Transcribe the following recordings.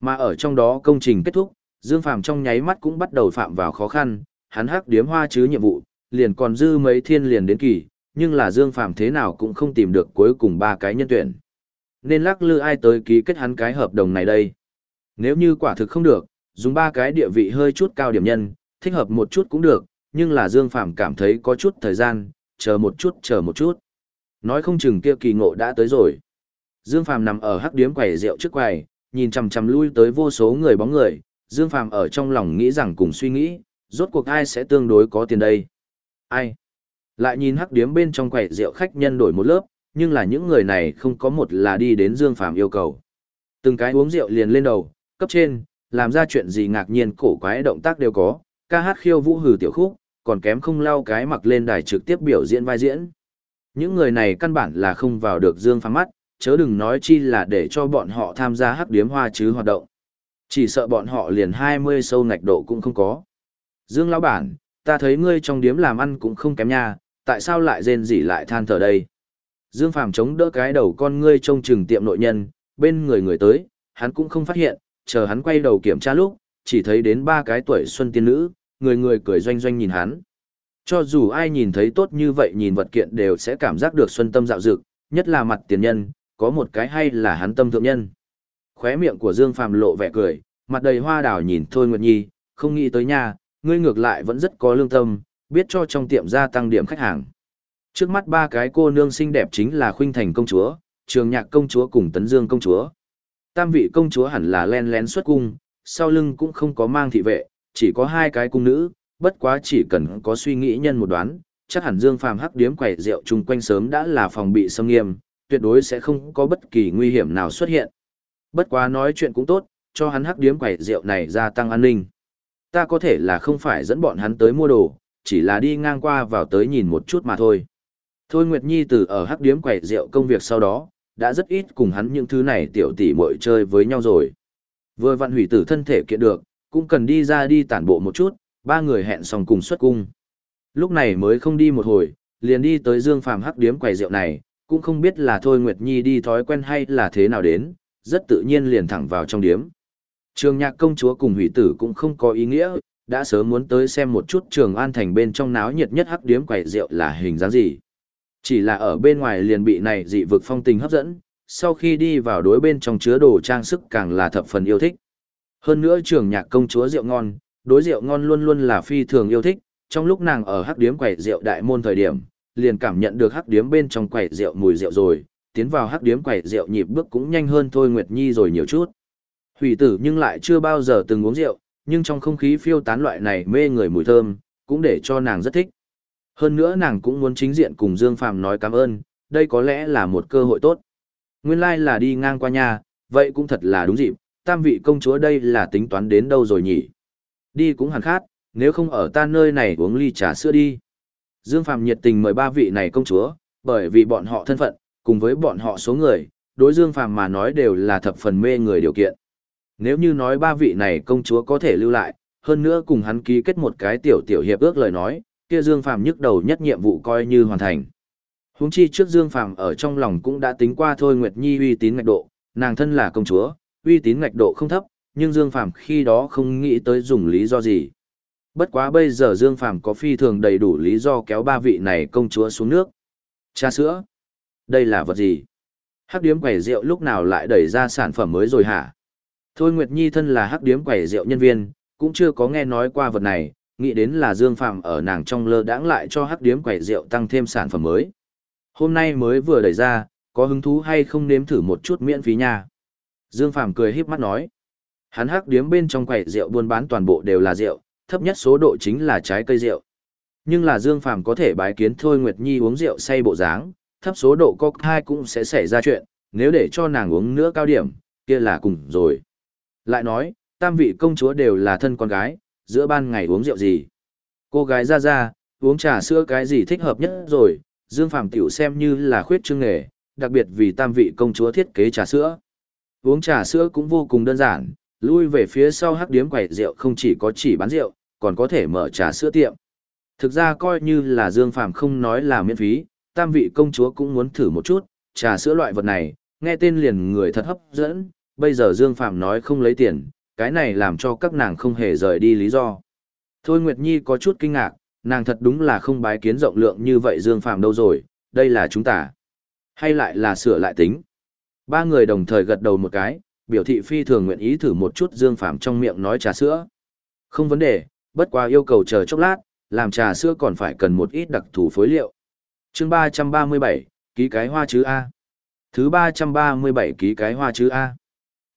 Mà ở trong đó công trình kết thúc, Dương Phàm trong nháy mắt cũng bắt đầu phạm vào khó khăn, hắn hắc điếm hoa chứ nhiệm vụ, liền còn dư mấy thiên liền đến kỳ, nhưng là Dương Phàm thế nào cũng không tìm được cuối cùng ba cái nhân tuyển. Nên lắc lư ai tới ký kết hắn cái hợp đồng này đây. Nếu như quả thực không được, dùng ba cái địa vị hơi chút cao điểm nhân, thích hợp một chút cũng được, nhưng là Dương Phàm cảm thấy có chút thời gian, chờ một chút chờ một chút. Nói không chừng kia kỳ ngộ đã tới rồi. Dương Phàm nằm ở hắc điếm quầy rượu trước quầy, nhìn chằm chằm lui tới vô số người bóng người, Dương Phàm ở trong lòng nghĩ rằng cùng suy nghĩ, rốt cuộc ai sẽ tương đối có tiền đây? Ai? Lại nhìn hắc điếm bên trong quầy rượu khách nhân đổi một lớp, nhưng là những người này không có một là đi đến Dương Phàm yêu cầu. Từng cái uống rượu liền lên đầu, cấp trên, làm ra chuyện gì ngạc nhiên cổ quái động tác đều có, ca hát khiêu vũ hừ tiểu khúc, còn kém không lau cái mặc lên đài trực tiếp biểu diễn vai diễn. Những người này căn bản là không vào được Dương Phàm mắt, chớ đừng nói chi là để cho bọn họ tham gia hắc điếm hoa chứ hoạt động. Chỉ sợ bọn họ liền 20 sâu ngạch độ cũng không có. Dương lão bản, ta thấy ngươi trong điếm làm ăn cũng không kém nha, tại sao lại rên rỉ lại than thở đây? Dương Phàm chống đỡ cái đầu con ngươi trông chừng tiệm nội nhân, bên người người tới, hắn cũng không phát hiện, chờ hắn quay đầu kiểm tra lúc, chỉ thấy đến ba cái tuổi xuân tiên nữ, người người cười doanh doanh nhìn hắn. Cho dù ai nhìn thấy tốt như vậy nhìn vật kiện đều sẽ cảm giác được xuân tâm dạo dực, nhất là mặt tiền nhân, có một cái hay là hắn tâm thượng nhân. Khóe miệng của Dương Phàm lộ vẻ cười, mặt đầy hoa đào nhìn Thôi Nguyệt Nhi, không nghĩ tới nha, ngươi ngược lại vẫn rất có lương tâm, biết cho trong tiệm gia tăng điểm khách hàng. Trước mắt ba cái cô nương xinh đẹp chính là Khuynh Thành công chúa, Trường Nhạc công chúa cùng Tấn Dương công chúa. Tam vị công chúa hẳn là len lén xuất cung, sau lưng cũng không có mang thị vệ, chỉ có hai cái cung nữ, bất quá chỉ cần có suy nghĩ nhân một đoán, chắc hẳn Dương Phàm hắc điếm quẩy rượu chung quanh sớm đã là phòng bị xâm nghiêm, tuyệt đối sẽ không có bất kỳ nguy hiểm nào xuất hiện. Bất quá nói chuyện cũng tốt, cho hắn hắc điếm quẩy rượu này gia tăng an ninh. Ta có thể là không phải dẫn bọn hắn tới mua đồ, chỉ là đi ngang qua vào tới nhìn một chút mà thôi. Thôi Nguyệt Nhi từ ở hắc điếm quẩy rượu công việc sau đó, đã rất ít cùng hắn những thứ này tiểu tỷ muội chơi với nhau rồi. Vừa vặn hủy tử thân thể kiện được, cũng cần đi ra đi tản bộ một chút, ba người hẹn xong cùng xuất cung. Lúc này mới không đi một hồi, liền đi tới Dương Phàm hắc điếm quầy rượu này, cũng không biết là Thôi Nguyệt Nhi đi thói quen hay là thế nào đến, rất tự nhiên liền thẳng vào trong điếm. Trường nhạc công chúa cùng hủy tử cũng không có ý nghĩa, đã sớm muốn tới xem một chút trường an thành bên trong náo nhiệt nhất hắc điếm quầy rượu là hình dáng gì. Chỉ là ở bên ngoài liền bị này dị vực phong tình hấp dẫn, sau khi đi vào đối bên trong chứa đồ trang sức càng là thập phần yêu thích. Hơn nữa trường nhạc công chúa rượu ngon, đối rượu ngon luôn luôn là phi thường yêu thích, trong lúc nàng ở hắc điếm quầy rượu đại môn thời điểm, liền cảm nhận được hắc điếm bên trong quầy rượu mùi rượu rồi, tiến vào hắc điếm quầy rượu nhịp bước cũng nhanh hơn thôi Nguyệt Nhi rồi nhiều chút. Hủy tử nhưng lại chưa bao giờ từng uống rượu, nhưng trong không khí phiêu tán loại này mê người mùi thơm, cũng để cho nàng rất thích. Hơn nữa nàng cũng muốn chính diện cùng Dương Phàm nói cảm ơn, đây có lẽ là một cơ hội tốt. Nguyên lai like là đi ngang qua nhà, vậy cũng thật là đúng dịp, tam vị công chúa đây là tính toán đến đâu rồi nhỉ? Đi cũng hẳn khát, nếu không ở ta nơi này uống ly trà sữa đi. Dương Phàm nhiệt tình mời ba vị này công chúa, bởi vì bọn họ thân phận, cùng với bọn họ số người, đối Dương Phàm mà nói đều là thập phần mê người điều kiện. Nếu như nói ba vị này công chúa có thể lưu lại, hơn nữa cùng hắn ký kết một cái tiểu tiểu hiệp ước lời nói, kia Dương Phàm nhức đầu nhất nhiệm vụ coi như hoàn thành. Huống chi trước Dương Phàm ở trong lòng cũng đã tính qua thôi Nguyệt Nhi uy tín ngạch độ, nàng thân là công chúa, uy tín ngạch độ không thấp, nhưng Dương Phàm khi đó không nghĩ tới dùng lý do gì. Bất quá bây giờ Dương Phàm có phi thường đầy đủ lý do kéo ba vị này công chúa xuống nước. Trà sữa? Đây là vật gì? Hắc điếm quẩy rượu lúc nào lại đẩy ra sản phẩm mới rồi hả? Thôi Nguyệt Nhi thân là hắc điếm quẩy rượu nhân viên, cũng chưa có nghe nói qua vật này, nghĩ đến là Dương Phàm ở nàng trong lơ đãng lại cho hắc điếm quẩy rượu tăng thêm sản phẩm mới. Hôm nay mới vừa đẩy ra, có hứng thú hay không nếm thử một chút miễn phí nha. Dương Phàm cười híp mắt nói. Hắn hắc điếm bên trong quầy rượu buôn bán toàn bộ đều là rượu, thấp nhất số độ chính là trái cây rượu. Nhưng là Dương Phàm có thể bái kiến Thôi Nguyệt Nhi uống rượu say bộ dáng, thấp số độ cocktail cũng sẽ xảy ra chuyện, nếu để cho nàng uống nữa cao điểm, kia là cùng rồi. Lại nói, tam vị công chúa đều là thân con gái, giữa ban ngày uống rượu gì. Cô gái ra ra, uống trà sữa cái gì thích hợp nhất rồi, Dương Phàm tiểu xem như là khuyết chương nghề, đặc biệt vì tam vị công chúa thiết kế trà sữa. Uống trà sữa cũng vô cùng đơn giản, lui về phía sau hắc điếm quầy rượu không chỉ có chỉ bán rượu, còn có thể mở trà sữa tiệm. Thực ra coi như là Dương Phàm không nói là miễn phí, tam vị công chúa cũng muốn thử một chút, trà sữa loại vật này, nghe tên liền người thật hấp dẫn, bây giờ Dương Phạm nói không lấy tiền, cái này làm cho các nàng không hề rời đi lý do. Thôi Nguyệt Nhi có chút kinh ngạc, nàng thật đúng là không bái kiến rộng lượng như vậy Dương Phạm đâu rồi, đây là chúng ta. Hay lại là sửa lại tính. Ba người đồng thời gật đầu một cái, biểu thị phi thường nguyện ý thử một chút Dương Phạm trong miệng nói trà sữa. Không vấn đề, bất quá yêu cầu chờ chốc lát, làm trà sữa còn phải cần một ít đặc thù phối liệu. chương 337, ký cái hoa chứ A. Thứ 337 ký cái hoa chứ A.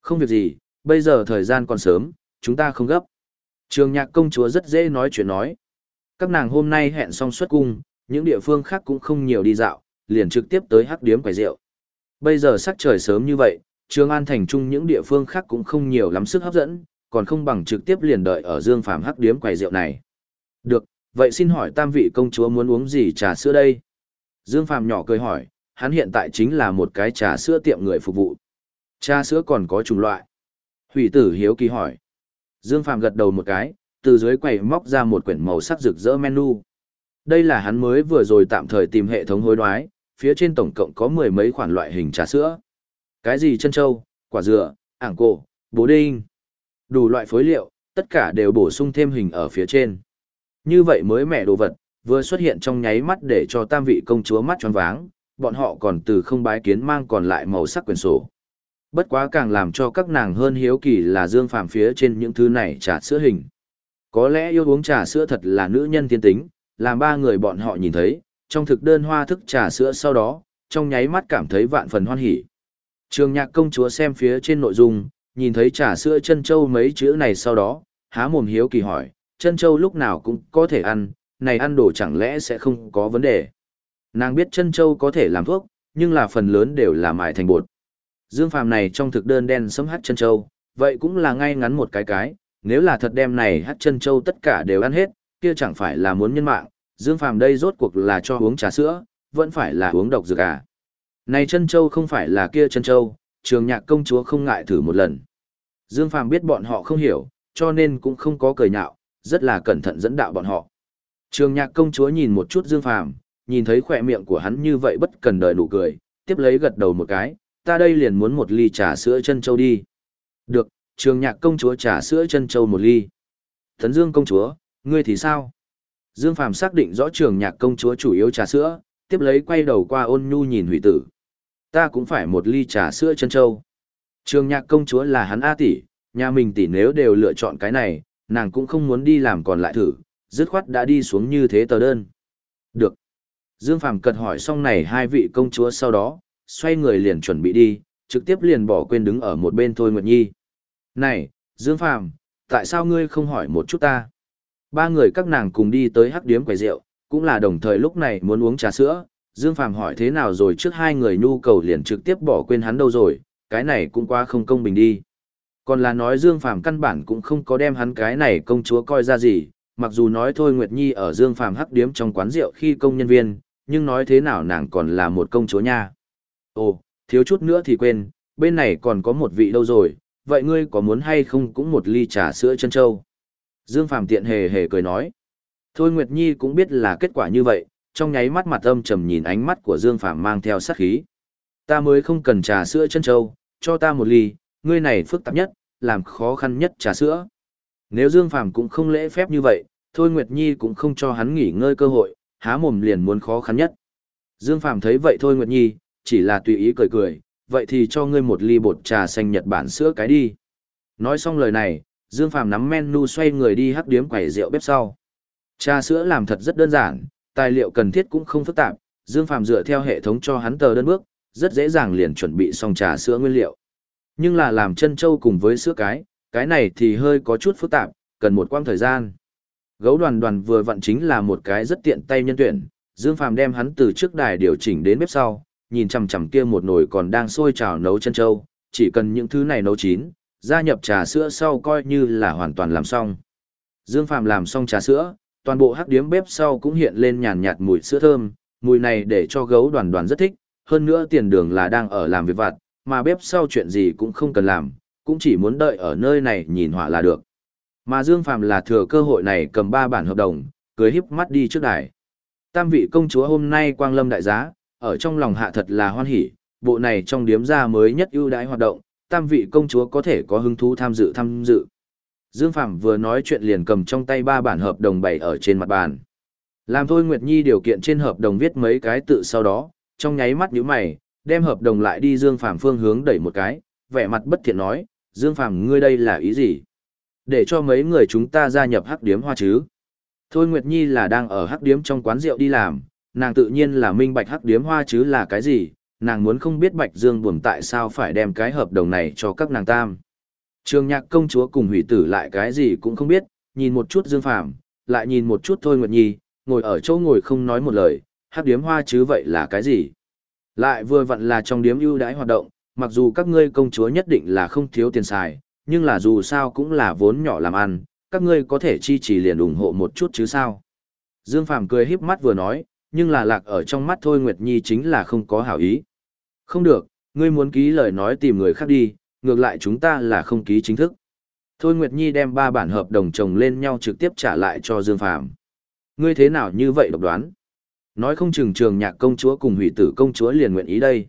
Không việc gì, bây giờ thời gian còn sớm, chúng ta không gấp. Trường nhạc công chúa rất dễ nói chuyện nói. Các nàng hôm nay hẹn xong xuất cung, những địa phương khác cũng không nhiều đi dạo, liền trực tiếp tới hắc điếm quầy rượu. Bây giờ sắc trời sớm như vậy, Trường An thành trung những địa phương khác cũng không nhiều lắm sức hấp dẫn, còn không bằng trực tiếp liền đợi ở Dương Phàm hắc điếm quầy rượu này. Được, vậy xin hỏi tam vị công chúa muốn uống gì trà sữa đây? Dương Phàm nhỏ cười hỏi, hắn hiện tại chính là một cái trà sữa tiệm người phục vụ. Trà sữa còn có chủng loại. Hủy tử hiếu kỳ hỏi. Dương Phàm gật đầu một cái, từ dưới quầy móc ra một quyển màu sắc rực rỡ menu. Đây là hắn mới vừa rồi tạm thời tìm hệ thống hối đoái, phía trên tổng cộng có mười mấy khoản loại hình trà sữa. Cái gì chân châu, quả dừa, ảng cổ, bố đinh. Đủ loại phối liệu, tất cả đều bổ sung thêm hình ở phía trên. Như vậy mới mẻ đồ vật, vừa xuất hiện trong nháy mắt để cho tam vị công chúa mắt tròn váng, bọn họ còn từ không bái kiến mang còn lại màu sắc quyển sổ. Bất quá càng làm cho các nàng hơn hiếu kỳ là dương phàm phía trên những thứ này trà sữa hình. Có lẽ yêu uống trà sữa thật là nữ nhân tiên tính, làm ba người bọn họ nhìn thấy, trong thực đơn hoa thức trà sữa sau đó, trong nháy mắt cảm thấy vạn phần hoan hỉ. Trường nhạc công chúa xem phía trên nội dung, nhìn thấy trà sữa chân châu mấy chữ này sau đó, há mồm hiếu kỳ hỏi, chân châu lúc nào cũng có thể ăn, này ăn đồ chẳng lẽ sẽ không có vấn đề. Nàng biết chân châu có thể làm thuốc, nhưng là phần lớn đều là mài thành bột. Dương phàm này trong thực đơn đen sấm hát chân châu, vậy cũng là ngay ngắn một cái cái, nếu là thật đem này hát chân châu tất cả đều ăn hết, kia chẳng phải là muốn nhân mạng, Dương phàm đây rốt cuộc là cho uống trà sữa, vẫn phải là uống độc dược à. Này chân châu không phải là kia chân châu, trường nhạc công chúa không ngại thử một lần. Dương phàm biết bọn họ không hiểu, cho nên cũng không có cười nhạo, rất là cẩn thận dẫn đạo bọn họ. Trường nhạc công chúa nhìn một chút Dương phàm, nhìn thấy khỏe miệng của hắn như vậy bất cần đời nụ cười, tiếp lấy gật đầu một cái, ta đây liền muốn một ly trà sữa chân châu đi. Được, trường nhạc công chúa trà sữa chân châu một ly. Thấn Dương công chúa, ngươi thì sao? Dương Phàm xác định rõ trường nhạc công chúa chủ yếu trà sữa, tiếp lấy quay đầu qua ôn nhu nhìn hủy tử. Ta cũng phải một ly trà sữa chân châu. Trường nhạc công chúa là hắn A tỷ, nhà mình tỷ nếu đều lựa chọn cái này, nàng cũng không muốn đi làm còn lại thử, dứt khoát đã đi xuống như thế tờ đơn. Được. Dương Phàm cật hỏi xong này hai vị công chúa sau đó, xoay người liền chuẩn bị đi, trực tiếp liền bỏ quên đứng ở một bên Thôi Nguyệt Nhi. Này, Dương Phàm, tại sao ngươi không hỏi một chút ta? Ba người các nàng cùng đi tới hắc điếm quầy rượu, cũng là đồng thời lúc này muốn uống trà sữa. Dương Phàm hỏi thế nào rồi trước hai người nhu cầu liền trực tiếp bỏ quên hắn đâu rồi, cái này cũng quá không công bình đi. Còn là nói Dương Phàm căn bản cũng không có đem hắn cái này công chúa coi ra gì, mặc dù nói thôi Nguyệt Nhi ở Dương Phàm hắc điếm trong quán rượu khi công nhân viên, nhưng nói thế nào nàng còn là một công chúa nha. Ồ, thiếu chút nữa thì quên, bên này còn có một vị đâu rồi, vậy ngươi có muốn hay không cũng một ly trà sữa chân châu? Dương Phàm tiện hề hề cười nói. Thôi Nguyệt Nhi cũng biết là kết quả như vậy, trong nháy mắt mặt âm trầm nhìn ánh mắt của Dương Phàm mang theo sát khí. Ta mới không cần trà sữa chân châu, cho ta một ly, ngươi này phức tạp nhất, làm khó khăn nhất trà sữa. Nếu Dương Phàm cũng không lễ phép như vậy, Thôi Nguyệt Nhi cũng không cho hắn nghỉ ngơi cơ hội, há mồm liền muốn khó khăn nhất. Dương Phàm thấy vậy Thôi Nguyệt Nhi, chỉ là tùy ý cười cười, vậy thì cho ngươi một ly bột trà xanh Nhật Bản sữa cái đi. Nói xong lời này, Dương Phàm nắm menu xoay người đi hắc điếm quẩy rượu bếp sau. Trà sữa làm thật rất đơn giản, tài liệu cần thiết cũng không phức tạp, Dương Phàm dựa theo hệ thống cho hắn tờ đơn bước, rất dễ dàng liền chuẩn bị xong trà sữa nguyên liệu. Nhưng là làm chân châu cùng với sữa cái, cái này thì hơi có chút phức tạp, cần một quãng thời gian. Gấu đoàn đoàn vừa vặn chính là một cái rất tiện tay nhân tuyển, Dương Phàm đem hắn từ trước đài điều chỉnh đến bếp sau, nhìn chằm chằm kia một nồi còn đang sôi trào nấu chân châu, chỉ cần những thứ này nấu chín, gia nhập trà sữa sau coi như là hoàn toàn làm xong. Dương Phàm làm xong trà sữa, toàn bộ hắc điếm bếp sau cũng hiện lên nhàn nhạt mùi sữa thơm, mùi này để cho gấu đoàn đoàn rất thích, hơn nữa tiền đường là đang ở làm việc vặt, mà bếp sau chuyện gì cũng không cần làm, cũng chỉ muốn đợi ở nơi này nhìn họa là được. Mà Dương Phàm là thừa cơ hội này cầm ba bản hợp đồng, cười híp mắt đi trước đài. Tam vị công chúa hôm nay quang lâm đại giá, ở trong lòng hạ thật là hoan hỉ, bộ này trong điếm ra mới nhất ưu đãi hoạt động, tam vị công chúa có thể có hứng thú tham dự tham dự. Dương Phạm vừa nói chuyện liền cầm trong tay ba bản hợp đồng bày ở trên mặt bàn. Làm thôi Nguyệt Nhi điều kiện trên hợp đồng viết mấy cái tự sau đó, trong nháy mắt nhíu mày, đem hợp đồng lại đi Dương Phạm phương hướng đẩy một cái, vẻ mặt bất thiện nói, Dương Phạm ngươi đây là ý gì? Để cho mấy người chúng ta gia nhập hắc điếm hoa chứ? Thôi Nguyệt Nhi là đang ở hắc điếm trong quán rượu đi làm, nàng tự nhiên là minh bạch hắc điếm hoa chứ là cái gì, nàng muốn không biết Bạch Dương buồn tại sao phải đem cái hợp đồng này cho các nàng tam. Trường nhạc công chúa cùng hủy tử lại cái gì cũng không biết, nhìn một chút Dương Phàm lại nhìn một chút Thôi Nguyệt Nhi, ngồi ở chỗ ngồi không nói một lời, hát điếm hoa chứ vậy là cái gì? Lại vừa vặn là trong điếm ưu đãi hoạt động, mặc dù các ngươi công chúa nhất định là không thiếu tiền xài, nhưng là dù sao cũng là vốn nhỏ làm ăn, các ngươi có thể chi trì liền ủng hộ một chút chứ sao. Dương Phàm cười híp mắt vừa nói, nhưng là lạc ở trong mắt Thôi Nguyệt Nhi chính là không có hảo ý. Không được, ngươi muốn ký lời nói tìm người khác đi, ngược lại chúng ta là không ký chính thức. Thôi Nguyệt Nhi đem ba bản hợp đồng chồng lên nhau trực tiếp trả lại cho Dương Phàm. Ngươi thế nào như vậy độc đoán? Nói không chừng trường nhạc công chúa cùng hủy tử công chúa liền nguyện ý đây.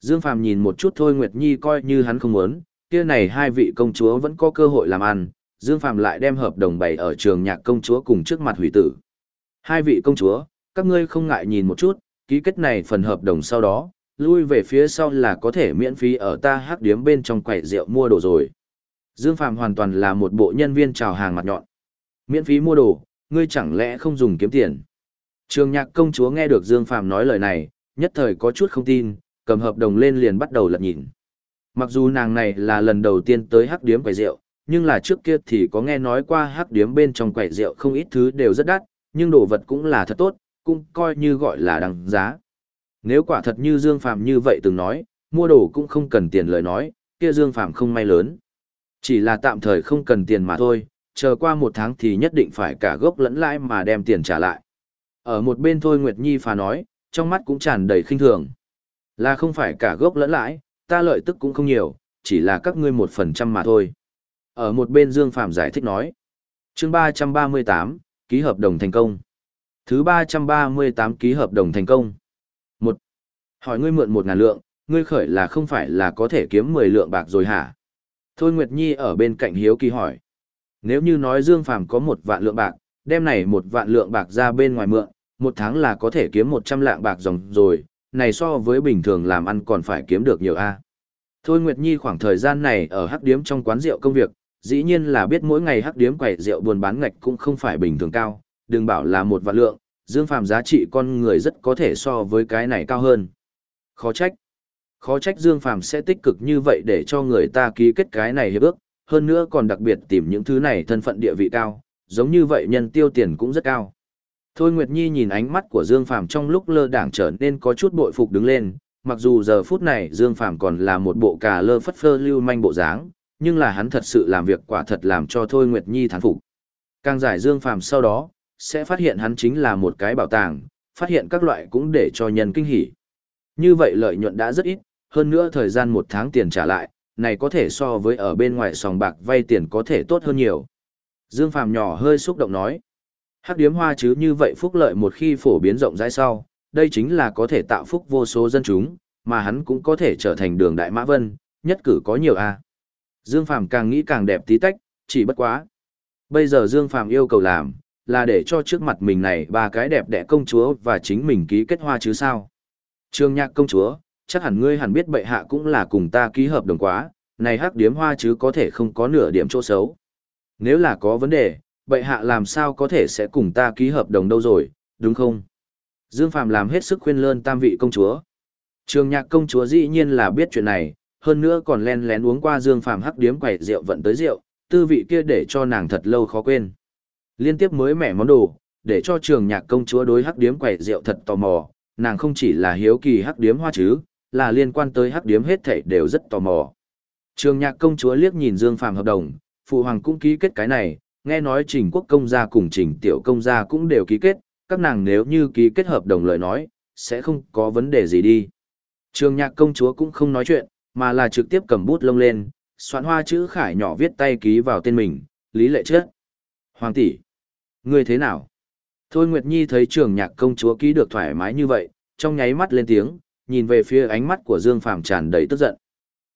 Dương Phàm nhìn một chút Thôi Nguyệt Nhi coi như hắn không muốn, kia này hai vị công chúa vẫn có cơ hội làm ăn, Dương Phàm lại đem hợp đồng bày ở trường nhạc công chúa cùng trước mặt hủy tử. Hai vị công chúa, các ngươi không ngại nhìn một chút, ký kết này phần hợp đồng sau đó, lui về phía sau là có thể miễn phí ở ta hắc điếm bên trong quầy rượu mua đồ rồi. Dương Phàm hoàn toàn là một bộ nhân viên chào hàng mặt nhọn. Miễn phí mua đồ, ngươi chẳng lẽ không dùng kiếm tiền? Trường nhạc công chúa nghe được Dương Phàm nói lời này, nhất thời có chút không tin, cầm hợp đồng lên liền bắt đầu lật nhìn. Mặc dù nàng này là lần đầu tiên tới hắc điếm quầy rượu, nhưng là trước kia thì có nghe nói qua hắc điếm bên trong quầy rượu không ít thứ đều rất đắt, nhưng đồ vật cũng là thật tốt, cũng coi như gọi là đằng giá. Nếu quả thật như Dương Phàm như vậy từng nói, mua đồ cũng không cần tiền lời nói, kia Dương Phàm không may lớn. Chỉ là tạm thời không cần tiền mà thôi, chờ qua một tháng thì nhất định phải cả gốc lẫn lãi mà đem tiền trả lại. Ở một bên thôi Nguyệt Nhi phà nói, trong mắt cũng tràn đầy khinh thường. Là không phải cả gốc lẫn lãi, ta lợi tức cũng không nhiều, chỉ là các ngươi một phần trăm mà thôi. Ở một bên Dương Phạm giải thích nói. chương ba ba mươi tám ký hợp đồng thành công. Thứ ba trăm ba mươi tám ký hợp đồng thành công. Hỏi ngươi mượn một ngàn lượng, ngươi khởi là không phải là có thể kiếm mười lượng bạc rồi hả? Thôi Nguyệt Nhi ở bên cạnh hiếu kỳ hỏi. Nếu như nói Dương Phàm có một vạn lượng bạc, đem này một vạn lượng bạc ra bên ngoài mượn, một tháng là có thể kiếm một trăm lạng bạc dòng rồi, này so với bình thường làm ăn còn phải kiếm được nhiều a. Thôi Nguyệt Nhi khoảng thời gian này ở hắc điếm trong quán rượu công việc, dĩ nhiên là biết mỗi ngày hắc điếm quẩy rượu buôn bán ngạch cũng không phải bình thường cao, đừng bảo là một vạn lượng, Dương Phàm giá trị con người rất có thể so với cái này cao hơn. Khó trách. Khó trách Dương Phàm sẽ tích cực như vậy để cho người ta ký kết cái này hiệp ước, hơn nữa còn đặc biệt tìm những thứ này thân phận địa vị cao, giống như vậy nhân tiêu tiền cũng rất cao. Thôi Nguyệt Nhi nhìn ánh mắt của Dương Phàm trong lúc lơ đảng trở nên có chút bội phục đứng lên, mặc dù giờ phút này Dương Phàm còn là một bộ cà lơ phất phơ lưu manh bộ dáng, nhưng là hắn thật sự làm việc quả thật làm cho Thôi Nguyệt Nhi thán phục. Càng giải Dương Phàm sau đó, sẽ phát hiện hắn chính là một cái bảo tàng, phát hiện các loại cũng để cho nhân kinh hỉ. Như vậy lợi nhuận đã rất ít, hơn nữa thời gian một tháng tiền trả lại, này có thể so với ở bên ngoài sòng bạc vay tiền có thể tốt hơn nhiều. Dương Phàm nhỏ hơi xúc động nói. Hắc điếm hoa chứ như vậy phúc lợi một khi phổ biến rộng rãi sau, đây chính là có thể tạo phúc vô số dân chúng, mà hắn cũng có thể trở thành đường đại mã vân, nhất cử có nhiều a. Dương Phàm càng nghĩ càng đẹp tí tách, chỉ bất quá. Bây giờ Dương Phàm yêu cầu làm, là để cho trước mặt mình này ba cái đẹp đẽ công chúa và chính mình ký kết hoa chứ sao. Trương nhạc công chúa, chắc hẳn ngươi hẳn biết bệ hạ cũng là cùng ta ký hợp đồng quá, này hắc điếm hoa chứ có thể không có nửa điểm chỗ xấu. Nếu là có vấn đề, bệ hạ làm sao có thể sẽ cùng ta ký hợp đồng đâu rồi, đúng không? Dương Phạm làm hết sức khuyên lơn tam vị công chúa. Trường nhạc công chúa dĩ nhiên là biết chuyện này, hơn nữa còn len lén uống qua Dương Phạm hắc điếm quẩy rượu vận tới rượu, tư vị kia để cho nàng thật lâu khó quên. Liên tiếp mới mẻ món đồ, để cho trường nhạc công chúa đối hắc điếm quẩy rượu thật tò mò, nàng không chỉ là hiếu kỳ hắc điếm hoa chứ, là liên quan tới hắc điếm hết thảy đều rất tò mò. Trường nhạc công chúa liếc nhìn Dương Phạm hợp đồng, phụ hoàng cũng ký kết cái này, nghe nói trình quốc công gia cùng trình tiểu công gia cũng đều ký kết, các nàng nếu như ký kết hợp đồng lời nói, sẽ không có vấn đề gì đi. Trường nhạc công chúa cũng không nói chuyện, mà là trực tiếp cầm bút lông lên, soạn hoa chữ khải nhỏ viết tay ký vào tên mình, lý lệ chết. Hoàng tỷ, ngươi thế nào? Thôi Nguyệt Nhi thấy trường nhạc công chúa ký được thoải mái như vậy, trong nháy mắt lên tiếng, nhìn về phía ánh mắt của Dương Phàm tràn đầy tức giận.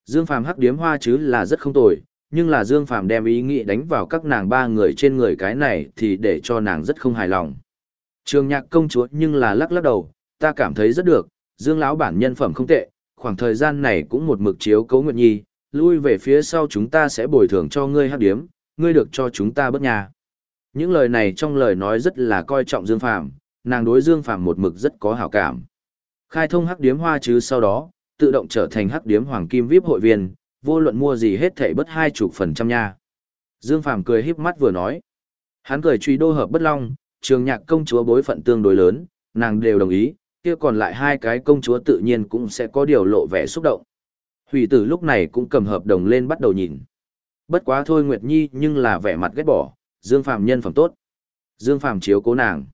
Dương Phàm hắc điếm hoa chứ là rất không tồi, nhưng là Dương Phàm đem ý nghĩ đánh vào các nàng ba người trên người cái này thì để cho nàng rất không hài lòng. Trường nhạc công chúa nhưng là lắc lắc đầu, ta cảm thấy rất được, Dương lão bản nhân phẩm không tệ, khoảng thời gian này cũng một mực chiếu cấu Nguyệt Nhi, lui về phía sau chúng ta sẽ bồi thường cho ngươi hắc điếm, ngươi được cho chúng ta bất nhà. Những lời này trong lời nói rất là coi trọng Dương Phàm, nàng đối Dương Phàm một mực rất có hảo cảm. Khai thông hắc điếm hoa chứ sau đó, tự động trở thành hắc điếm hoàng kim VIP hội viên, vô luận mua gì hết thảy bất hai chục phần trăm nha. Dương Phàm cười híp mắt vừa nói. Hắn cười truy đô hợp bất long, trường nhạc công chúa bối phận tương đối lớn, nàng đều đồng ý, kia còn lại hai cái công chúa tự nhiên cũng sẽ có điều lộ vẻ xúc động. Hủy tử lúc này cũng cầm hợp đồng lên bắt đầu nhìn. Bất quá thôi Nguyệt Nhi nhưng là vẻ mặt ghét bỏ, Dương Phàm nhân phẩm tốt. Dương Phàm chiếu cố nàng.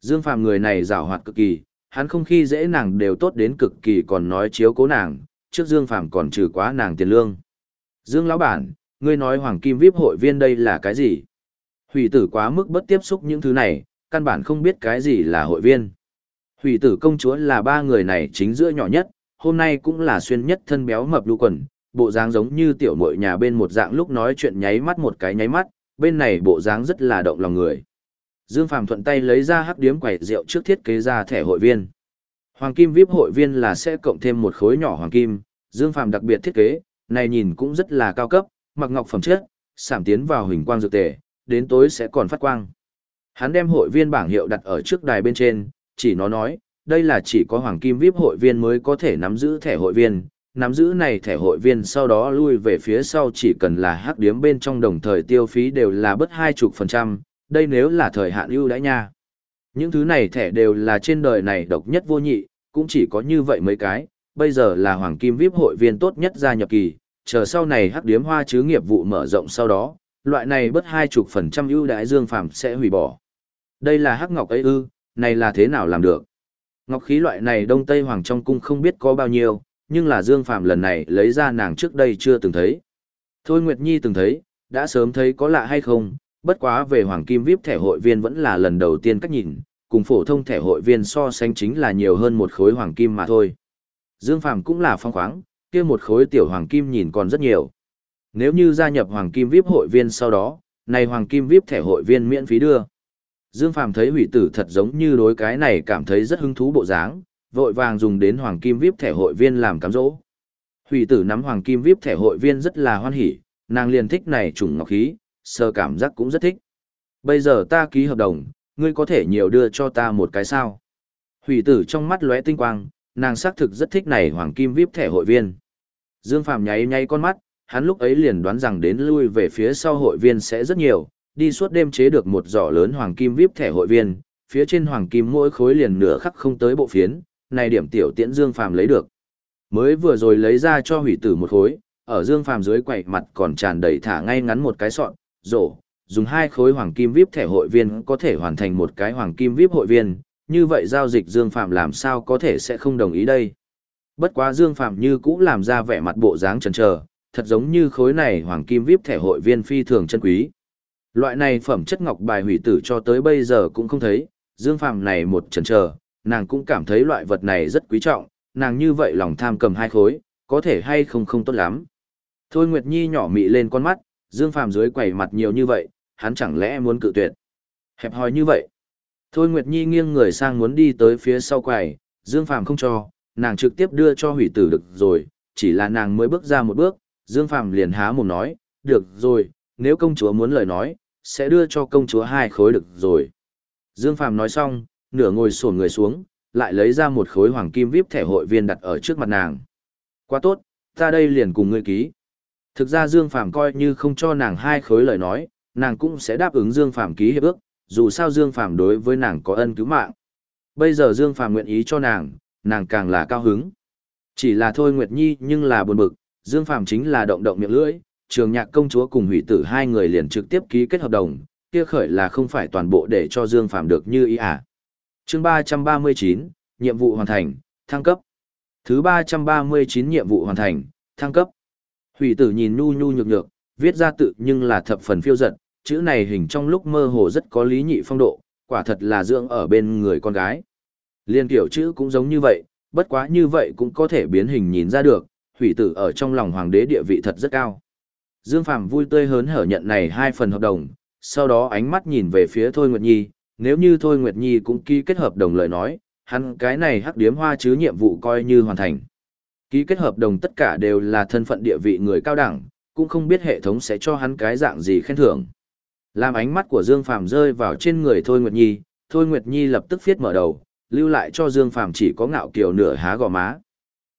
Dương Phàm người này giàu hoạt cực kỳ, hắn không khi dễ nàng đều tốt đến cực kỳ còn nói chiếu cố nàng, trước Dương Phàm còn trừ quá nàng tiền lương. Dương lão bản, ngươi nói Hoàng Kim VIP hội viên đây là cái gì? Hủy tử quá mức bất tiếp xúc những thứ này, căn bản không biết cái gì là hội viên. Hủy tử công chúa là ba người này chính giữa nhỏ nhất, hôm nay cũng là xuyên nhất thân béo mập đu quần, bộ dáng giống như tiểu muội nhà bên một dạng lúc nói chuyện nháy mắt một cái nháy mắt, bên này bộ dáng rất là động lòng người. Dương Phàm thuận tay lấy ra hắc điếm quẩy rượu trước thiết kế ra thẻ hội viên. Hoàng kim VIP hội viên là sẽ cộng thêm một khối nhỏ hoàng kim, Dương Phàm đặc biệt thiết kế, này nhìn cũng rất là cao cấp, mặc ngọc phẩm chất, sảm tiến vào hình quang dược tề, đến tối sẽ còn phát quang. Hắn đem hội viên bảng hiệu đặt ở trước đài bên trên, chỉ nó nói, đây là chỉ có hoàng kim VIP hội viên mới có thể nắm giữ thẻ hội viên, nắm giữ này thẻ hội viên sau đó lui về phía sau chỉ cần là hắc điếm bên trong đồng thời tiêu phí đều là bất hai chục phần trăm, đây nếu là thời hạn ưu đãi nha. Những thứ này thẻ đều là trên đời này độc nhất vô nhị, cũng chỉ có như vậy mấy cái, bây giờ là hoàng kim VIP hội viên tốt nhất gia nhập kỳ, chờ sau này hắc điếm hoa chứ nghiệp vụ mở rộng sau đó, loại này bất hai chục phần trăm ưu đãi dương phàm sẽ hủy bỏ. Đây là hắc ngọc ấy ư, này là thế nào làm được? Ngọc khí loại này đông tây hoàng trong cung không biết có bao nhiêu, nhưng là dương Phạm lần này lấy ra nàng trước đây chưa từng thấy. Thôi Nguyệt Nhi từng thấy, đã sớm thấy có lạ hay không, bất quá về hoàng kim VIP thẻ hội viên vẫn là lần đầu tiên cách nhìn, cùng phổ thông thẻ hội viên so sánh chính là nhiều hơn một khối hoàng kim mà thôi. Dương Phạm cũng là phong khoáng, kia một khối tiểu hoàng kim nhìn còn rất nhiều. Nếu như gia nhập hoàng kim VIP hội viên sau đó, này hoàng kim VIP thẻ hội viên miễn phí đưa. Dương Phàm thấy hủy tử thật giống như đối cái này cảm thấy rất hứng thú bộ dáng, vội vàng dùng đến hoàng kim VIP thẻ hội viên làm cám dỗ. Hủy tử nắm hoàng kim VIP thẻ hội viên rất là hoan hỉ, nàng liền thích này trùng ngọc khí, sơ cảm giác cũng rất thích. Bây giờ ta ký hợp đồng, ngươi có thể nhiều đưa cho ta một cái sao. Hủy tử trong mắt lóe tinh quang, nàng xác thực rất thích này hoàng kim vip thẻ hội viên. Dương Phạm nháy nháy con mắt, hắn lúc ấy liền đoán rằng đến lui về phía sau hội viên sẽ rất nhiều, đi suốt đêm chế được một giỏ lớn hoàng kim vip thẻ hội viên, phía trên hoàng kim mỗi khối liền nửa khắc không tới bộ phiến, này điểm tiểu tiễn Dương phàm lấy được. Mới vừa rồi lấy ra cho hủy tử một khối, ở Dương phàm dưới quậy mặt còn tràn đầy thả ngay ngắn một cái sọn, rổ, dùng hai khối hoàng kim VIP thẻ hội viên có thể hoàn thành một cái hoàng kim VIP hội viên, như vậy giao dịch Dương Phạm làm sao có thể sẽ không đồng ý đây. Bất quá Dương Phạm như cũng làm ra vẻ mặt bộ dáng chần chờ, thật giống như khối này hoàng kim VIP thẻ hội viên phi thường chân quý. Loại này phẩm chất ngọc bài hủy tử cho tới bây giờ cũng không thấy, Dương Phạm này một chần chờ, nàng cũng cảm thấy loại vật này rất quý trọng, nàng như vậy lòng tham cầm hai khối, có thể hay không không tốt lắm. Thôi Nguyệt Nhi nhỏ mị lên con mắt, Dương Phàm dưới quẩy mặt nhiều như vậy, hắn chẳng lẽ muốn cự tuyệt. Hẹp hòi như vậy. Thôi Nguyệt Nhi nghiêng người sang muốn đi tới phía sau quầy, Dương Phàm không cho, nàng trực tiếp đưa cho hủy tử được rồi, chỉ là nàng mới bước ra một bước, Dương Phàm liền há mồm nói, được rồi, nếu công chúa muốn lời nói, sẽ đưa cho công chúa hai khối được rồi. Dương Phàm nói xong, nửa ngồi sổn người xuống, lại lấy ra một khối hoàng kim vip thẻ hội viên đặt ở trước mặt nàng. Quá tốt, ta đây liền cùng ngươi ký. Thực ra Dương Phàm coi như không cho nàng hai khối lời nói, nàng cũng sẽ đáp ứng Dương Phàm ký hiệp ước, dù sao Dương Phàm đối với nàng có ân cứu mạng. Bây giờ Dương Phàm nguyện ý cho nàng, nàng càng là cao hứng. Chỉ là thôi Nguyệt Nhi nhưng là buồn bực, Dương Phàm chính là động động miệng lưỡi, trường nhạc công chúa cùng hủy tử hai người liền trực tiếp ký kết hợp đồng, kia khởi là không phải toàn bộ để cho Dương Phàm được như ý à. Chương ba ba mươi chín nhiệm vụ hoàn thành, thăng cấp. Thứ ba ba mươi chín nhiệm vụ hoàn thành, thăng cấp. Hủy tử nhìn nhu nhu nhược nhược, viết ra tự nhưng là thập phần phiêu giật, chữ này hình trong lúc mơ hồ rất có lý nhị phong độ, quả thật là dưỡng ở bên người con gái. Liên kiểu chữ cũng giống như vậy, bất quá như vậy cũng có thể biến hình nhìn ra được, hủy tử ở trong lòng hoàng đế địa vị thật rất cao. Dương Phàm vui tươi hớn hở nhận này hai phần hợp đồng, sau đó ánh mắt nhìn về phía Thôi Nguyệt Nhi, nếu như Thôi Nguyệt Nhi cũng ký kết hợp đồng lời nói, hắn cái này hắc điếm hoa chứ nhiệm vụ coi như hoàn thành. Ký kết hợp đồng tất cả đều là thân phận địa vị người cao đẳng, cũng không biết hệ thống sẽ cho hắn cái dạng gì khen thưởng. Làm ánh mắt của Dương Phàm rơi vào trên người Thôi Nguyệt Nhi, Thôi Nguyệt Nhi lập tức viết mở đầu, lưu lại cho Dương Phàm chỉ có ngạo kiều nửa há gò má.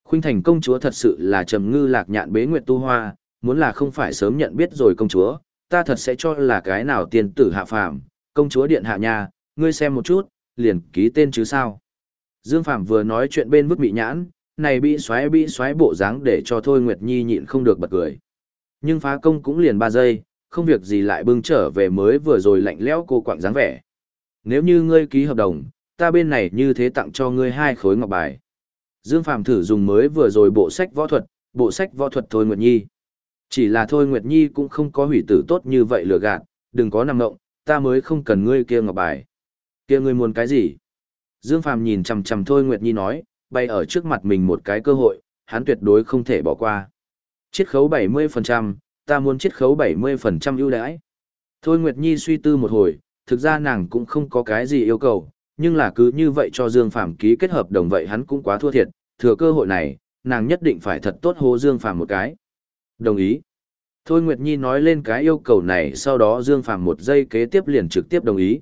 Khuynh Thành công chúa thật sự là trầm ngư lạc nhạn bế nguyệt tu hoa, muốn là không phải sớm nhận biết rồi công chúa, ta thật sẽ cho là cái nào tiền tử hạ phàm, công chúa điện hạ nhà, ngươi xem một chút, liền ký tên chứ sao. Dương Phàm vừa nói chuyện bên vứt bị nhãn, này bị xoáy bị xoáy bộ dáng để cho Thôi Nguyệt Nhi nhịn không được bật cười. Nhưng phá công cũng liền 3 giây, không việc gì lại bưng trở về mới vừa rồi lạnh lẽo cô quạng dáng vẻ. Nếu như ngươi ký hợp đồng, ta bên này như thế tặng cho ngươi hai khối ngọc bài. Dương Phàm thử dùng mới vừa rồi bộ sách võ thuật, bộ sách võ thuật Thôi Nguyệt Nhi. Chỉ là Thôi Nguyệt Nhi cũng không có hủy tử tốt như vậy lừa gạt, đừng có nằm ngộng, ta mới không cần ngươi kia ngọc bài. Kia ngươi muốn cái gì? Dương Phàm nhìn chằm chằm Thôi Nguyệt Nhi nói, bay ở trước mặt mình một cái cơ hội, hắn tuyệt đối không thể bỏ qua. Chiết khấu 70%, ta muốn chiết khấu 70% ưu đãi. Thôi Nguyệt Nhi suy tư một hồi, thực ra nàng cũng không có cái gì yêu cầu, nhưng là cứ như vậy cho Dương Phàm ký kết hợp đồng vậy hắn cũng quá thua thiệt, thừa cơ hội này, nàng nhất định phải thật tốt hô Dương Phàm một cái. Đồng ý. Thôi Nguyệt Nhi nói lên cái yêu cầu này sau đó Dương Phàm một giây kế tiếp liền trực tiếp đồng ý.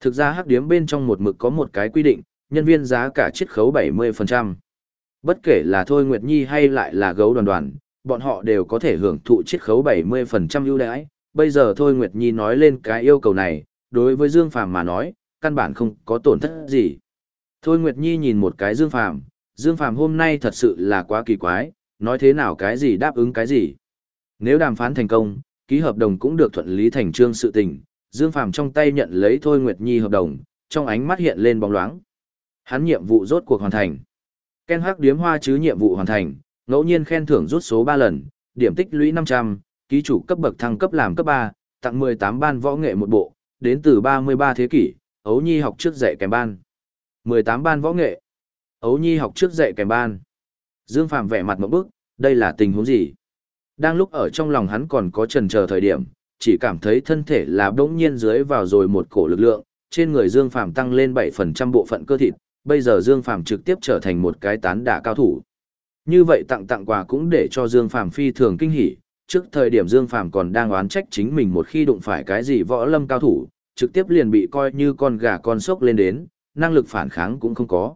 Thực ra hắc điếm bên trong một mực có một cái quy định, nhân viên giá cả chiết khấu 70%. Bất kể là Thôi Nguyệt Nhi hay lại là gấu đoàn đoàn, bọn họ đều có thể hưởng thụ chiết khấu 70% ưu đãi. Bây giờ Thôi Nguyệt Nhi nói lên cái yêu cầu này, đối với Dương Phàm mà nói, căn bản không có tổn thất gì. Thôi Nguyệt Nhi nhìn một cái Dương Phàm, Dương Phàm hôm nay thật sự là quá kỳ quái, nói thế nào cái gì đáp ứng cái gì. Nếu đàm phán thành công, ký hợp đồng cũng được thuận lý thành trương sự tình, Dương Phàm trong tay nhận lấy Thôi Nguyệt Nhi hợp đồng, trong ánh mắt hiện lên bóng loáng. Hắn nhiệm vụ rốt cuộc hoàn thành. Ken Hắc điếm hoa chứ nhiệm vụ hoàn thành, ngẫu nhiên khen thưởng rút số 3 lần, điểm tích lũy 500, ký chủ cấp bậc thăng cấp làm cấp 3, tặng 18 ban võ nghệ một bộ, đến từ 33 thế kỷ, Ấu Nhi học trước dạy kèm ban. 18 ban võ nghệ. Ấu Nhi học trước dạy kèm ban. Dương Phàm vẻ mặt một bức, đây là tình huống gì? Đang lúc ở trong lòng hắn còn có trần chờ thời điểm, chỉ cảm thấy thân thể là bỗng nhiên dưới vào rồi một cổ lực lượng, trên người Dương Phàm tăng lên 7% bộ phận cơ thịt, bây giờ Dương Phàm trực tiếp trở thành một cái tán đả cao thủ. Như vậy tặng tặng quà cũng để cho Dương Phàm phi thường kinh hỉ, trước thời điểm Dương Phàm còn đang oán trách chính mình một khi đụng phải cái gì võ lâm cao thủ, trực tiếp liền bị coi như con gà con sốc lên đến, năng lực phản kháng cũng không có.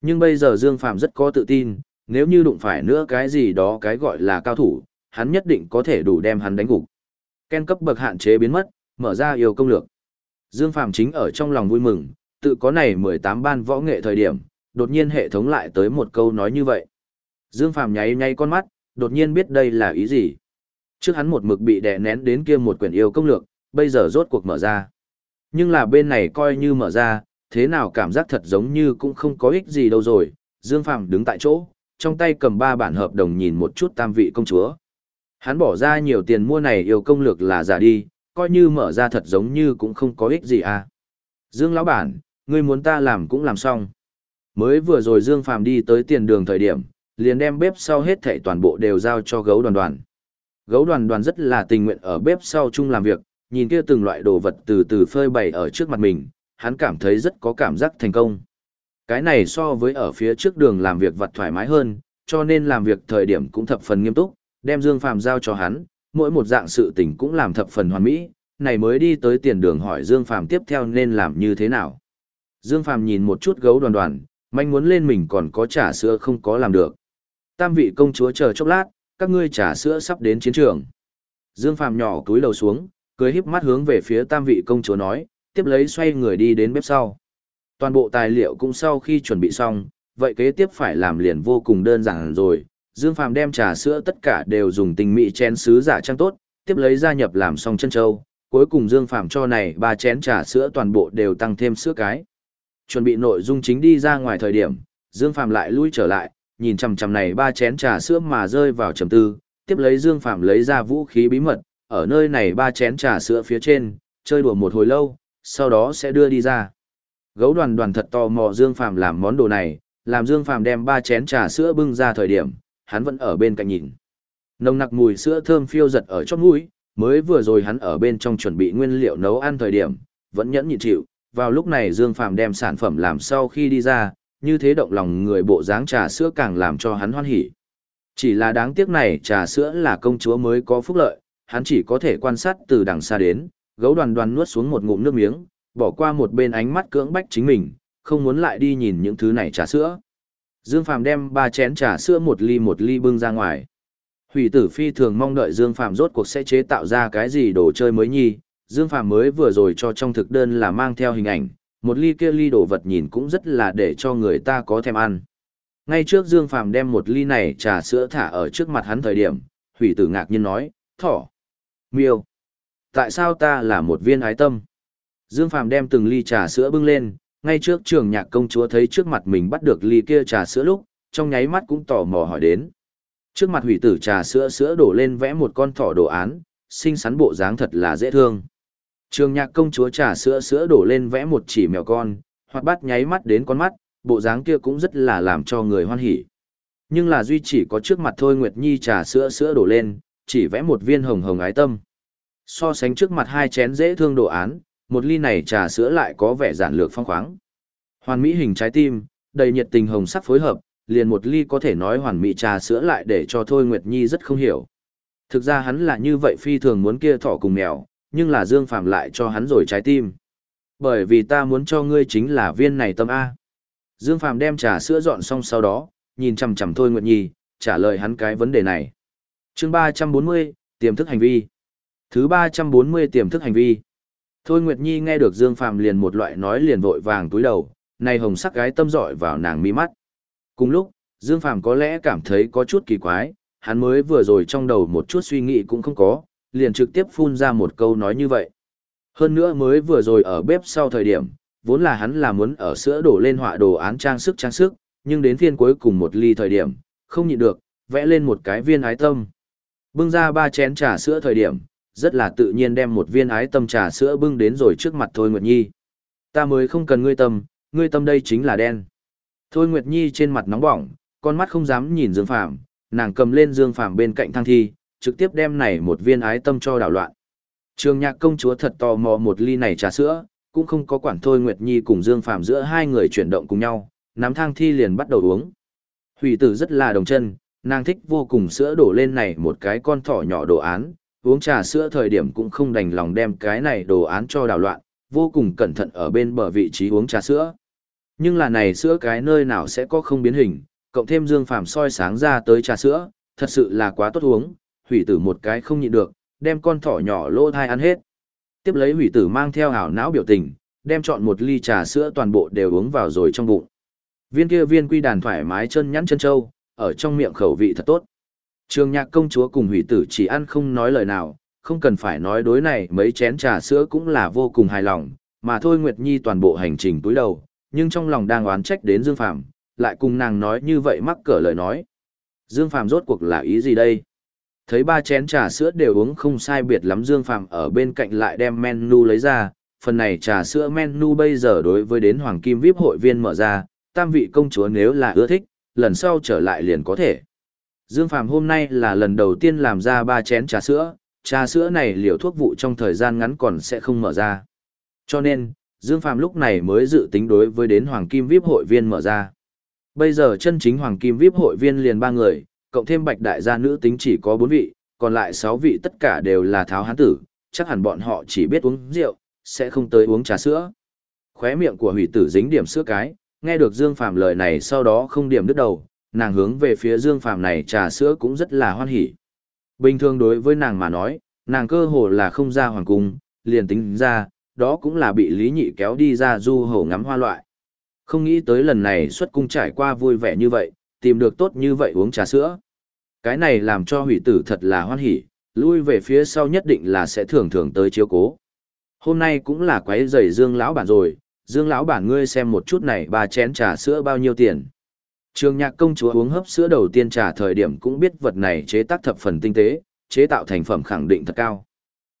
Nhưng bây giờ Dương Phàm rất có tự tin, nếu như đụng phải nữa cái gì đó cái gọi là cao thủ, hắn nhất định có thể đủ đem hắn đánh gục. Ken cấp bậc hạn chế biến mất, mở ra yêu công lược. Dương Phàm chính ở trong lòng vui mừng, tự có này 18 ban võ nghệ thời điểm, đột nhiên hệ thống lại tới một câu nói như vậy. Dương Phàm nháy nháy con mắt, đột nhiên biết đây là ý gì. Trước hắn một mực bị đè nén đến kia một quyển yêu công lược, bây giờ rốt cuộc mở ra. Nhưng là bên này coi như mở ra, thế nào cảm giác thật giống như cũng không có ích gì đâu rồi. Dương Phàm đứng tại chỗ, trong tay cầm ba bản hợp đồng nhìn một chút tam vị công chúa. Hắn bỏ ra nhiều tiền mua này yêu công lược là giả đi, coi như mở ra thật giống như cũng không có ích gì à. Dương lão bản, ngươi muốn ta làm cũng làm xong. Mới vừa rồi Dương Phàm đi tới tiền đường thời điểm, liền đem bếp sau hết thảy toàn bộ đều giao cho gấu đoàn đoàn. Gấu đoàn đoàn rất là tình nguyện ở bếp sau chung làm việc, nhìn kia từng loại đồ vật từ từ phơi bày ở trước mặt mình, hắn cảm thấy rất có cảm giác thành công. Cái này so với ở phía trước đường làm việc vật thoải mái hơn, cho nên làm việc thời điểm cũng thập phần nghiêm túc, đem Dương Phàm giao cho hắn, mỗi một dạng sự tình cũng làm thập phần hoàn mỹ, này mới đi tới tiền đường hỏi Dương Phàm tiếp theo nên làm như thế nào. Dương Phàm nhìn một chút gấu đoàn đoàn, manh muốn lên mình còn có trà sữa không có làm được. Tam vị công chúa chờ chốc lát, các ngươi trà sữa sắp đến chiến trường. Dương Phàm nhỏ túi lầu xuống, cười híp mắt hướng về phía tam vị công chúa nói, tiếp lấy xoay người đi đến bếp sau. Toàn bộ tài liệu cũng sau khi chuẩn bị xong, vậy kế tiếp phải làm liền vô cùng đơn giản rồi. Dương Phàm đem trà sữa tất cả đều dùng tình mỹ chén sứ giả trang tốt, tiếp lấy gia nhập làm xong chân châu, cuối cùng Dương Phàm cho này ba chén trà sữa toàn bộ đều tăng thêm sữa cái. Chuẩn bị nội dung chính đi ra ngoài thời điểm, Dương Phàm lại lui trở lại, nhìn chằm chằm này ba chén trà sữa mà rơi vào trầm tư, tiếp lấy Dương Phàm lấy ra vũ khí bí mật, ở nơi này ba chén trà sữa phía trên, chơi đùa một hồi lâu, sau đó sẽ đưa đi ra. Gấu đoàn đoàn thật tò mò Dương Phàm làm món đồ này, làm Dương Phàm đem ba chén trà sữa bưng ra thời điểm, hắn vẫn ở bên cạnh nhìn. Nồng nặc mùi sữa thơm phiêu giật ở chóp mũi, mới vừa rồi hắn ở bên trong chuẩn bị nguyên liệu nấu ăn thời điểm, vẫn nhẫn nhịn chịu, vào lúc này Dương Phàm đem sản phẩm làm sau khi đi ra, như thế động lòng người bộ dáng trà sữa càng làm cho hắn hoan hỉ. Chỉ là đáng tiếc này trà sữa là công chúa mới có phúc lợi, hắn chỉ có thể quan sát từ đằng xa đến, gấu đoàn đoàn nuốt xuống một ngụm nước miếng, bỏ qua một bên ánh mắt cưỡng bách chính mình, không muốn lại đi nhìn những thứ này trà sữa. Dương Phàm đem ba chén trà sữa một ly một ly bưng ra ngoài. Hủy tử phi thường mong đợi Dương Phàm rốt cuộc sẽ chế tạo ra cái gì đồ chơi mới nhi, Dương Phàm mới vừa rồi cho trong thực đơn là mang theo hình ảnh, một ly kia ly đồ vật nhìn cũng rất là để cho người ta có thèm ăn. Ngay trước Dương Phàm đem một ly này trà sữa thả ở trước mặt hắn thời điểm, hủy tử ngạc nhiên nói, thỏ, miêu, tại sao ta là một viên ái tâm? Dương Phàm đem từng ly trà sữa bưng lên, ngay trước trường nhạc công chúa thấy trước mặt mình bắt được ly kia trà sữa lúc, trong nháy mắt cũng tò mò hỏi đến. Trước mặt hủy tử trà sữa sữa đổ lên vẽ một con thỏ đồ án, xinh xắn bộ dáng thật là dễ thương. Trường nhạc công chúa trà sữa sữa đổ lên vẽ một chỉ mèo con, hoặc bắt nháy mắt đến con mắt, bộ dáng kia cũng rất là làm cho người hoan hỉ. Nhưng là duy chỉ có trước mặt thôi Nguyệt Nhi trà sữa sữa đổ lên, chỉ vẽ một viên hồng hồng ái tâm. So sánh trước mặt hai chén dễ thương đồ án, một ly này trà sữa lại có vẻ giản lược phong khoáng. Hoàn mỹ hình trái tim, đầy nhiệt tình hồng sắc phối hợp, liền một ly có thể nói hoàn mỹ trà sữa lại để cho Thôi Nguyệt Nhi rất không hiểu. Thực ra hắn là như vậy phi thường muốn kia thỏ cùng mèo, nhưng là Dương Phạm lại cho hắn rồi trái tim. Bởi vì ta muốn cho ngươi chính là viên này tâm A. Dương Phạm đem trà sữa dọn xong sau đó, nhìn chằm chằm Thôi Nguyệt Nhi, trả lời hắn cái vấn đề này. chương 340, tiềm thức hành vi. Thứ 340 tiềm thức hành vi. Thôi Nguyệt Nhi nghe được Dương Phạm liền một loại nói liền vội vàng túi đầu, này hồng sắc gái tâm dọi vào nàng mi mắt. Cùng lúc, Dương Phạm có lẽ cảm thấy có chút kỳ quái, hắn mới vừa rồi trong đầu một chút suy nghĩ cũng không có, liền trực tiếp phun ra một câu nói như vậy. Hơn nữa mới vừa rồi ở bếp sau thời điểm, vốn là hắn là muốn ở sữa đổ lên họa đồ án trang sức trang sức, nhưng đến phiên cuối cùng một ly thời điểm, không nhịn được, vẽ lên một cái viên ái tâm. Bưng ra ba chén trà sữa thời điểm, rất là tự nhiên đem một viên ái tâm trà sữa bưng đến rồi trước mặt Thôi Nguyệt Nhi. Ta mới không cần ngươi tâm, ngươi tâm đây chính là đen. Thôi Nguyệt Nhi trên mặt nóng bỏng, con mắt không dám nhìn Dương Phàm, nàng cầm lên Dương Phàm bên cạnh thang thi, trực tiếp đem này một viên ái tâm cho đảo loạn. Trường nhạc công chúa thật tò mò một ly này trà sữa, cũng không có quản thôi Nguyệt Nhi cùng Dương Phàm giữa hai người chuyển động cùng nhau, nắm thang thi liền bắt đầu uống. Hủy tử rất là đồng chân, nàng thích vô cùng sữa đổ lên này một cái con thỏ nhỏ đồ án, uống trà sữa thời điểm cũng không đành lòng đem cái này đồ án cho đảo loạn, vô cùng cẩn thận ở bên bờ vị trí uống trà sữa. Nhưng là này sữa cái nơi nào sẽ có không biến hình, cộng thêm Dương Phàm soi sáng ra tới trà sữa, thật sự là quá tốt uống, hủy tử một cái không nhịn được, đem con thỏ nhỏ lô thai ăn hết. Tiếp lấy hủy tử mang theo hảo não biểu tình, đem chọn một ly trà sữa toàn bộ đều uống vào rồi trong bụng. Viên kia viên quy đàn thoải mái chân nhắn chân trâu, ở trong miệng khẩu vị thật tốt. Trường nhạc công chúa cùng hủy tử chỉ ăn không nói lời nào, không cần phải nói đối này mấy chén trà sữa cũng là vô cùng hài lòng, mà thôi Nguyệt Nhi toàn bộ hành trình túi đầu, nhưng trong lòng đang oán trách đến Dương Phạm, lại cùng nàng nói như vậy mắc cỡ lời nói. Dương Phạm rốt cuộc là ý gì đây? Thấy ba chén trà sữa đều uống không sai biệt lắm Dương Phạm ở bên cạnh lại đem menu lấy ra, phần này trà sữa menu bây giờ đối với đến Hoàng Kim VIP hội viên mở ra, tam vị công chúa nếu là ưa thích, lần sau trở lại liền có thể. Dương Phàm hôm nay là lần đầu tiên làm ra ba chén trà sữa, trà sữa này liều thuốc vụ trong thời gian ngắn còn sẽ không mở ra. Cho nên, Dương Phàm lúc này mới dự tính đối với đến Hoàng Kim VIP hội viên mở ra. Bây giờ chân chính Hoàng Kim VIP hội viên liền ba người, cộng thêm bạch đại gia nữ tính chỉ có bốn vị, còn lại sáu vị tất cả đều là tháo hán tử, chắc hẳn bọn họ chỉ biết uống rượu, sẽ không tới uống trà sữa. Khóe miệng của hủy tử dính điểm sữa cái, nghe được Dương Phàm lời này sau đó không điểm đứt đầu, nàng hướng về phía Dương Phàm này trà sữa cũng rất là hoan hỉ. Bình thường đối với nàng mà nói, nàng cơ hồ là không ra hoàng cung, liền tính ra, đó cũng là bị Lý Nhị kéo đi ra du hổ ngắm hoa loại. Không nghĩ tới lần này xuất cung trải qua vui vẻ như vậy, tìm được tốt như vậy uống trà sữa. Cái này làm cho hủy tử thật là hoan hỉ, lui về phía sau nhất định là sẽ thường thường tới chiếu cố. Hôm nay cũng là quấy rầy Dương lão bản rồi, Dương lão bản ngươi xem một chút này ba chén trà sữa bao nhiêu tiền. Trường nhạc công chúa uống hấp sữa đầu tiên trà thời điểm cũng biết vật này chế tác thập phần tinh tế, chế tạo thành phẩm khẳng định thật cao.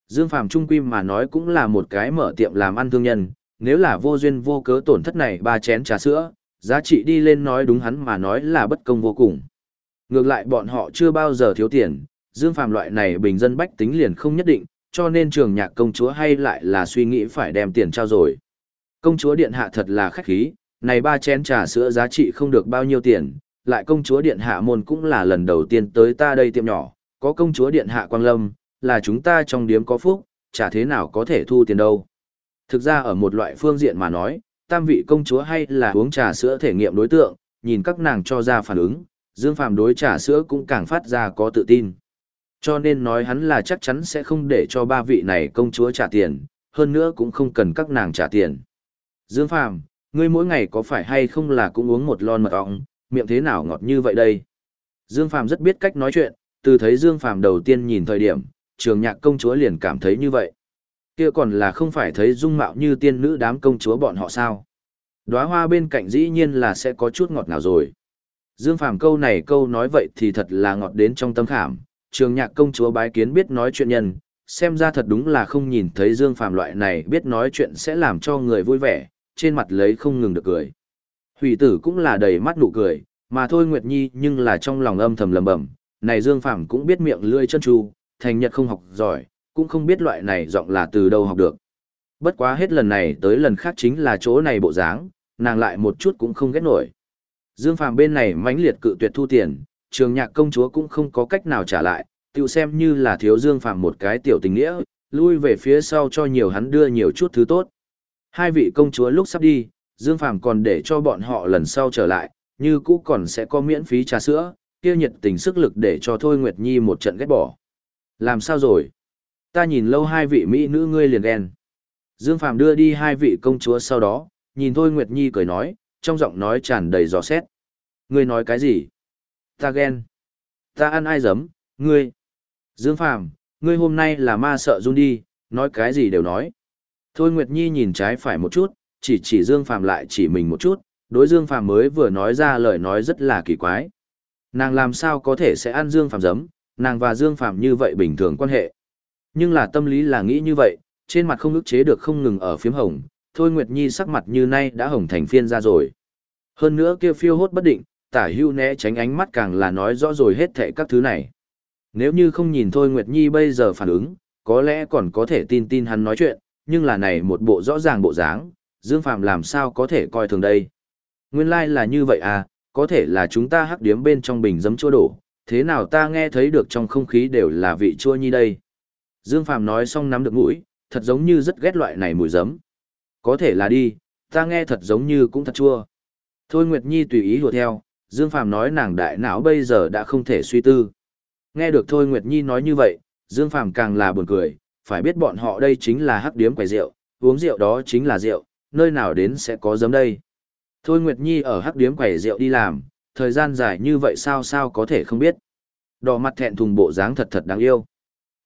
Dương Phàm Trung Quy mà nói cũng là một cái mở tiệm làm ăn thương nhân, nếu là vô duyên vô cớ tổn thất này ba chén trà sữa, giá trị đi lên nói đúng hắn mà nói là bất công vô cùng. Ngược lại bọn họ chưa bao giờ thiếu tiền, Dương Phàm loại này bình dân bách tính liền không nhất định, cho nên trường nhạc công chúa hay lại là suy nghĩ phải đem tiền trao rồi. Công chúa điện hạ thật là khách khí, này ba chén trà sữa giá trị không được bao nhiêu tiền, lại công chúa điện hạ môn cũng là lần đầu tiên tới ta đây tiệm nhỏ, có công chúa điện hạ quang lâm, là chúng ta trong điếm có phúc, chả thế nào có thể thu tiền đâu. Thực ra ở một loại phương diện mà nói, tam vị công chúa hay là uống trà sữa thể nghiệm đối tượng, nhìn các nàng cho ra phản ứng, Dương Phàm đối trà sữa cũng càng phát ra có tự tin. Cho nên nói hắn là chắc chắn sẽ không để cho ba vị này công chúa trả tiền, hơn nữa cũng không cần các nàng trả tiền. Dương Phàm, ngươi mỗi ngày có phải hay không là cũng uống một lon mật ong, miệng thế nào ngọt như vậy đây? Dương Phàm rất biết cách nói chuyện, từ thấy Dương Phàm đầu tiên nhìn thời điểm, trường nhạc công chúa liền cảm thấy như vậy. Kia còn là không phải thấy dung mạo như tiên nữ đám công chúa bọn họ sao? Đóa hoa bên cạnh dĩ nhiên là sẽ có chút ngọt nào rồi. Dương Phàm câu này câu nói vậy thì thật là ngọt đến trong tâm khảm, trường nhạc công chúa bái kiến biết nói chuyện nhân, xem ra thật đúng là không nhìn thấy Dương Phàm loại này biết nói chuyện sẽ làm cho người vui vẻ, trên mặt lấy không ngừng được cười. Hủy tử cũng là đầy mắt nụ cười, mà thôi Nguyệt Nhi nhưng là trong lòng âm thầm lầm bẩm này Dương Phàm cũng biết miệng lươi chân tru, thành nhật không học giỏi, cũng không biết loại này giọng là từ đâu học được. Bất quá hết lần này tới lần khác chính là chỗ này bộ dáng, nàng lại một chút cũng không ghét nổi. Dương Phàm bên này mãnh liệt cự tuyệt thu tiền, trường nhạc công chúa cũng không có cách nào trả lại, tiêu xem như là thiếu Dương Phàm một cái tiểu tình nghĩa, lui về phía sau cho nhiều hắn đưa nhiều chút thứ tốt. Hai vị công chúa lúc sắp đi, Dương Phàm còn để cho bọn họ lần sau trở lại, như cũ còn sẽ có miễn phí trà sữa, kia nhiệt tình sức lực để cho Thôi Nguyệt Nhi một trận ghét bỏ. Làm sao rồi? Ta nhìn lâu hai vị mỹ nữ ngươi liền ghen. Dương Phàm đưa đi hai vị công chúa sau đó, nhìn Thôi Nguyệt Nhi cười nói, trong giọng nói tràn đầy giò xét. Ngươi nói cái gì? Ta ghen. Ta ăn ai dấm, ngươi. Dương Phàm, ngươi hôm nay là ma sợ run đi, nói cái gì đều nói. Thôi Nguyệt Nhi nhìn trái phải một chút, chỉ chỉ Dương Phàm lại chỉ mình một chút, đối Dương Phàm mới vừa nói ra lời nói rất là kỳ quái. Nàng làm sao có thể sẽ ăn Dương Phàm giấm, nàng và Dương Phàm như vậy bình thường quan hệ. Nhưng là tâm lý là nghĩ như vậy, trên mặt không ức chế được không ngừng ở phím hồng, Thôi Nguyệt Nhi sắc mặt như nay đã hồng thành phiên ra rồi. Hơn nữa kia phiêu hốt bất định, tả hưu né tránh ánh mắt càng là nói rõ rồi hết thệ các thứ này. Nếu như không nhìn Thôi Nguyệt Nhi bây giờ phản ứng, có lẽ còn có thể tin tin hắn nói chuyện, nhưng là này một bộ rõ ràng bộ dáng, Dương Phạm làm sao có thể coi thường đây. Nguyên lai like là như vậy à, có thể là chúng ta hắc điếm bên trong bình giấm chua đổ, thế nào ta nghe thấy được trong không khí đều là vị chua như đây. Dương Phạm nói xong nắm được mũi, thật giống như rất ghét loại này mùi giấm. Có thể là đi, ta nghe thật giống như cũng thật chua. Thôi Nguyệt Nhi tùy ý hùa theo, Dương Phạm nói nàng đại não bây giờ đã không thể suy tư. Nghe được Thôi Nguyệt Nhi nói như vậy, Dương Phạm càng là buồn cười, phải biết bọn họ đây chính là hắc điếm quầy rượu, uống rượu đó chính là rượu, nơi nào đến sẽ có giấm đây. Thôi Nguyệt Nhi ở hắc điếm quầy rượu đi làm, thời gian dài như vậy sao sao có thể không biết. Đỏ mặt thẹn thùng bộ dáng thật thật đáng yêu.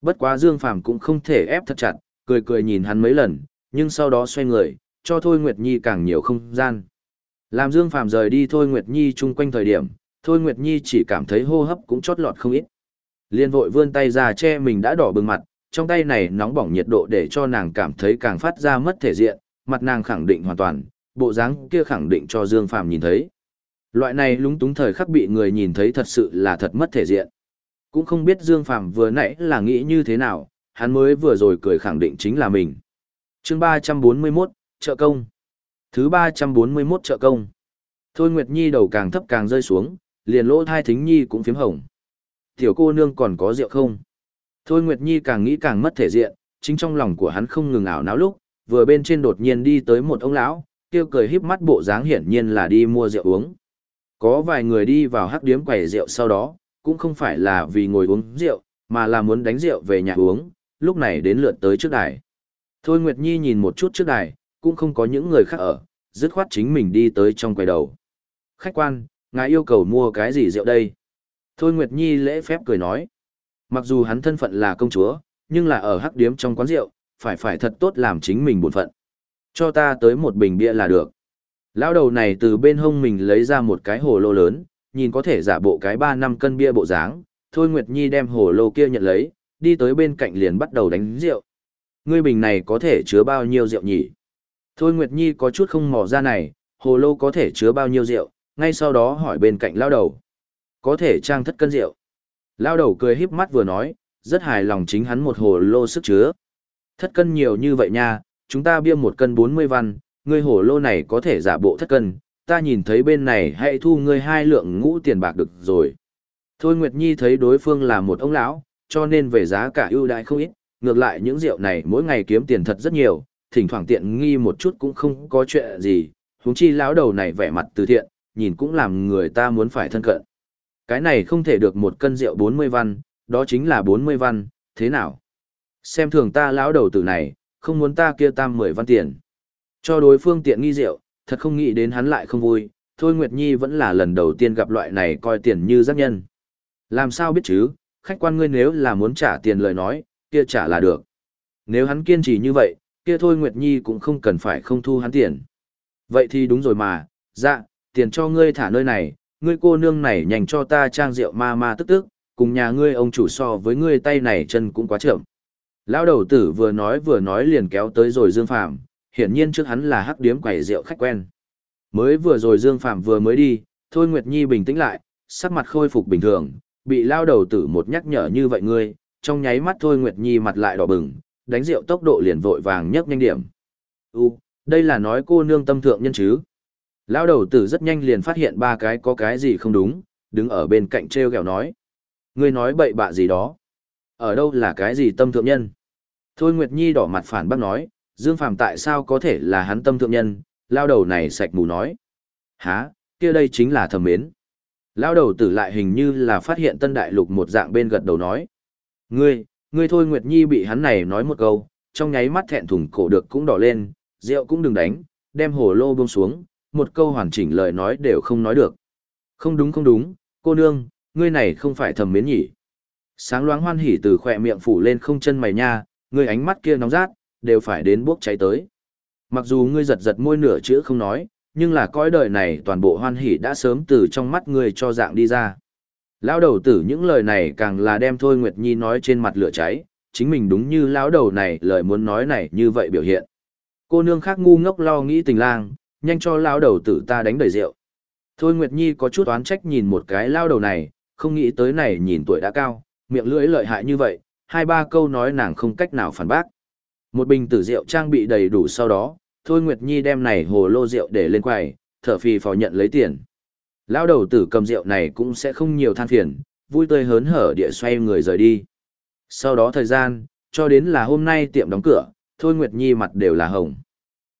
Bất quá Dương Phàm cũng không thể ép thật chặt, cười cười nhìn hắn mấy lần, nhưng sau đó xoay người, cho Thôi Nguyệt Nhi càng nhiều không gian. Làm Dương Phàm rời đi Thôi Nguyệt Nhi chung quanh thời điểm, Thôi Nguyệt Nhi chỉ cảm thấy hô hấp cũng chót lọt không ít. Liên vội vươn tay ra che mình đã đỏ bừng mặt, trong tay này nóng bỏng nhiệt độ để cho nàng cảm thấy càng phát ra mất thể diện, mặt nàng khẳng định hoàn toàn, bộ dáng kia khẳng định cho Dương Phàm nhìn thấy. Loại này lúng túng thời khắc bị người nhìn thấy thật sự là thật mất thể diện. Cũng không biết Dương Phàm vừa nãy là nghĩ như thế nào, hắn mới vừa rồi cười khẳng định chính là mình. Chương 341, trợ công. Thứ 341 trợ công. Thôi Nguyệt Nhi đầu càng thấp càng rơi xuống, liền lỗ thai thính nhi cũng phím hồng. Tiểu cô nương còn có rượu không? Thôi Nguyệt Nhi càng nghĩ càng mất thể diện, chính trong lòng của hắn không ngừng ảo não lúc, vừa bên trên đột nhiên đi tới một ông lão, kêu cười híp mắt bộ dáng hiển nhiên là đi mua rượu uống. Có vài người đi vào hắc điếm quầy rượu sau đó, cũng không phải là vì ngồi uống rượu, mà là muốn đánh rượu về nhà uống, lúc này đến lượt tới trước đài. Thôi Nguyệt Nhi nhìn một chút trước đài, cũng không có những người khác ở, dứt khoát chính mình đi tới trong quầy đầu. Khách quan, ngài yêu cầu mua cái gì rượu đây? Thôi Nguyệt Nhi lễ phép cười nói. Mặc dù hắn thân phận là công chúa, nhưng là ở hắc điếm trong quán rượu, phải phải thật tốt làm chính mình bổn phận. Cho ta tới một bình bia là được. Lão đầu này từ bên hông mình lấy ra một cái hồ lô lớn, nhìn có thể giả bộ cái 3 năm cân bia bộ dáng, Thôi Nguyệt Nhi đem hồ lô kia nhận lấy, đi tới bên cạnh liền bắt đầu đánh rượu. Ngươi bình này có thể chứa bao nhiêu rượu nhỉ? Thôi Nguyệt Nhi có chút không mò ra này, hồ lô có thể chứa bao nhiêu rượu, ngay sau đó hỏi bên cạnh lão đầu. Có thể trang thất cân rượu. Lao đầu cười híp mắt vừa nói, rất hài lòng chính hắn một hồ lô sức chứa. Thất cân nhiều như vậy nha, chúng ta bia một cân 40 văn, ngươi hồ lô này có thể giả bộ thất cân, ta nhìn thấy bên này hãy thu ngươi hai lượng ngũ tiền bạc được rồi. Thôi Nguyệt Nhi thấy đối phương là một ông lão, cho nên về giá cả ưu đãi không ít, ngược lại những rượu này mỗi ngày kiếm tiền thật rất nhiều, thỉnh thoảng tiện nghi một chút cũng không có chuyện gì, huống chi lão đầu này vẻ mặt từ thiện, nhìn cũng làm người ta muốn phải thân cận. Cái này không thể được một cân rượu 40 văn, đó chính là 40 văn, thế nào? Xem thường ta lão đầu tử này, không muốn ta kia tam 10 văn tiền. Cho đối phương tiện nghi rượu, thật không nghĩ đến hắn lại không vui, Thôi Nguyệt Nhi vẫn là lần đầu tiên gặp loại này coi tiền như giác nhân. Làm sao biết chứ, khách quan ngươi nếu là muốn trả tiền lời nói, kia trả là được. Nếu hắn kiên trì như vậy, kia thôi Nguyệt Nhi cũng không cần phải không thu hắn tiền. Vậy thì đúng rồi mà, dạ, tiền cho ngươi thả nơi này, ngươi cô nương này nhanh cho ta trang rượu ma ma tức tức, cùng nhà ngươi ông chủ so với ngươi tay này chân cũng quá chậm. Lão đầu tử vừa nói vừa nói liền kéo tới rồi Dương Phàm, hiển nhiên trước hắn là hắc điếm quẩy rượu khách quen. Mới vừa rồi Dương Phàm vừa mới đi, Thôi Nguyệt Nhi bình tĩnh lại, sắc mặt khôi phục bình thường, bị lao đầu tử một nhắc nhở như vậy ngươi, trong nháy mắt Thôi Nguyệt Nhi mặt lại đỏ bừng, đánh rượu tốc độ liền vội vàng nhấc nhanh điểm. U, đây là nói cô nương tâm thượng nhân chứ. Lao đầu tử rất nhanh liền phát hiện ba cái có cái gì không đúng, đứng ở bên cạnh treo gẹo nói. Ngươi nói bậy bạ gì đó. Ở đâu là cái gì tâm thượng nhân? Thôi Nguyệt Nhi đỏ mặt phản bác nói, Dương Phàm tại sao có thể là hắn tâm thượng nhân, lao đầu này sạch mù nói. Hả, kia đây chính là thầm mến. Lao đầu tử lại hình như là phát hiện tân đại lục một dạng bên gật đầu nói. Ngươi, ngươi thôi Nguyệt Nhi bị hắn này nói một câu, trong nháy mắt thẹn thùng cổ được cũng đỏ lên, rượu cũng đừng đánh, đem hồ lô buông xuống, một câu hoàn chỉnh lời nói đều không nói được. Không đúng không đúng, cô nương, ngươi này không phải thầm mến nhỉ. Sáng loáng hoan hỉ từ khỏe miệng phủ lên không chân mày nha, ngươi ánh mắt kia nóng rát, đều phải đến bốc cháy tới. Mặc dù ngươi giật giật môi nửa chữ không nói, nhưng là cõi đời này toàn bộ hoan hỉ đã sớm từ trong mắt ngươi cho dạng đi ra. Lão đầu tử những lời này càng là đem Thôi Nguyệt Nhi nói trên mặt lửa cháy, chính mình đúng như lão đầu này lời muốn nói này như vậy biểu hiện. Cô nương khác ngu ngốc lo nghĩ tình lang, nhanh cho lão đầu tử ta đánh đầy rượu. Thôi Nguyệt Nhi có chút oán trách nhìn một cái lão đầu này, không nghĩ tới này nhìn tuổi đã cao, miệng lưỡi lợi hại như vậy, hai ba câu nói nàng không cách nào phản bác. Một bình tử rượu trang bị đầy đủ sau đó, Thôi Nguyệt Nhi đem này hồ lô rượu để lên quầy, thở phì phò nhận lấy tiền. Lão đầu tử cầm rượu này cũng sẽ không nhiều than phiền, vui tươi hớn hở địa xoay người rời đi. Sau đó thời gian, cho đến là hôm nay tiệm đóng cửa, Thôi Nguyệt Nhi mặt đều là hồng.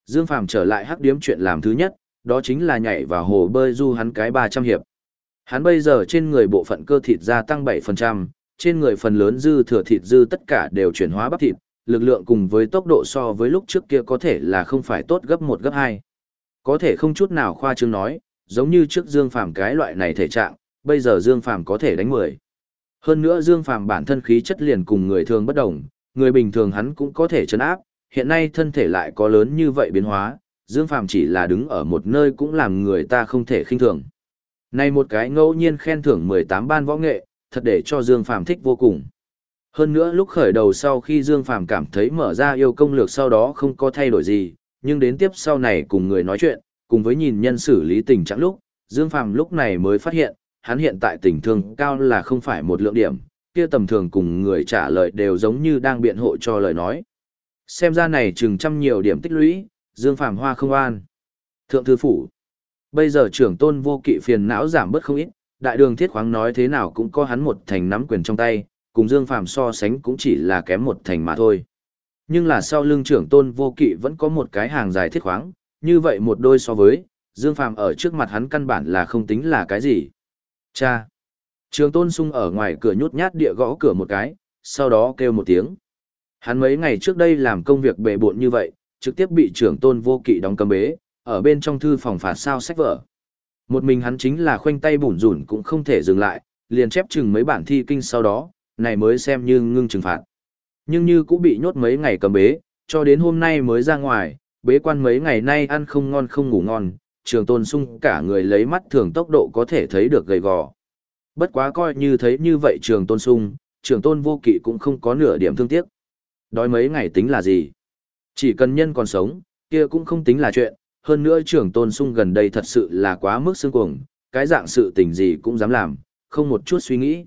Dương Phàm trở lại hắc điếm chuyện làm thứ nhất, đó chính là nhảy vào hồ bơi du hắn cái 300 hiệp. Hắn bây giờ trên người bộ phận cơ thịt gia tăng 7%, trên người phần lớn dư thừa thịt dư tất cả đều chuyển hóa bắp thịt, lực lượng cùng với tốc độ so với lúc trước kia có thể là không phải tốt gấp 1 gấp 2. Có thể không chút nào khoa trương nói, giống như trước Dương Phàm cái loại này thể trạng, bây giờ Dương Phàm có thể đánh 10. Hơn nữa Dương Phàm bản thân khí chất liền cùng người thường bất đồng, người bình thường hắn cũng có thể chấn áp, hiện nay thân thể lại có lớn như vậy biến hóa, Dương Phàm chỉ là đứng ở một nơi cũng làm người ta không thể khinh thường. Này một cái ngẫu nhiên khen thưởng 18 ban võ nghệ, thật để cho Dương Phàm thích vô cùng. Hơn nữa lúc khởi đầu sau khi Dương Phàm cảm thấy mở ra yêu công lược sau đó không có thay đổi gì, nhưng đến tiếp sau này cùng người nói chuyện, cùng với nhìn nhân xử lý tình trạng lúc, Dương Phàm lúc này mới phát hiện, hắn hiện tại tình thương cao là không phải một lượng điểm, kia tầm thường cùng người trả lời đều giống như đang biện hộ cho lời nói. Xem ra này chừng trăm nhiều điểm tích lũy, Dương Phàm hoa không an. Thượng thư phủ. Bây giờ trưởng tôn vô kỵ phiền não giảm bớt không ít, đại đường thiết khoáng nói thế nào cũng có hắn một thành nắm quyền trong tay, cùng Dương Phàm so sánh cũng chỉ là kém một thành mà thôi. Nhưng là sau lưng trưởng tôn vô kỵ vẫn có một cái hàng dài thiết khoáng, như vậy một đôi so với, Dương Phàm ở trước mặt hắn căn bản là không tính là cái gì. Cha! Trường tôn sung ở ngoài cửa nhút nhát địa gõ cửa một cái, sau đó kêu một tiếng. Hắn mấy ngày trước đây làm công việc bề bộn như vậy, trực tiếp bị trưởng tôn vô kỵ đóng cầm bế, ở bên trong thư phòng phạt sao sách vở. Một mình hắn chính là khoanh tay bủn rủn cũng không thể dừng lại, liền chép chừng mấy bản thi kinh sau đó, này mới xem như ngưng trừng phạt. Nhưng như cũng bị nhốt mấy ngày cầm bế, cho đến hôm nay mới ra ngoài, bế quan mấy ngày nay ăn không ngon không ngủ ngon, trường tôn sung cả người lấy mắt thường tốc độ có thể thấy được gầy gò. Bất quá coi như thấy như vậy trường tôn sung, trường tôn vô kỵ cũng không có nửa điểm thương tiếc. Đói mấy ngày tính là gì? Chỉ cần nhân còn sống, kia cũng không tính là chuyện, hơn nữa trưởng tôn sung gần đây thật sự là quá mức xương cuồng, cái dạng sự tình gì cũng dám làm, không một chút suy nghĩ.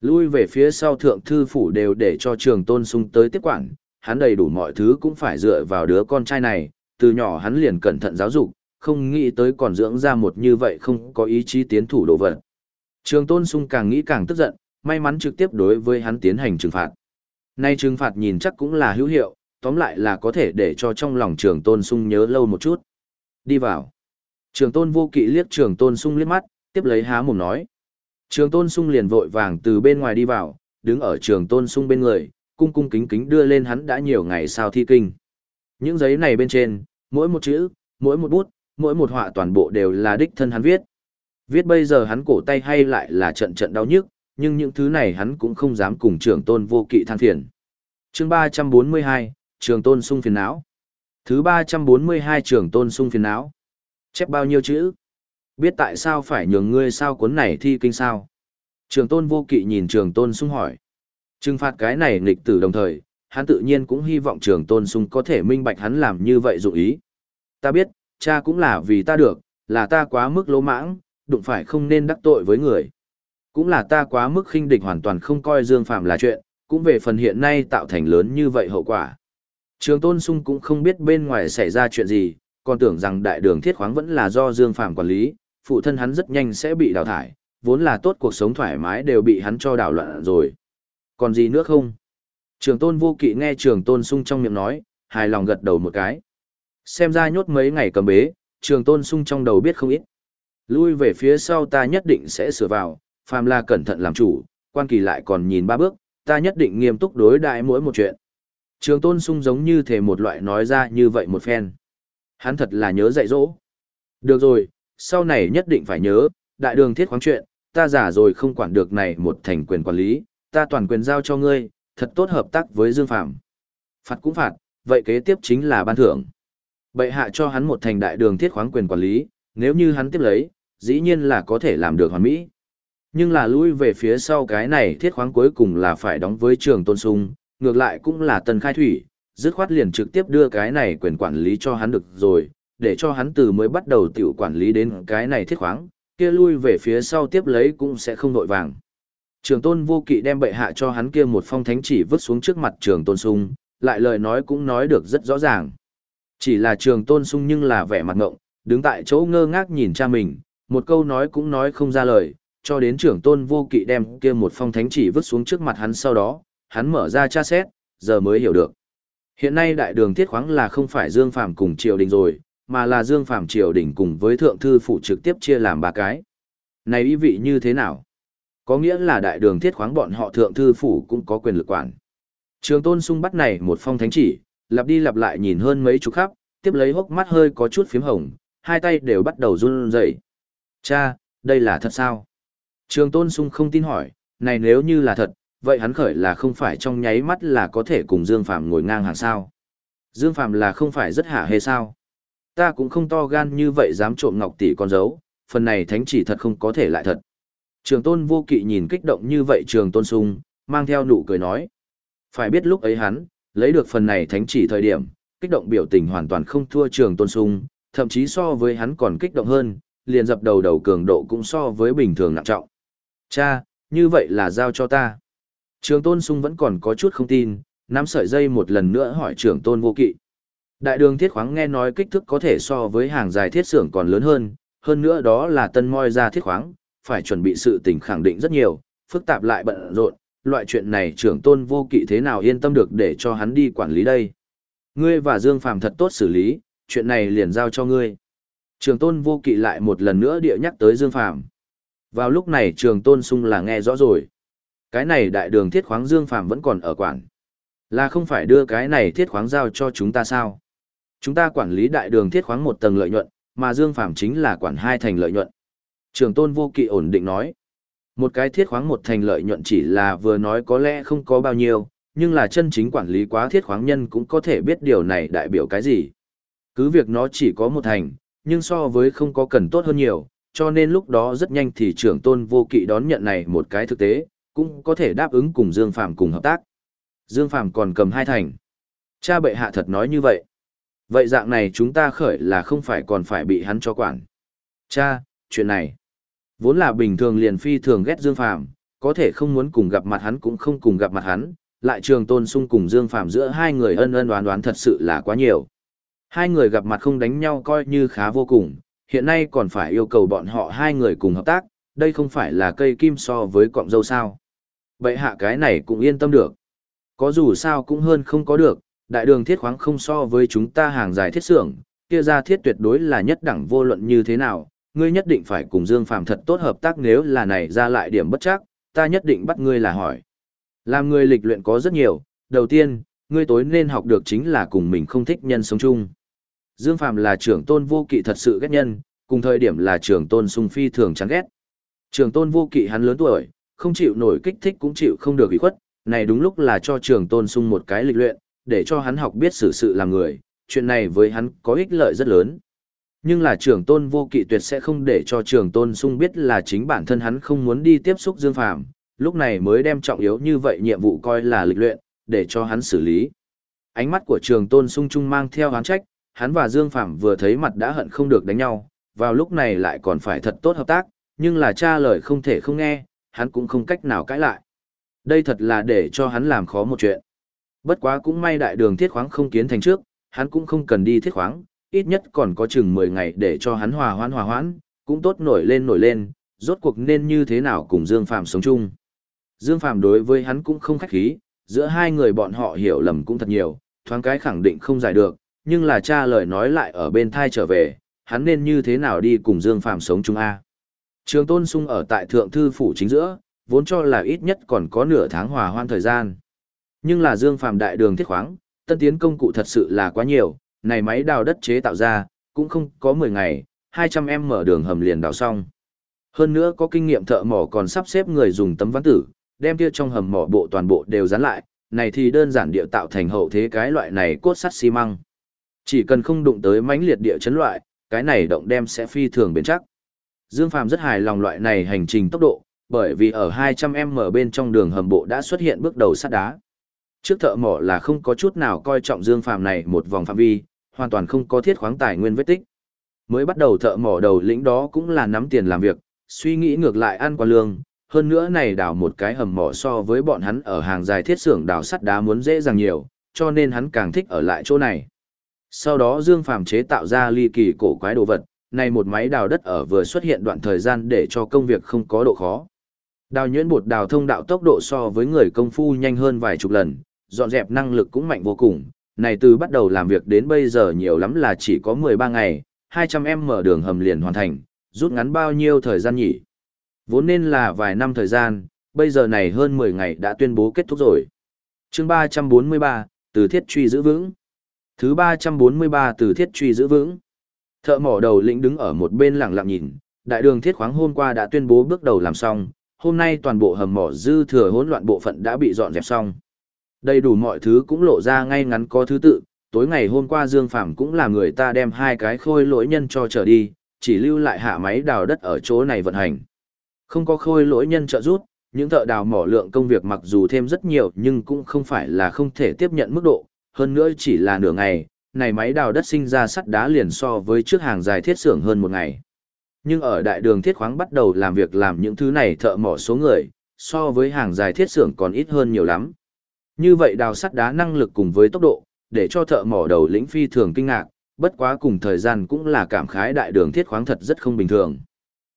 Lui về phía sau thượng thư phủ đều để cho trường tôn sung tới tiếp quản, hắn đầy đủ mọi thứ cũng phải dựa vào đứa con trai này, từ nhỏ hắn liền cẩn thận giáo dục, không nghĩ tới còn dưỡng ra một như vậy không có ý chí tiến thủ đồ vật. Trường tôn sung càng nghĩ càng tức giận, may mắn trực tiếp đối với hắn tiến hành trừng phạt. Nay trừng phạt nhìn chắc cũng là hữu hiệu, tóm lại là có thể để cho trong lòng trường tôn sung nhớ lâu một chút. Đi vào. Trường tôn vô kỵ liếc trường tôn sung liếc mắt, tiếp lấy há mồm nói. Trường tôn sung liền vội vàng từ bên ngoài đi vào, đứng ở trường tôn sung bên người, cung cung kính kính đưa lên hắn đã nhiều ngày sao thi kinh. Những giấy này bên trên, mỗi một chữ, mỗi một bút, mỗi một họa toàn bộ đều là đích thân hắn viết. Viết bây giờ hắn cổ tay hay lại là trận trận đau nhức, nhưng những thứ này hắn cũng không dám cùng trường tôn vô kỵ than phiền. chương 342, trường tôn sung phiền não. Thứ 342 trường tôn sung phiền não. Chép bao nhiêu chữ? Biết tại sao phải nhường ngươi sao cuốn này thi kinh sao? Trường tôn vô kỵ nhìn trường tôn sung hỏi. Trừng phạt cái này nghịch tử đồng thời, hắn tự nhiên cũng hy vọng trường tôn sung có thể minh bạch hắn làm như vậy dụng ý. Ta biết, cha cũng là vì ta được, là ta quá mức lỗ mãng, đụng phải không nên đắc tội với người. Cũng là ta quá mức khinh địch hoàn toàn không coi Dương Phạm là chuyện, cũng về phần hiện nay tạo thành lớn như vậy hậu quả. Trường Tôn Sung cũng không biết bên ngoài xảy ra chuyện gì, còn tưởng rằng đại đường thiết khoáng vẫn là do Dương Phạm quản lý, phụ thân hắn rất nhanh sẽ bị đào thải, vốn là tốt cuộc sống thoải mái đều bị hắn cho đảo loạn rồi. Còn gì nữa không? Trường Tôn vô kỵ nghe Trường Tôn Sung trong miệng nói, hài lòng gật đầu một cái. Xem ra nhốt mấy ngày cầm bế, Trường Tôn Sung trong đầu biết không ít. Lui về phía sau ta nhất định sẽ sửa vào, phàm là cẩn thận làm chủ, quan kỳ lại còn nhìn ba bước, ta nhất định nghiêm túc đối đại mỗi một chuyện. Trường tôn sung giống như thể một loại nói ra như vậy một phen. Hắn thật là nhớ dạy dỗ. Được rồi, sau này nhất định phải nhớ, đại đường thiết khoáng chuyện, ta giả rồi không quản được này một thành quyền quản lý, ta toàn quyền giao cho ngươi, thật tốt hợp tác với Dương Phạm. Phạt cũng phạt, vậy kế tiếp chính là ban thưởng. Bệ hạ cho hắn một thành đại đường thiết khoáng quyền quản lý, nếu như hắn tiếp lấy, dĩ nhiên là có thể làm được hoàn mỹ. Nhưng là lui về phía sau cái này thiết khoáng cuối cùng là phải đóng với trường tôn sung, ngược lại cũng là tần khai thủy, dứt khoát liền trực tiếp đưa cái này quyền quản lý cho hắn được rồi, để cho hắn từ mới bắt đầu tiểu quản lý đến cái này thiết khoáng, kia lui về phía sau tiếp lấy cũng sẽ không nội vàng. Trường tôn vô kỵ đem bệ hạ cho hắn kia một phong thánh chỉ vứt xuống trước mặt trường tôn sung, lại lời nói cũng nói được rất rõ ràng. Chỉ là trường tôn sung nhưng là vẻ mặt ngộng, đứng tại chỗ ngơ ngác nhìn cha mình, một câu nói cũng nói không ra lời, cho đến trưởng tôn vô kỵ đem kia một phong thánh chỉ vứt xuống trước mặt hắn sau đó, hắn mở ra tra xét, giờ mới hiểu được. Hiện nay đại đường thiết khoáng là không phải Dương Phàm cùng triều đình rồi, mà là Dương Phàm triều đình cùng với thượng thư phụ trực tiếp chia làm ba cái. Này ý vị như thế nào? Có nghĩa là đại đường thiết khoáng bọn họ thượng thư phủ cũng có quyền lực quản. Trường tôn sung bắt này một phong thánh chỉ, lặp đi lặp lại nhìn hơn mấy chục khắp, tiếp lấy hốc mắt hơi có chút phím hồng, hai tay đều bắt đầu run rẩy. Cha, đây là thật sao? Trường tôn sung không tin hỏi, này nếu như là thật, vậy hắn khởi là không phải trong nháy mắt là có thể cùng Dương Phạm ngồi ngang hàng sao. Dương Phạm là không phải rất hả hê sao. Ta cũng không to gan như vậy dám trộm ngọc tỷ con dấu, phần này thánh chỉ thật không có thể lại thật. Trường tôn vô kỵ nhìn kích động như vậy trường tôn sung, mang theo nụ cười nói. Phải biết lúc ấy hắn, lấy được phần này thánh chỉ thời điểm, kích động biểu tình hoàn toàn không thua trường tôn sung, thậm chí so với hắn còn kích động hơn, liền dập đầu đầu cường độ cũng so với bình thường nặng trọng. Cha, như vậy là giao cho ta. Trường tôn sung vẫn còn có chút không tin, nắm sợi dây một lần nữa hỏi Trường tôn vô kỵ. Đại đường thiết khoáng nghe nói kích thước có thể so với hàng dài thiết xưởng còn lớn hơn, hơn nữa đó là tân moi ra thiết khoáng, phải chuẩn bị sự tình khẳng định rất nhiều, phức tạp lại bận rộn, loại chuyện này trưởng tôn vô kỵ thế nào yên tâm được để cho hắn đi quản lý đây. Ngươi và Dương Phàm thật tốt xử lý, chuyện này liền giao cho ngươi. Trường tôn vô kỵ lại một lần nữa địa nhắc tới Dương Phàm vào lúc này trường tôn sung là nghe rõ rồi. Cái này đại đường thiết khoáng Dương Phàm vẫn còn ở quản. Là không phải đưa cái này thiết khoáng giao cho chúng ta sao? Chúng ta quản lý đại đường thiết khoáng một tầng lợi nhuận, mà Dương Phàm chính là quản hai thành lợi nhuận. Trường tôn vô kỵ ổn định nói. Một cái thiết khoáng một thành lợi nhuận chỉ là vừa nói có lẽ không có bao nhiêu, nhưng là chân chính quản lý quá thiết khoáng nhân cũng có thể biết điều này đại biểu cái gì. Cứ việc nó chỉ có một thành, nhưng so với không có cần tốt hơn nhiều, cho nên lúc đó rất nhanh thì trưởng tôn vô kỵ đón nhận này một cái thực tế, cũng có thể đáp ứng cùng Dương Phàm cùng hợp tác. Dương Phàm còn cầm hai thành. Cha bệ hạ thật nói như vậy. Vậy dạng này chúng ta khởi là không phải còn phải bị hắn cho quản. Cha, chuyện này. Vốn là bình thường liền phi thường ghét Dương Phàm, có thể không muốn cùng gặp mặt hắn cũng không cùng gặp mặt hắn, lại trường tôn sung cùng Dương Phàm giữa hai người ân ân đoán đoán thật sự là quá nhiều. Hai người gặp mặt không đánh nhau coi như khá vô cùng, hiện nay còn phải yêu cầu bọn họ hai người cùng hợp tác, đây không phải là cây kim so với cọng dâu sao. Vậy hạ cái này cũng yên tâm được. Có dù sao cũng hơn không có được, đại đường thiết khoáng không so với chúng ta hàng dài thiết xưởng, kia ra thiết tuyệt đối là nhất đẳng vô luận như thế nào, ngươi nhất định phải cùng Dương Phàm thật tốt hợp tác nếu là này ra lại điểm bất chắc, ta nhất định bắt ngươi là hỏi. Làm người lịch luyện có rất nhiều, đầu tiên, ngươi tối nên học được chính là cùng mình không thích nhân sống chung. Dương Phàm là trưởng tôn vô kỵ thật sự ghét nhân, cùng thời điểm là trưởng tôn sung phi thường chán ghét. Trưởng tôn vô kỵ hắn lớn tuổi, không chịu nổi kích thích cũng chịu không được ủy khuất, này đúng lúc là cho trưởng tôn sung một cái lịch luyện, để cho hắn học biết xử sự làm người, chuyện này với hắn có ích lợi rất lớn. Nhưng là trưởng tôn vô kỵ tuyệt sẽ không để cho trưởng tôn sung biết là chính bản thân hắn không muốn đi tiếp xúc Dương Phàm lúc này mới đem trọng yếu như vậy nhiệm vụ coi là lịch luyện, để cho hắn xử lý. Ánh mắt của trường tôn sung trung mang theo hán trách, hắn và Dương Phạm vừa thấy mặt đã hận không được đánh nhau, vào lúc này lại còn phải thật tốt hợp tác, nhưng là cha lời không thể không nghe, hắn cũng không cách nào cãi lại. Đây thật là để cho hắn làm khó một chuyện. Bất quá cũng may đại đường thiết khoáng không kiến thành trước, hắn cũng không cần đi thiết khoáng, ít nhất còn có chừng 10 ngày để cho hắn hòa hoãn hòa hoãn, cũng tốt nổi lên nổi lên, rốt cuộc nên như thế nào cùng Dương Phạm sống chung. Dương Phạm đối với hắn cũng không khách khí, giữa hai người bọn họ hiểu lầm cũng thật nhiều, thoáng cái khẳng định không giải được, nhưng là cha lời nói lại ở bên thai trở về, hắn nên như thế nào đi cùng Dương Phạm sống chung A. Trường Tôn Sung ở tại Thượng Thư Phủ chính giữa, vốn cho là ít nhất còn có nửa tháng hòa hoan thời gian. Nhưng là Dương Phạm đại đường thiết khoáng, tân tiến công cụ thật sự là quá nhiều, này máy đào đất chế tạo ra, cũng không có 10 ngày, 200 em mở đường hầm liền đào xong. Hơn nữa có kinh nghiệm thợ mỏ còn sắp xếp người dùng tấm ván tử, đem kia trong hầm mỏ bộ toàn bộ đều dán lại, này thì đơn giản địa tạo thành hậu thế cái loại này cốt sắt xi măng. Chỉ cần không đụng tới mãnh liệt địa chấn loại, cái này động đem sẽ phi thường bền chắc. Dương Phàm rất hài lòng loại này hành trình tốc độ, bởi vì ở 200m bên trong đường hầm bộ đã xuất hiện bước đầu sắt đá. Trước thợ mỏ là không có chút nào coi trọng Dương Phàm này một vòng phạm vi, hoàn toàn không có thiết khoáng tài nguyên vết tích. Mới bắt đầu thợ mỏ đầu lĩnh đó cũng là nắm tiền làm việc, suy nghĩ ngược lại ăn qua lương, hơn nữa này đào một cái hầm mỏ so với bọn hắn ở hàng dài thiết xưởng đào sắt đá muốn dễ dàng nhiều, cho nên hắn càng thích ở lại chỗ này. Sau đó Dương Phàm chế tạo ra ly kỳ cổ quái đồ vật, này một máy đào đất ở vừa xuất hiện đoạn thời gian để cho công việc không có độ khó. Đào nhuyễn bột đào thông đạo tốc độ so với người công phu nhanh hơn vài chục lần, dọn dẹp năng lực cũng mạnh vô cùng. Này từ bắt đầu làm việc đến bây giờ nhiều lắm là chỉ có 13 ngày, 200 em mở đường hầm liền hoàn thành, rút ngắn bao nhiêu thời gian nhỉ? Vốn nên là vài năm thời gian, bây giờ này hơn 10 ngày đã tuyên bố kết thúc rồi. chương 343, từ thiết truy giữ vững. Thứ 343 từ thiết truy giữ vững. Thợ mỏ đầu lĩnh đứng ở một bên lặng lặng nhìn, đại đường thiết khoáng hôm qua đã tuyên bố bước đầu làm xong, hôm nay toàn bộ hầm mỏ dư thừa hỗn loạn bộ phận đã bị dọn dẹp xong. Đầy đủ mọi thứ cũng lộ ra ngay ngắn có thứ tự, tối ngày hôm qua Dương Phàm cũng là người ta đem hai cái khôi lỗi nhân cho trở đi, chỉ lưu lại hạ máy đào đất ở chỗ này vận hành. Không có khôi lỗi nhân trợ giúp, những thợ đào mỏ lượng công việc mặc dù thêm rất nhiều nhưng cũng không phải là không thể tiếp nhận mức độ, hơn nữa chỉ là nửa ngày, này máy đào đất sinh ra sắt đá liền so với trước hàng dài thiết xưởng hơn một ngày. Nhưng ở đại đường thiết khoáng bắt đầu làm việc làm những thứ này thợ mỏ số người, so với hàng dài thiết xưởng còn ít hơn nhiều lắm. Như vậy đào sắt đá năng lực cùng với tốc độ, để cho thợ mỏ đầu lĩnh phi thường kinh ngạc, bất quá cùng thời gian cũng là cảm khái đại đường thiết khoáng thật rất không bình thường.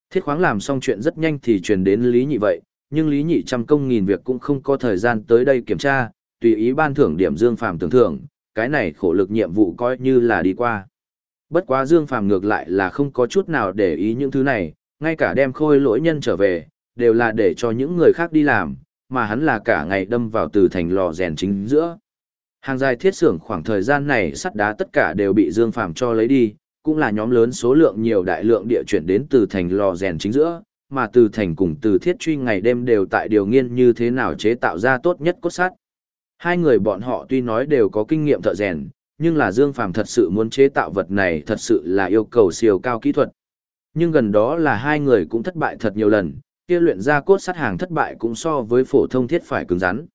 Thiết khoáng làm xong chuyện rất nhanh thì truyền đến Lý Nhị vậy, nhưng Lý Nhị trăm công nghìn việc cũng không có thời gian tới đây kiểm tra, tùy ý ban thưởng điểm Dương Phàm tưởng thưởng, cái này khổ lực nhiệm vụ coi như là đi qua. Bất quá Dương Phàm ngược lại là không có chút nào để ý những thứ này, ngay cả đem khôi lỗi nhân trở về, đều là để cho những người khác đi làm, mà hắn là cả ngày đâm vào từ thành lò rèn chính giữa. Hàng dài thiết xưởng khoảng thời gian này sắt đá tất cả đều bị Dương Phàm cho lấy đi, cũng là nhóm lớn số lượng nhiều đại lượng địa chuyển đến từ thành lò rèn chính giữa, mà từ thành cùng từ thiết truy ngày đêm đều tại điều nghiên như thế nào chế tạo ra tốt nhất cốt sắt. Hai người bọn họ tuy nói đều có kinh nghiệm thợ rèn, nhưng là Dương Phàm thật sự muốn chế tạo vật này thật sự là yêu cầu siêu cao kỹ thuật. Nhưng gần đó là hai người cũng thất bại thật nhiều lần, kia luyện ra cốt sắt hàng thất bại cũng so với phổ thông thiết phải cứng rắn.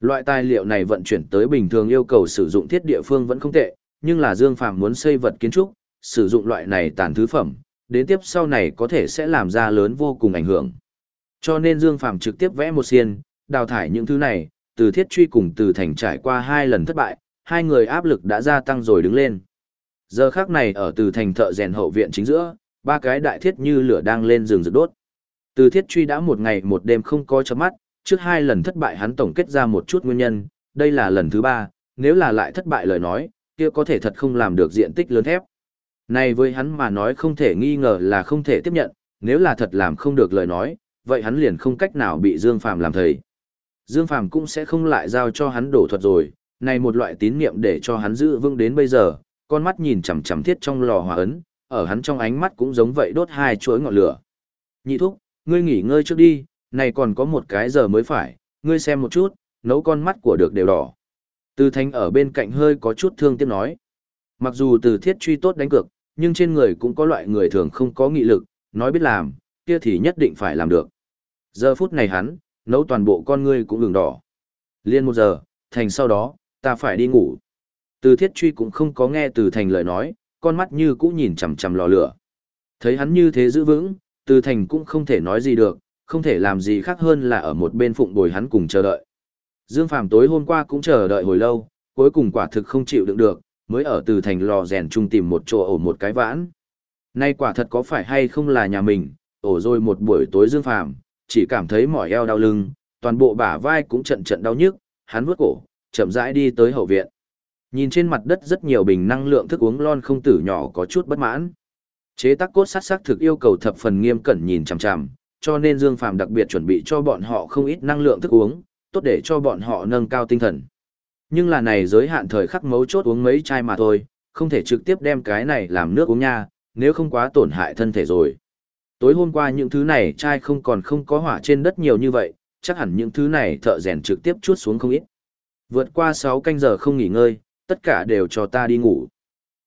Loại tài liệu này vận chuyển tới bình thường yêu cầu sử dụng thiết địa phương vẫn không tệ, nhưng là Dương Phàm muốn xây vật kiến trúc, sử dụng loại này tàn thứ phẩm, đến tiếp sau này có thể sẽ làm ra lớn vô cùng ảnh hưởng. Cho nên Dương Phàm trực tiếp vẽ một xiên, đào thải những thứ này, từ thiết truy cùng từ thành trải qua hai lần thất bại, hai người áp lực đã gia tăng rồi đứng lên. Giờ khác này ở từ thành thợ rèn hậu viện chính giữa, ba cái đại thiết như lửa đang lên rừng rực đốt. Từ thiết truy đã một ngày một đêm không có chấm mắt, trước hai lần thất bại hắn tổng kết ra một chút nguyên nhân, đây là lần thứ ba, nếu là lại thất bại lời nói, kia có thể thật không làm được diện tích lớn thép. Này với hắn mà nói không thể nghi ngờ là không thể tiếp nhận, nếu là thật làm không được lời nói, vậy hắn liền không cách nào bị Dương Phàm làm thầy. Dương Phàm cũng sẽ không lại giao cho hắn đổ thuật rồi, này một loại tín niệm để cho hắn giữ vững đến bây giờ, con mắt nhìn chằm chằm thiết trong lò hòa ấn, ở hắn trong ánh mắt cũng giống vậy đốt hai chuỗi ngọn lửa. Nhị thúc, ngươi nghỉ ngơi trước đi, này còn có một cái giờ mới phải, ngươi xem một chút, nấu con mắt của được đều đỏ. Từ thanh ở bên cạnh hơi có chút thương tiếc nói. Mặc dù từ thiết truy tốt đánh cược, nhưng trên người cũng có loại người thường không có nghị lực, nói biết làm, kia thì nhất định phải làm được. Giờ phút này hắn, nấu toàn bộ con ngươi cũng đường đỏ. Liên một giờ, thành sau đó, ta phải đi ngủ. Từ thiết truy cũng không có nghe từ thành lời nói, con mắt như cũ nhìn chằm chằm lò lửa. Thấy hắn như thế giữ vững, từ thành cũng không thể nói gì được, không thể làm gì khác hơn là ở một bên phụng bồi hắn cùng chờ đợi. Dương Phàm tối hôm qua cũng chờ đợi hồi lâu, cuối cùng quả thực không chịu đựng được, mới ở từ thành lò rèn chung tìm một chỗ ổ một cái vãn. Nay quả thật có phải hay không là nhà mình, ổ rồi một buổi tối Dương Phàm chỉ cảm thấy mỏi eo đau lưng, toàn bộ bả vai cũng trận trận đau nhức, hắn vuốt cổ, chậm rãi đi tới hậu viện. Nhìn trên mặt đất rất nhiều bình năng lượng thức uống lon không tử nhỏ có chút bất mãn. Chế tác cốt sát sắc thực yêu cầu thập phần nghiêm cẩn nhìn chằm chằm, cho nên Dương Phàm đặc biệt chuẩn bị cho bọn họ không ít năng lượng thức uống, tốt để cho bọn họ nâng cao tinh thần. Nhưng là này giới hạn thời khắc mấu chốt uống mấy chai mà thôi, không thể trực tiếp đem cái này làm nước uống nha, nếu không quá tổn hại thân thể rồi. Tối hôm qua những thứ này trai không còn không có hỏa trên đất nhiều như vậy, chắc hẳn những thứ này thợ rèn trực tiếp chuốt xuống không ít. Vượt qua 6 canh giờ không nghỉ ngơi, tất cả đều cho ta đi ngủ.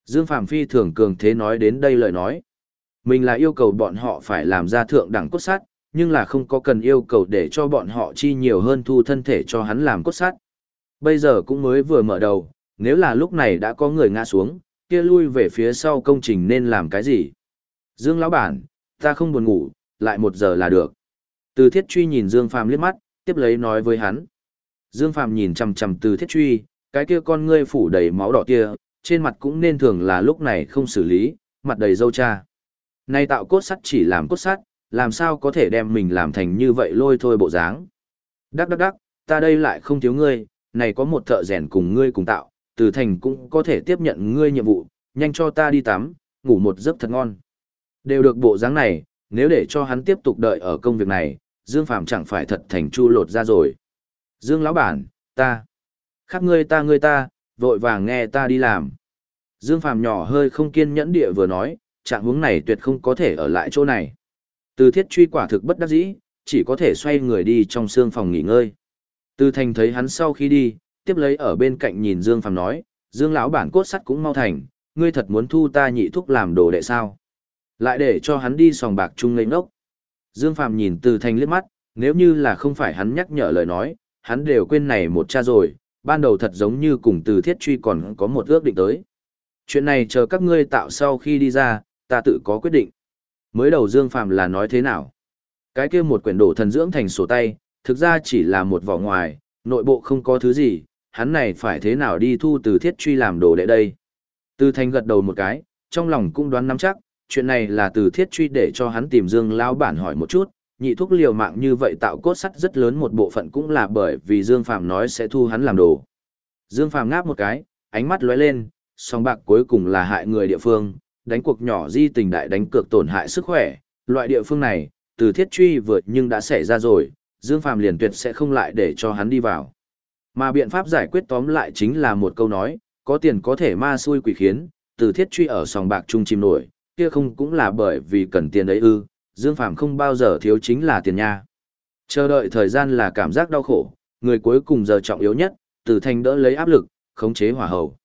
Dương Phạm Phi thường cường thế nói đến đây lời nói. Mình là yêu cầu bọn họ phải làm ra thượng đẳng cốt sát, nhưng là không có cần yêu cầu để cho bọn họ chi nhiều hơn thu thân thể cho hắn làm cốt sát. Bây giờ cũng mới vừa mở đầu, nếu là lúc này đã có người ngã xuống, kia lui về phía sau công trình nên làm cái gì? Dương lão bản, ta không buồn ngủ, lại một giờ là được. Từ thiết truy nhìn Dương Phàm liếc mắt, tiếp lấy nói với hắn. Dương Phàm nhìn chầm chầm từ thiết truy, cái kia con ngươi phủ đầy máu đỏ kia, trên mặt cũng nên thường là lúc này không xử lý, mặt đầy dâu cha. Nay tạo cốt sắt chỉ làm cốt sắt, làm sao có thể đem mình làm thành như vậy lôi thôi bộ dáng. Đắc đắc đắc, ta đây lại không thiếu ngươi, này có một thợ rèn cùng ngươi cùng tạo, từ thành cũng có thể tiếp nhận ngươi nhiệm vụ, nhanh cho ta đi tắm, ngủ một giấc thật ngon. Đều được bộ dáng này, nếu để cho hắn tiếp tục đợi ở công việc này, Dương Phạm chẳng phải thật thành chu lột ra rồi. Dương lão bản, ta, khắp ngươi ta ngươi ta, vội vàng nghe ta đi làm. Dương Phạm nhỏ hơi không kiên nhẫn địa vừa nói, trạng hướng này tuyệt không có thể ở lại chỗ này. Từ thiết truy quả thực bất đắc dĩ, chỉ có thể xoay người đi trong xương phòng nghỉ ngơi. Từ thành thấy hắn sau khi đi, tiếp lấy ở bên cạnh nhìn Dương Phạm nói, Dương lão bản cốt sắt cũng mau thành, ngươi thật muốn thu ta nhị thúc làm đồ đệ sao? Lại để cho hắn đi sòng bạc chung ngây ngốc. Dương Phạm nhìn từ thành liếc mắt, nếu như là không phải hắn nhắc nhở lời nói, hắn đều quên này một cha rồi, ban đầu thật giống như cùng từ thiết truy còn có một ước định tới. Chuyện này chờ các ngươi tạo sau khi đi ra, ta tự có quyết định. Mới đầu Dương Phạm là nói thế nào? Cái kia một quyển đổ thần dưỡng thành sổ tay, thực ra chỉ là một vỏ ngoài, nội bộ không có thứ gì, hắn này phải thế nào đi thu từ thiết truy làm đồ đệ đây? Từ thành gật đầu một cái, trong lòng cũng đoán nắm chắc, chuyện này là từ thiết truy để cho hắn tìm Dương Lão bản hỏi một chút, nhị thuốc liều mạng như vậy tạo cốt sắt rất lớn một bộ phận cũng là bởi vì Dương Phàm nói sẽ thu hắn làm đồ. Dương Phàm ngáp một cái, ánh mắt lóe lên, song bạc cuối cùng là hại người địa phương, đánh cuộc nhỏ di tình đại đánh cược tổn hại sức khỏe, loại địa phương này, từ thiết truy vượt nhưng đã xảy ra rồi, Dương Phàm liền tuyệt sẽ không lại để cho hắn đi vào. Mà biện pháp giải quyết tóm lại chính là một câu nói, có tiền có thể ma xui quỷ khiến, từ thiết truy ở sòng bạc trung chìm nổi, kia không cũng là bởi vì cần tiền đấy ư, Dương Phàm không bao giờ thiếu chính là tiền nha. Chờ đợi thời gian là cảm giác đau khổ, người cuối cùng giờ trọng yếu nhất, từ thành đỡ lấy áp lực, khống chế hỏa hầu.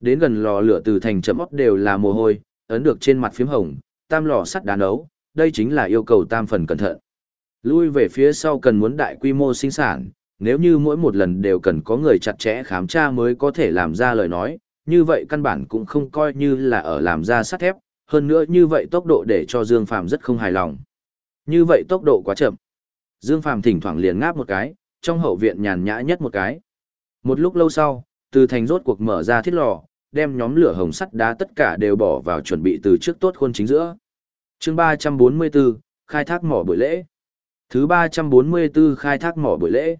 Đến gần lò lửa từ thành chấm óc đều là mồ hôi, ấn được trên mặt phím hồng, tam lò sắt đá nấu, đây chính là yêu cầu tam phần cẩn thận. Lui về phía sau cần muốn đại quy mô sinh sản, nếu như mỗi một lần đều cần có người chặt chẽ khám tra mới có thể làm ra lời nói, như vậy căn bản cũng không coi như là ở làm ra sắt thép, hơn nữa như vậy tốc độ để cho Dương Phàm rất không hài lòng. Như vậy tốc độ quá chậm. Dương Phàm thỉnh thoảng liền ngáp một cái, trong hậu viện nhàn nhã nhất một cái. Một lúc lâu sau, từ thành rốt cuộc mở ra thiết lò, đem nhóm lửa hồng sắt đá tất cả đều bỏ vào chuẩn bị từ trước tốt khuôn chính giữa. Chương 344, khai thác mỏ buổi lễ. Thứ 344 khai thác mỏ buổi lễ.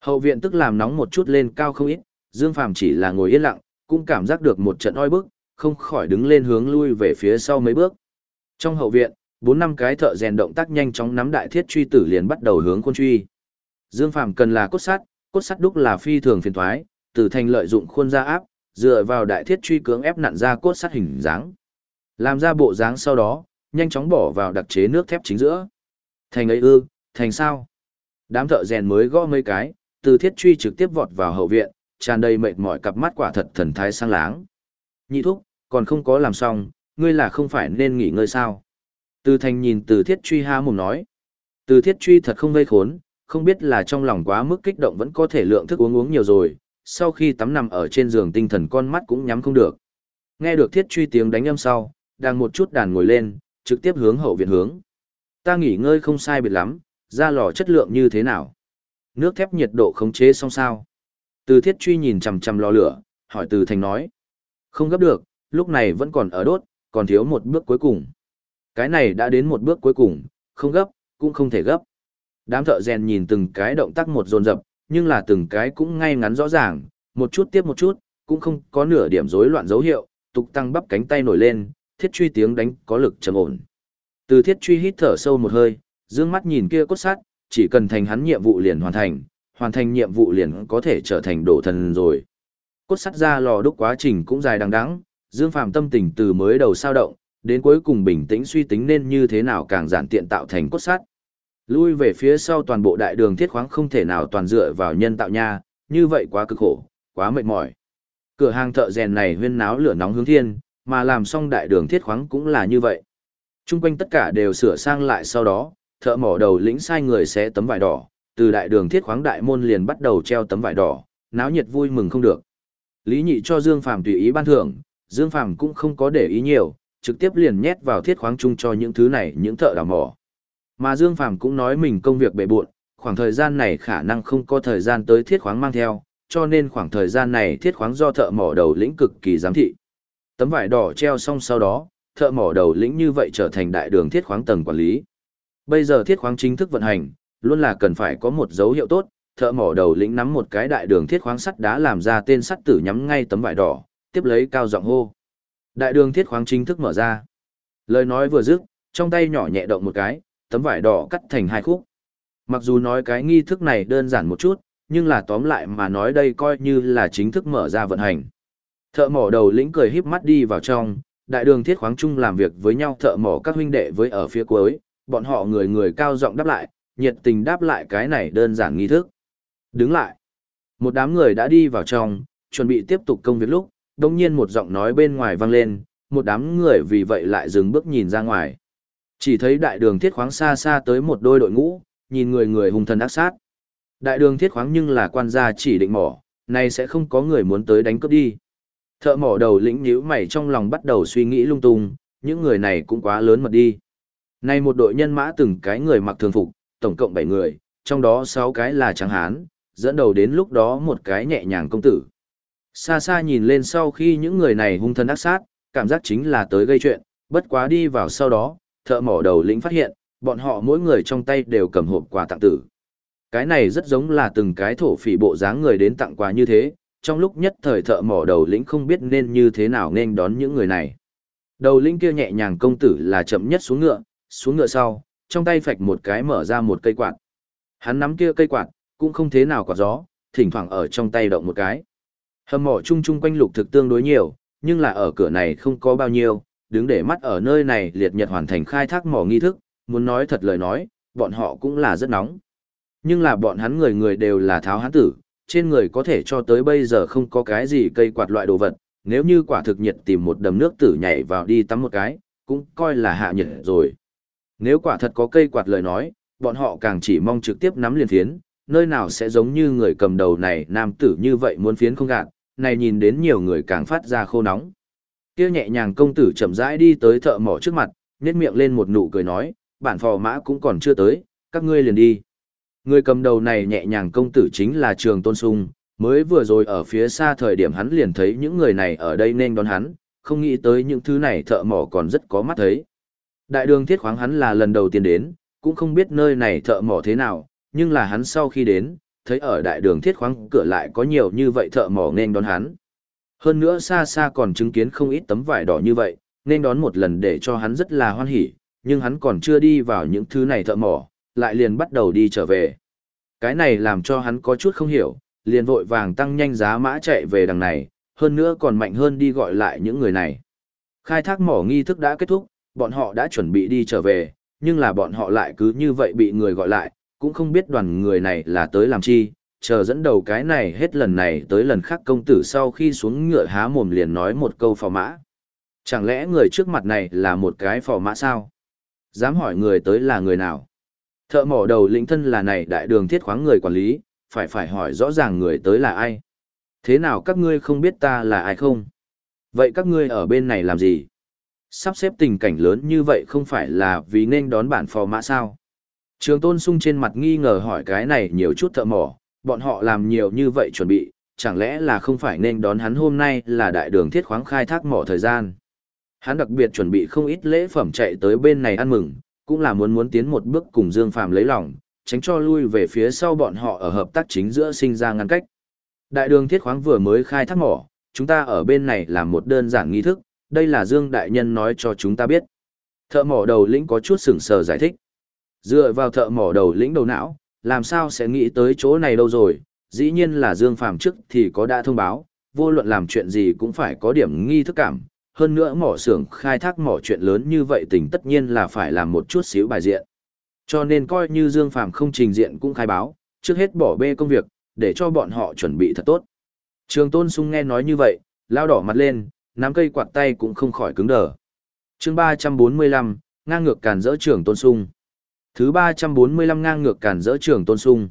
Hậu viện tức làm nóng một chút lên cao không ít, Dương Phàm chỉ là ngồi yên lặng, cũng cảm giác được một trận oi bức, không khỏi đứng lên hướng lui về phía sau mấy bước. Trong hậu viện, bốn năm cái thợ rèn động tác nhanh chóng nắm đại thiết truy tử liền bắt đầu hướng khuôn truy. Dương Phàm cần là cốt sắt, cốt sắt đúc là phi thường phiền toái, từ thành lợi dụng khuôn ra áp, dựa vào đại thiết truy cưỡng ép nặn ra cốt sắt hình dáng. Làm ra bộ dáng sau đó, nhanh chóng bỏ vào đặc chế nước thép chính giữa. Thành ấy ư, thành sao? Đám thợ rèn mới gõ mấy cái, từ thiết truy trực tiếp vọt vào hậu viện, tràn đầy mệt mỏi cặp mắt quả thật thần thái sang láng. Nhị thúc, còn không có làm xong, ngươi là không phải nên nghỉ ngơi sao? Từ thành nhìn từ thiết truy ha mồm nói. Từ thiết truy thật không gây khốn, không biết là trong lòng quá mức kích động vẫn có thể lượng thức uống uống nhiều rồi, sau khi tắm nằm ở trên giường tinh thần con mắt cũng nhắm không được. Nghe được thiết truy tiếng đánh âm sau, đang một chút đàn ngồi lên, trực tiếp hướng hậu viện hướng. Ta nghỉ ngơi không sai biệt lắm, ra lò chất lượng như thế nào? Nước thép nhiệt độ khống chế xong sao? Từ thiết truy nhìn chằm chằm lò lửa, hỏi từ thành nói. Không gấp được, lúc này vẫn còn ở đốt, còn thiếu một bước cuối cùng. Cái này đã đến một bước cuối cùng, không gấp, cũng không thể gấp. Đám thợ rèn nhìn từng cái động tác một dồn dập, nhưng là từng cái cũng ngay ngắn rõ ràng, một chút tiếp một chút, cũng không có nửa điểm rối loạn dấu hiệu, tục tăng bắp cánh tay nổi lên, thiết truy tiếng đánh có lực trầm ổn. Từ thiết truy hít thở sâu một hơi, dương mắt nhìn kia cốt sát, chỉ cần thành hắn nhiệm vụ liền hoàn thành, hoàn thành nhiệm vụ liền có thể trở thành đổ thần rồi. Cốt sắt ra lò đúc quá trình cũng dài đằng đẵng, Dương Phàm tâm tình từ mới đầu sao động, đến cuối cùng bình tĩnh suy tính nên như thế nào càng giản tiện tạo thành cốt sắt. Lui về phía sau toàn bộ đại đường thiết khoáng không thể nào toàn dựa vào nhân tạo nha, như vậy quá cực khổ, quá mệt mỏi. Cửa hàng thợ rèn này huyên náo lửa nóng hướng thiên, mà làm xong đại đường thiết khoáng cũng là như vậy. Trung quanh tất cả đều sửa sang lại sau đó, thợ mỏ đầu lĩnh sai người xé tấm vải đỏ, từ đại đường thiết khoáng đại môn liền bắt đầu treo tấm vải đỏ, náo nhiệt vui mừng không được. Lý Nhị cho Dương Phàm tùy ý ban thưởng, Dương Phàm cũng không có để ý nhiều, trực tiếp liền nhét vào thiết khoáng chung cho những thứ này những thợ đào mỏ. Mà Dương Phàm cũng nói mình công việc bệ bộn, khoảng thời gian này khả năng không có thời gian tới thiết khoáng mang theo, cho nên khoảng thời gian này thiết khoáng do thợ mỏ đầu lĩnh cực kỳ giám thị. Tấm vải đỏ treo xong sau đó, thợ mỏ đầu lĩnh như vậy trở thành đại đường thiết khoáng tầng quản lý. Bây giờ thiết khoáng chính thức vận hành, luôn là cần phải có một dấu hiệu tốt, thợ mỏ đầu lĩnh nắm một cái đại đường thiết khoáng sắt đá làm ra tên sắt tử nhắm ngay tấm vải đỏ, tiếp lấy cao giọng hô. Đại đường thiết khoáng chính thức mở ra. Lời nói vừa dứt, trong tay nhỏ nhẹ động một cái, tấm vải đỏ cắt thành hai khúc. Mặc dù nói cái nghi thức này đơn giản một chút, nhưng là tóm lại mà nói đây coi như là chính thức mở ra vận hành. Thợ mỏ đầu lĩnh cười híp mắt đi vào trong, đại đường thiết khoáng chung làm việc với nhau thợ mỏ các huynh đệ với ở phía cuối, bọn họ người người cao giọng đáp lại, nhiệt tình đáp lại cái này đơn giản nghi thức. Đứng lại. Một đám người đã đi vào trong, chuẩn bị tiếp tục công việc lúc, đồng nhiên một giọng nói bên ngoài vang lên, một đám người vì vậy lại dừng bước nhìn ra ngoài. Chỉ thấy đại đường thiết khoáng xa xa tới một đôi đội ngũ, nhìn người người hung thần ác sát. Đại đường thiết khoáng nhưng là quan gia chỉ định mỏ, nay sẽ không có người muốn tới đánh cướp đi. Thợ mỏ đầu lĩnh nhíu mày trong lòng bắt đầu suy nghĩ lung tung, những người này cũng quá lớn mật đi. Nay một đội nhân mã từng cái người mặc thường phục, tổng cộng 7 người, trong đó 6 cái là trắng hán, dẫn đầu đến lúc đó một cái nhẹ nhàng công tử. Xa xa nhìn lên sau khi những người này hung thân ác sát, cảm giác chính là tới gây chuyện, bất quá đi vào sau đó, thợ mỏ đầu lĩnh phát hiện, bọn họ mỗi người trong tay đều cầm hộp quà tặng tử. Cái này rất giống là từng cái thổ phỉ bộ dáng người đến tặng quà như thế, trong lúc nhất thời thợ mỏ đầu lĩnh không biết nên như thế nào nên đón những người này. Đầu lĩnh kia nhẹ nhàng công tử là chậm nhất xuống ngựa, xuống ngựa sau, trong tay phạch một cái mở ra một cây quạt. Hắn nắm kia cây quạt, cũng không thế nào quả gió, thỉnh thoảng ở trong tay động một cái. Hầm mỏ chung chung quanh lục thực tương đối nhiều, nhưng là ở cửa này không có bao nhiêu, đứng để mắt ở nơi này liệt nhật hoàn thành khai thác mỏ nghi thức, muốn nói thật lời nói, bọn họ cũng là rất nóng. Nhưng là bọn hắn người người đều là tháo hán tử, trên người có thể cho tới bây giờ không có cái gì cây quạt loại đồ vật, nếu như quả thực nhiệt tìm một đầm nước tử nhảy vào đi tắm một cái, cũng coi là hạ nhiệt rồi. Nếu quả thật có cây quạt lời nói, bọn họ càng chỉ mong trực tiếp nắm liền phiến, nơi nào sẽ giống như người cầm đầu này nam tử như vậy muốn phiến không gạt, này nhìn đến nhiều người càng phát ra khô nóng. Kia nhẹ nhàng công tử chậm rãi đi tới thợ mỏ trước mặt, nhếch miệng lên một nụ cười nói, bản phò mã cũng còn chưa tới, các ngươi liền đi. Người cầm đầu này nhẹ nhàng công tử chính là Trường Tôn Sung, mới vừa rồi ở phía xa thời điểm hắn liền thấy những người này ở đây nên đón hắn, không nghĩ tới những thứ này thợ mỏ còn rất có mắt thấy. Đại đường thiết khoáng hắn là lần đầu tiên đến, cũng không biết nơi này thợ mỏ thế nào, nhưng là hắn sau khi đến, thấy ở đại đường thiết khoáng cửa lại có nhiều như vậy thợ mỏ nên đón hắn. Hơn nữa xa xa còn chứng kiến không ít tấm vải đỏ như vậy, nên đón một lần để cho hắn rất là hoan hỉ, nhưng hắn còn chưa đi vào những thứ này thợ mỏ, lại liền bắt đầu đi trở về. Cái này làm cho hắn có chút không hiểu, liền vội vàng tăng nhanh giá mã chạy về đằng này, hơn nữa còn mạnh hơn đi gọi lại những người này. Khai thác mỏ nghi thức đã kết thúc, bọn họ đã chuẩn bị đi trở về, nhưng là bọn họ lại cứ như vậy bị người gọi lại, cũng không biết đoàn người này là tới làm chi, chờ dẫn đầu cái này hết lần này tới lần khác công tử sau khi xuống ngựa há mồm liền nói một câu phò mã. Chẳng lẽ người trước mặt này là một cái phò mã sao? Dám hỏi người tới là người nào? Thợ mỏ đầu lĩnh thân là này đại đường thiết khoáng người quản lý, phải phải hỏi rõ ràng người tới là ai. Thế nào các ngươi không biết ta là ai không? Vậy các ngươi ở bên này làm gì? Sắp xếp tình cảnh lớn như vậy không phải là vì nên đón bản phò mã sao? Trường tôn sung trên mặt nghi ngờ hỏi cái này nhiều chút thợ mỏ, bọn họ làm nhiều như vậy chuẩn bị, chẳng lẽ là không phải nên đón hắn hôm nay là đại đường thiết khoáng khai thác mỏ thời gian. Hắn đặc biệt chuẩn bị không ít lễ phẩm chạy tới bên này ăn mừng, cũng là muốn muốn tiến một bước cùng Dương Phàm lấy lòng, tránh cho lui về phía sau bọn họ ở hợp tác chính giữa sinh ra ngăn cách. Đại đường thiết khoáng vừa mới khai thác mỏ, chúng ta ở bên này làm một đơn giản nghi thức, đây là Dương Đại Nhân nói cho chúng ta biết. Thợ mỏ đầu lĩnh có chút sửng sờ giải thích. Dựa vào thợ mỏ đầu lĩnh đầu não, làm sao sẽ nghĩ tới chỗ này đâu rồi, dĩ nhiên là Dương Phàm trước thì có đã thông báo, vô luận làm chuyện gì cũng phải có điểm nghi thức cảm, hơn nữa mỏ xưởng khai thác mỏ chuyện lớn như vậy tình tất nhiên là phải làm một chút xíu bài diện. Cho nên coi như Dương Phàm không trình diện cũng khai báo, trước hết bỏ bê công việc, để cho bọn họ chuẩn bị thật tốt. Trường Tôn Sung nghe nói như vậy, lao đỏ mặt lên, nắm cây quạt tay cũng không khỏi cứng đờ. Chương 345, ngang ngược càn dỡ Trường Tôn Sung. Thứ 345 ngang ngược cản dỡ Trường Tôn Sung.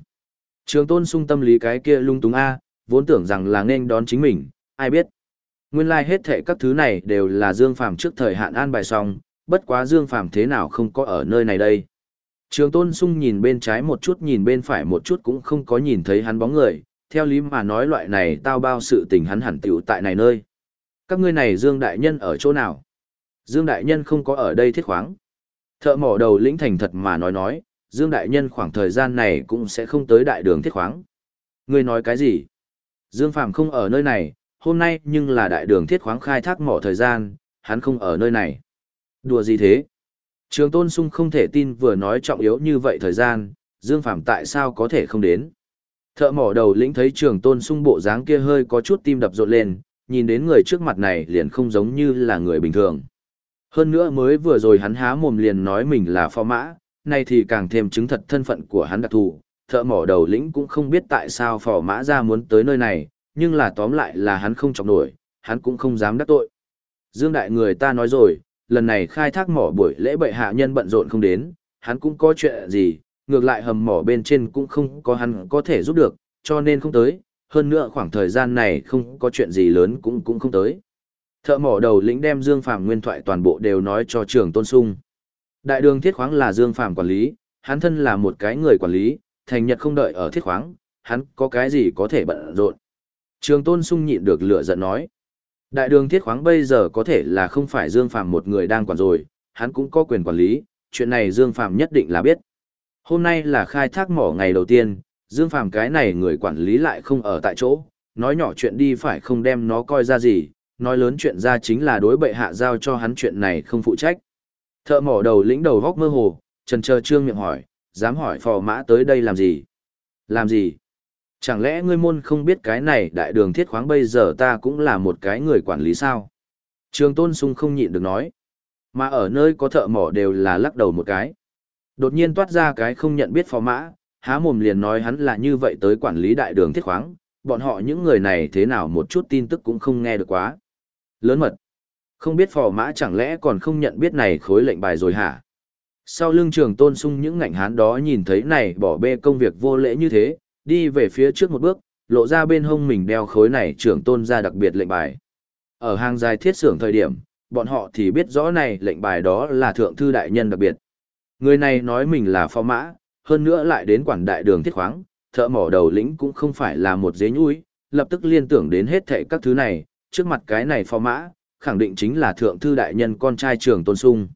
Trường Tôn Sung tâm lý cái kia lung túng a, vốn tưởng rằng là nên đón chính mình, ai biết. Nguyên lai like hết thệ các thứ này đều là Dương Phàm trước thời hạn an bài xong, bất quá Dương Phàm thế nào không có ở nơi này đây. Trường Tôn Sung nhìn bên trái một chút nhìn bên phải một chút cũng không có nhìn thấy hắn bóng người, theo lý mà nói loại này tao bao sự tình hắn hẳn tiểu tại này nơi. Các ngươi này Dương Đại Nhân ở chỗ nào? Dương Đại Nhân không có ở đây thiết khoáng. Thợ mỏ đầu lĩnh thành thật mà nói nói, Dương Đại Nhân khoảng thời gian này cũng sẽ không tới đại đường thiết khoáng. Ngươi nói cái gì? Dương Phạm không ở nơi này, hôm nay nhưng là đại đường thiết khoáng khai thác mỏ thời gian, hắn không ở nơi này. Đùa gì thế? Trường Tôn Sung không thể tin vừa nói trọng yếu như vậy thời gian, Dương Phạm tại sao có thể không đến. Thợ mỏ đầu lĩnh thấy trường Tôn Sung bộ dáng kia hơi có chút tim đập rộn lên, nhìn đến người trước mặt này liền không giống như là người bình thường. Hơn nữa mới vừa rồi hắn há mồm liền nói mình là phò mã, nay thì càng thêm chứng thật thân phận của hắn đặc thù. Thợ mỏ đầu lĩnh cũng không biết tại sao phò mã ra muốn tới nơi này, nhưng là tóm lại là hắn không chọc nổi, hắn cũng không dám đắc tội. Dương đại người ta nói rồi, lần này khai thác mỏ buổi lễ bệ hạ nhân bận rộn không đến, hắn cũng có chuyện gì, ngược lại hầm mỏ bên trên cũng không có hắn có thể giúp được, cho nên không tới, hơn nữa khoảng thời gian này không có chuyện gì lớn cũng cũng không tới. Thợ mỏ đầu lĩnh đem Dương Phàm nguyên thoại toàn bộ đều nói cho trưởng Tôn Sung. Đại đường thiết khoáng là Dương Phàm quản lý, hắn thân là một cái người quản lý, thành nhật không đợi ở thiết khoáng, hắn có cái gì có thể bận rộn. Trường Tôn Sung nhịn được lửa giận nói. Đại đường thiết khoáng bây giờ có thể là không phải Dương Phàm một người đang quản rồi, hắn cũng có quyền quản lý, chuyện này Dương Phàm nhất định là biết. Hôm nay là khai thác mỏ ngày đầu tiên, Dương Phàm cái này người quản lý lại không ở tại chỗ, nói nhỏ chuyện đi phải không đem nó coi ra gì, nói lớn chuyện ra chính là đối bệ hạ giao cho hắn chuyện này không phụ trách. Thợ mỏ đầu lĩnh đầu góc mơ hồ, trần chờ trương miệng hỏi, dám hỏi phò mã tới đây làm gì? Làm gì? Chẳng lẽ ngươi môn không biết cái này đại đường thiết khoáng bây giờ ta cũng là một cái người quản lý sao? Trường tôn sung không nhịn được nói. Mà ở nơi có thợ mỏ đều là lắc đầu một cái. Đột nhiên toát ra cái không nhận biết phò mã, há mồm liền nói hắn là như vậy tới quản lý đại đường thiết khoáng, bọn họ những người này thế nào một chút tin tức cũng không nghe được quá. Lớn mật. Không biết phò mã chẳng lẽ còn không nhận biết này khối lệnh bài rồi hả? Sau lưng trường tôn sung những ngạnh hán đó nhìn thấy này bỏ bê công việc vô lễ như thế, đi về phía trước một bước, lộ ra bên hông mình đeo khối này trưởng tôn ra đặc biệt lệnh bài. Ở hàng dài thiết xưởng thời điểm, bọn họ thì biết rõ này lệnh bài đó là thượng thư đại nhân đặc biệt. Người này nói mình là phò mã, hơn nữa lại đến quản đại đường thiết khoáng, thợ mỏ đầu lĩnh cũng không phải là một dế nhũi, lập tức liên tưởng đến hết thảy các thứ này, trước mặt cái này phò mã, khẳng định chính là thượng thư đại nhân con trai trưởng Tôn Sung.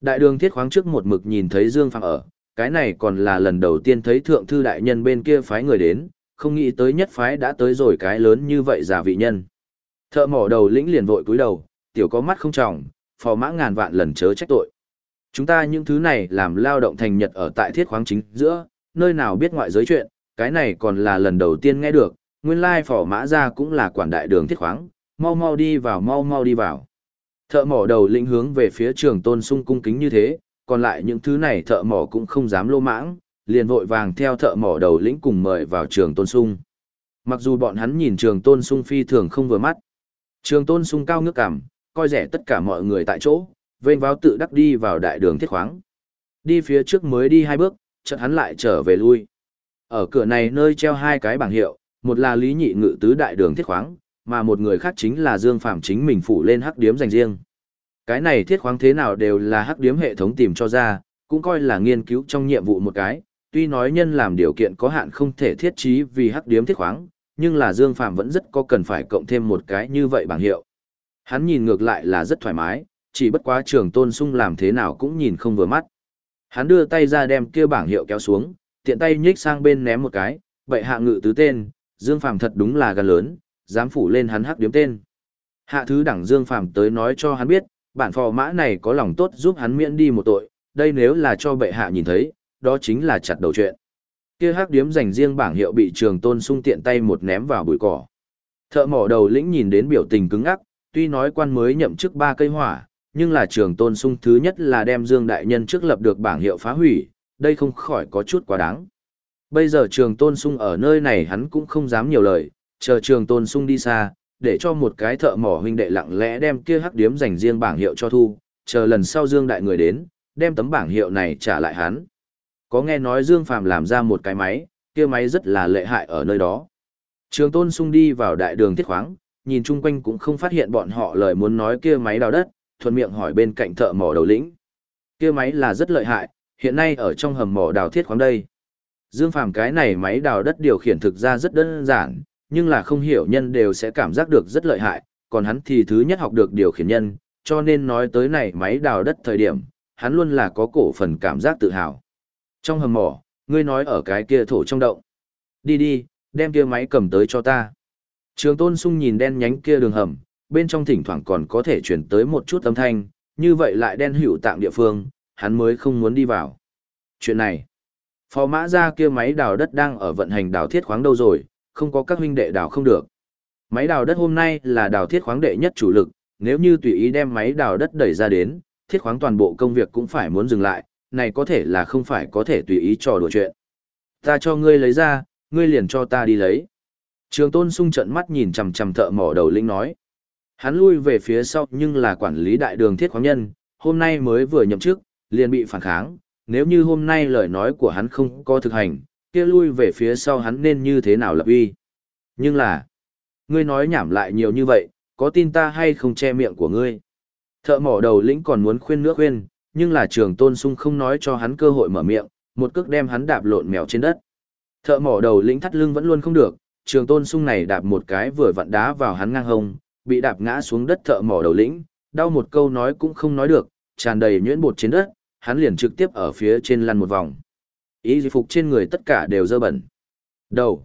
Đại đường thiết khoáng trước một mực nhìn thấy Dương Phàm ở, cái này còn là lần đầu tiên thấy thượng thư đại nhân bên kia phái người đến, không nghĩ tới nhất phái đã tới rồi cái lớn như vậy giả vị nhân. Thợ mỏ đầu lĩnh liền vội cúi đầu, tiểu có mắt không trọng, phò mã ngàn vạn lần chớ trách tội. Chúng ta những thứ này làm lao động thành nhật ở tại thiết khoáng chính giữa, nơi nào biết ngoại giới chuyện, cái này còn là lần đầu tiên nghe được, nguyên lai phò mã ra cũng là quản đại đường thiết khoáng, mau mau đi vào mau mau đi vào. Thợ mỏ đầu lĩnh hướng về phía trường tôn sung cung kính như thế, còn lại những thứ này thợ mỏ cũng không dám lô mãng, liền vội vàng theo thợ mỏ đầu lĩnh cùng mời vào trường tôn sung. Mặc dù bọn hắn nhìn trường tôn sung phi thường không vừa mắt. Trường tôn sung cao ngước cảm, coi rẻ tất cả mọi người tại chỗ, vênh váo tự đắc đi vào đại đường thiết khoáng. Đi phía trước mới đi hai bước, chợt hắn lại trở về lui. Ở cửa này nơi treo hai cái bảng hiệu, một là Lý Nhị Ngự tứ đại đường thiết khoáng, mà một người khác chính là Dương Phạm chính mình phủ lên hắc điếm dành riêng. Cái này thiết khoáng thế nào đều là hắc điếm hệ thống tìm cho ra, cũng coi là nghiên cứu trong nhiệm vụ một cái, tuy nói nhân làm điều kiện có hạn không thể thiết trí vì hắc điếm thiết khoáng, nhưng là Dương Phạm vẫn rất có cần phải cộng thêm một cái như vậy bảng hiệu. Hắn nhìn ngược lại là rất thoải mái, chỉ bất quá trường tôn sung làm thế nào cũng nhìn không vừa mắt. Hắn đưa tay ra đem kia bảng hiệu kéo xuống, tiện tay nhích sang bên ném một cái, vậy hạ ngự tứ tên, Dương Phạm thật đúng là gan lớn, dám phủ lên hắn hắc điếm tên. Hạ thứ đẳng Dương phàm tới nói cho hắn biết, bản phò mã này có lòng tốt giúp hắn miễn đi một tội, đây nếu là cho bệ hạ nhìn thấy, đó chính là chặt đầu chuyện. Kia hắc điếm dành riêng bảng hiệu bị trường tôn sung tiện tay một ném vào bụi cỏ. Thợ mỏ đầu lĩnh nhìn đến biểu tình cứng ngắc, tuy nói quan mới nhậm chức ba cây hỏa, nhưng là trường tôn sung thứ nhất là đem Dương Đại Nhân trước lập được bảng hiệu phá hủy, đây không khỏi có chút quá đáng. Bây giờ trường tôn sung ở nơi này hắn cũng không dám nhiều lời, chờ trường tôn sung đi xa, để cho một cái thợ mỏ huynh đệ lặng lẽ đem kia hắc điếm dành riêng bảng hiệu cho thu, chờ lần sau Dương Đại người đến, đem tấm bảng hiệu này trả lại hắn. Có nghe nói Dương Phàm làm ra một cái máy, kia máy rất là lệ hại ở nơi đó. Trường tôn sung đi vào đại đường thiết khoáng, nhìn chung quanh cũng không phát hiện bọn họ lời muốn nói kia máy đào đất, thuận miệng hỏi bên cạnh thợ mỏ đầu lĩnh. Kia máy là rất lợi hại, hiện nay ở trong hầm mỏ đào thiết khoáng đây. Dương Phàm cái này máy đào đất điều khiển thực ra rất đơn giản, nhưng là không hiểu nhân đều sẽ cảm giác được rất lợi hại, còn hắn thì thứ nhất học được điều khiển nhân, cho nên nói tới này máy đào đất thời điểm, hắn luôn là có cổ phần cảm giác tự hào. Trong hầm mỏ, ngươi nói ở cái kia thổ trong động. Đi đi, đem kia máy cầm tới cho ta. Trường tôn sung nhìn đen nhánh kia đường hầm, bên trong thỉnh thoảng còn có thể chuyển tới một chút âm thanh, như vậy lại đen hữu tạng địa phương, hắn mới không muốn đi vào. Chuyện này, phò mã ra kia máy đào đất đang ở vận hành đào thiết khoáng đâu rồi, không có các huynh đệ đào không được. Máy đào đất hôm nay là đào thiết khoáng đệ nhất chủ lực, nếu như tùy ý đem máy đào đất đẩy ra đến, thiết khoáng toàn bộ công việc cũng phải muốn dừng lại, này có thể là không phải có thể tùy ý trò đùa chuyện. Ta cho ngươi lấy ra, ngươi liền cho ta đi lấy. Trường tôn sung trận mắt nhìn chằm chằm thợ mỏ đầu linh nói. Hắn lui về phía sau nhưng là quản lý đại đường thiết khoáng nhân, hôm nay mới vừa nhậm chức, liền bị phản kháng, nếu như hôm nay lời nói của hắn không có thực hành, kia lui về phía sau hắn nên như thế nào lập uy. Nhưng là, ngươi nói nhảm lại nhiều như vậy, có tin ta hay không che miệng của ngươi? Thợ mỏ đầu lĩnh còn muốn khuyên nữa khuyên, nhưng là trường tôn sung không nói cho hắn cơ hội mở miệng, một cước đem hắn đạp lộn mèo trên đất. Thợ mỏ đầu lĩnh thắt lưng vẫn luôn không được, trường tôn sung này đạp một cái vừa vặn đá vào hắn ngang hông, bị đạp ngã xuống đất thợ mỏ đầu lĩnh, đau một câu nói cũng không nói được, tràn đầy nhuyễn bột trên đất, hắn liền trực tiếp ở phía trên lăn một vòng. Ý phục trên người tất cả đều dơ bẩn. Đầu.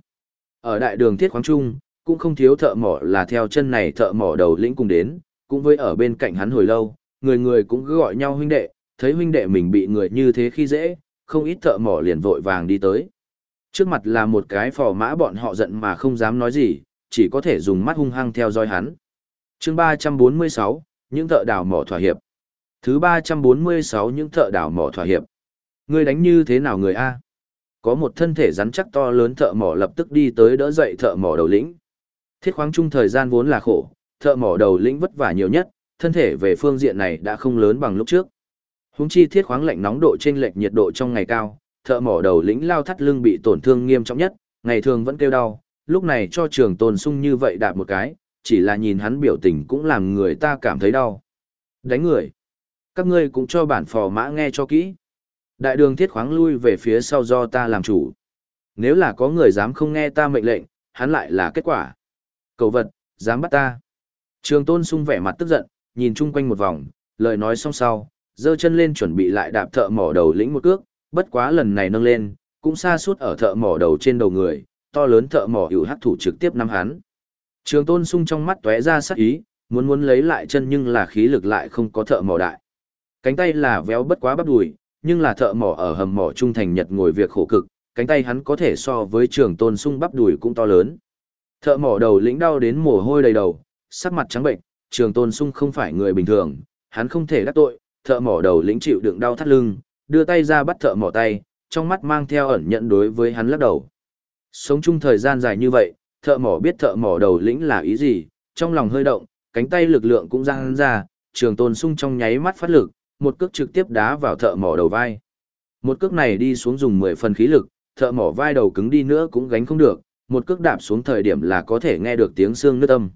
Ở đại đường thiết khoáng trung, cũng không thiếu thợ mỏ là theo chân này thợ mỏ đầu lĩnh cùng đến, cũng với ở bên cạnh hắn hồi lâu, người người cũng cứ gọi nhau huynh đệ, thấy huynh đệ mình bị người như thế khi dễ, không ít thợ mỏ liền vội vàng đi tới. Trước mặt là một cái phò mã bọn họ giận mà không dám nói gì, chỉ có thể dùng mắt hung hăng theo dõi hắn. chương 346, những thợ đào mỏ thỏa hiệp. Thứ 346 những thợ đào mỏ thỏa hiệp. Ngươi đánh như thế nào người A? Có một thân thể rắn chắc to lớn thợ mỏ lập tức đi tới đỡ dậy thợ mỏ đầu lĩnh. Thiết khoáng chung thời gian vốn là khổ, thợ mỏ đầu lĩnh vất vả nhiều nhất, thân thể về phương diện này đã không lớn bằng lúc trước. Húng chi thiết khoáng lạnh nóng độ trên lệch nhiệt độ trong ngày cao, thợ mỏ đầu lĩnh lao thắt lưng bị tổn thương nghiêm trọng nhất, ngày thường vẫn kêu đau, lúc này cho trường tồn sung như vậy đạp một cái, chỉ là nhìn hắn biểu tình cũng làm người ta cảm thấy đau. Đánh người. Các ngươi cũng cho bản phò mã nghe cho kỹ. Đại đường thiết khoáng lui về phía sau do ta làm chủ. Nếu là có người dám không nghe ta mệnh lệnh, hắn lại là kết quả. Cầu vật, dám bắt ta. Trường tôn sung vẻ mặt tức giận, nhìn chung quanh một vòng, lời nói xong sau, giơ chân lên chuẩn bị lại đạp thợ mỏ đầu lĩnh một cước, bất quá lần này nâng lên, cũng xa suốt ở thợ mỏ đầu trên đầu người, to lớn thợ mỏ hữu hắc thủ trực tiếp nắm hắn. Trường tôn sung trong mắt tóe ra sắc ý, muốn muốn lấy lại chân nhưng là khí lực lại không có thợ mỏ đại. Cánh tay là véo bất quá bắp đùi, nhưng là thợ mỏ ở hầm mỏ trung thành nhật ngồi việc khổ cực, cánh tay hắn có thể so với trường tôn sung bắp đùi cũng to lớn. Thợ mỏ đầu lĩnh đau đến mồ hôi đầy đầu, sắc mặt trắng bệnh, trường tôn sung không phải người bình thường, hắn không thể đắc tội, thợ mỏ đầu lĩnh chịu đựng đau thắt lưng, đưa tay ra bắt thợ mỏ tay, trong mắt mang theo ẩn nhận đối với hắn lắc đầu. Sống chung thời gian dài như vậy, thợ mỏ biết thợ mỏ đầu lĩnh là ý gì, trong lòng hơi động, cánh tay lực lượng cũng giang ra, trường tôn sung trong nháy mắt phát lực, một cước trực tiếp đá vào thợ mỏ đầu vai. Một cước này đi xuống dùng 10 phần khí lực, thợ mỏ vai đầu cứng đi nữa cũng gánh không được, một cước đạp xuống thời điểm là có thể nghe được tiếng xương nứt âm.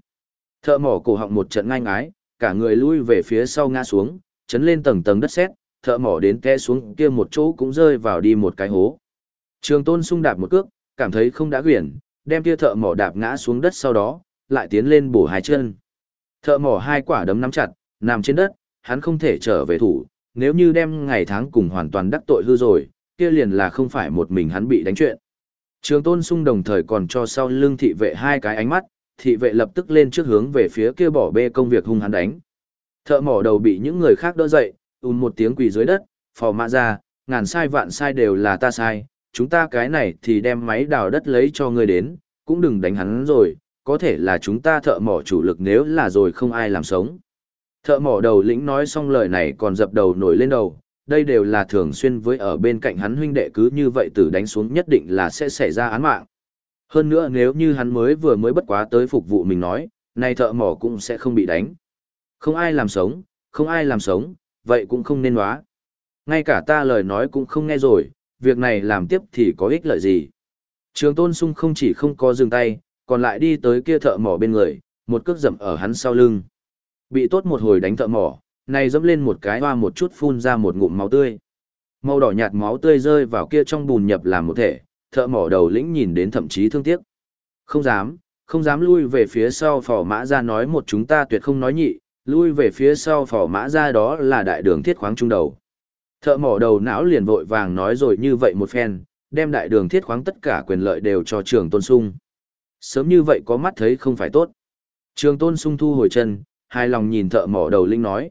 Thợ mỏ cổ họng một trận ngang ái, cả người lui về phía sau ngã xuống, chấn lên tầng tầng đất sét, thợ mỏ đến té xuống kia một chỗ cũng rơi vào đi một cái hố. Trường Tôn sung đạp một cước, cảm thấy không đã quyển, đem kia thợ mỏ đạp ngã xuống đất sau đó, lại tiến lên bổ hai chân. Thợ mỏ hai quả đấm nắm chặt, nằm trên đất, hắn không thể trở về thủ, nếu như đem ngày tháng cùng hoàn toàn đắc tội hư rồi, kia liền là không phải một mình hắn bị đánh chuyện. Trường tôn sung đồng thời còn cho sau lưng thị vệ hai cái ánh mắt, thị vệ lập tức lên trước hướng về phía kia bỏ bê công việc hung hắn đánh. Thợ mỏ đầu bị những người khác đỡ dậy, ùn một tiếng quỳ dưới đất, phò mã ra, ngàn sai vạn sai đều là ta sai, chúng ta cái này thì đem máy đào đất lấy cho ngươi đến, cũng đừng đánh hắn rồi, có thể là chúng ta thợ mỏ chủ lực nếu là rồi không ai làm sống. Thợ mỏ đầu lĩnh nói xong lời này còn dập đầu nổi lên đầu, đây đều là thường xuyên với ở bên cạnh hắn huynh đệ cứ như vậy từ đánh xuống nhất định là sẽ xảy ra án mạng. Hơn nữa nếu như hắn mới vừa mới bất quá tới phục vụ mình nói, nay thợ mỏ cũng sẽ không bị đánh. Không ai làm sống, không ai làm sống, vậy cũng không nên hóa. Ngay cả ta lời nói cũng không nghe rồi, việc này làm tiếp thì có ích lợi gì. Trường tôn sung không chỉ không có dừng tay, còn lại đi tới kia thợ mỏ bên người, một cước dậm ở hắn sau lưng. Bị tốt một hồi đánh thợ mỏ, này dẫm lên một cái hoa một chút phun ra một ngụm máu tươi. Màu đỏ nhạt máu tươi rơi vào kia trong bùn nhập làm một thể, thợ mỏ đầu lĩnh nhìn đến thậm chí thương tiếc. Không dám, không dám lui về phía sau phỏ mã ra nói một chúng ta tuyệt không nói nhị, lui về phía sau phỏ mã ra đó là đại đường thiết khoáng trung đầu. Thợ mỏ đầu não liền vội vàng nói rồi như vậy một phen, đem đại đường thiết khoáng tất cả quyền lợi đều cho trường tôn sung. Sớm như vậy có mắt thấy không phải tốt. Trường tôn sung thu hồi chân, hài lòng nhìn thợ mỏ đầu lĩnh nói.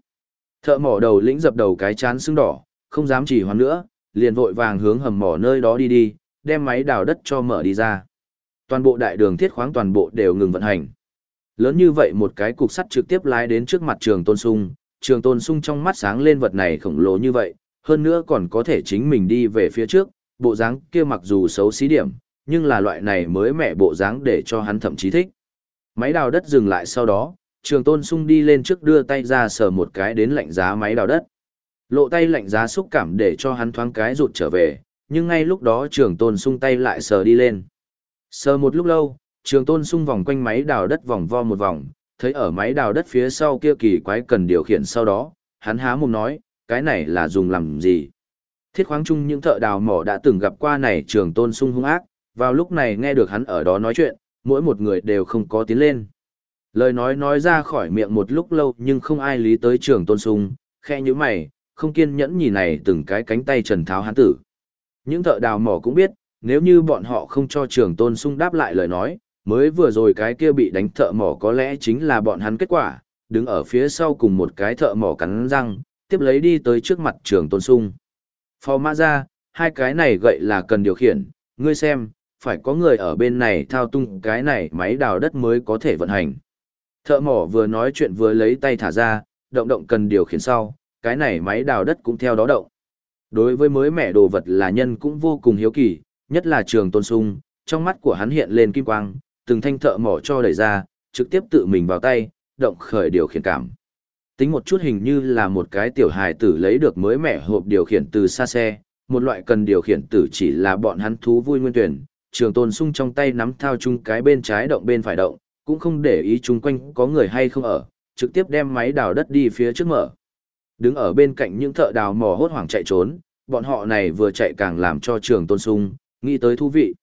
Thợ mỏ đầu lĩnh dập đầu cái chán sưng đỏ, không dám chỉ hoan nữa, liền vội vàng hướng hầm mỏ nơi đó đi đi, đem máy đào đất cho mở đi ra. Toàn bộ đại đường thiết khoáng toàn bộ đều ngừng vận hành. Lớn như vậy một cái cục sắt trực tiếp lái đến trước mặt trường tôn sung, trường tôn sung trong mắt sáng lên vật này khổng lồ như vậy, hơn nữa còn có thể chính mình đi về phía trước, bộ dáng kia mặc dù xấu xí điểm, nhưng là loại này mới mẹ bộ dáng để cho hắn thậm chí thích. Máy đào đất dừng lại sau đó, trường tôn sung đi lên trước đưa tay ra sờ một cái đến lạnh giá máy đào đất. Lộ tay lạnh giá xúc cảm để cho hắn thoáng cái rụt trở về, nhưng ngay lúc đó trường tôn sung tay lại sờ đi lên. Sờ một lúc lâu, trường tôn sung vòng quanh máy đào đất vòng vo một vòng, thấy ở máy đào đất phía sau kia kỳ quái cần điều khiển sau đó, hắn há mồm nói, cái này là dùng làm gì? Thiết khoáng chung những thợ đào mỏ đã từng gặp qua này trường tôn sung hung ác, vào lúc này nghe được hắn ở đó nói chuyện, mỗi một người đều không có tiến lên. Lời nói nói ra khỏi miệng một lúc lâu nhưng không ai lý tới trường tôn sung, khe như mày, không kiên nhẫn nhìn này từng cái cánh tay trần tháo hắn tử. Những thợ đào mỏ cũng biết, nếu như bọn họ không cho trường tôn sung đáp lại lời nói, mới vừa rồi cái kia bị đánh thợ mỏ có lẽ chính là bọn hắn kết quả, đứng ở phía sau cùng một cái thợ mỏ cắn răng, tiếp lấy đi tới trước mặt trường tôn sung. Phò mã ra, hai cái này gậy là cần điều khiển, ngươi xem, phải có người ở bên này thao tung cái này máy đào đất mới có thể vận hành. Thợ mỏ vừa nói chuyện vừa lấy tay thả ra, động động cần điều khiển sau, cái này máy đào đất cũng theo đó động. Đối với mới mẻ đồ vật là nhân cũng vô cùng hiếu kỳ, nhất là trường tôn sung, trong mắt của hắn hiện lên kim quang, từng thanh thợ mỏ cho đẩy ra, trực tiếp tự mình vào tay, động khởi điều khiển cảm. Tính một chút hình như là một cái tiểu hài tử lấy được mới mẻ hộp điều khiển từ xa xe, một loại cần điều khiển tử chỉ là bọn hắn thú vui nguyên tuyển, trường tôn sung trong tay nắm thao chung cái bên trái động bên phải động, cũng không để ý chung quanh có người hay không ở, trực tiếp đem máy đào đất đi phía trước mở. Đứng ở bên cạnh những thợ đào mỏ hốt hoảng chạy trốn, bọn họ này vừa chạy càng làm cho trường tôn sung, nghĩ tới thú vị.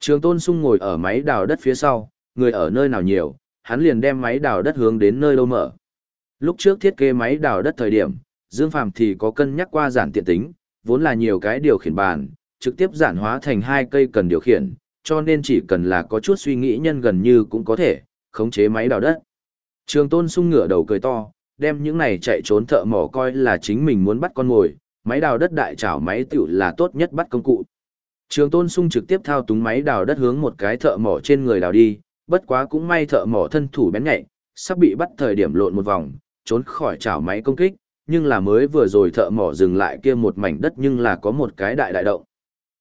Trường tôn sung ngồi ở máy đào đất phía sau, người ở nơi nào nhiều, hắn liền đem máy đào đất hướng đến nơi đâu mở. Lúc trước thiết kế máy đào đất thời điểm, Dương Phàm thì có cân nhắc qua giản tiện tính, vốn là nhiều cái điều khiển bàn, trực tiếp giản hóa thành hai cây cần điều khiển, cho nên chỉ cần là có chút suy nghĩ nhân gần như cũng có thể khống chế máy đào đất. Trường Tôn sung ngửa đầu cười to, đem những này chạy trốn thợ mỏ coi là chính mình muốn bắt con mồi, máy đào đất đại trảo máy tiểu là tốt nhất bắt công cụ. Trường Tôn sung trực tiếp thao túng máy đào đất hướng một cái thợ mỏ trên người đào đi, bất quá cũng may thợ mỏ thân thủ bén nhạy, sắp bị bắt thời điểm lộn một vòng, trốn khỏi chảo máy công kích, nhưng là mới vừa rồi thợ mỏ dừng lại kia một mảnh đất nhưng là có một cái đại đại động.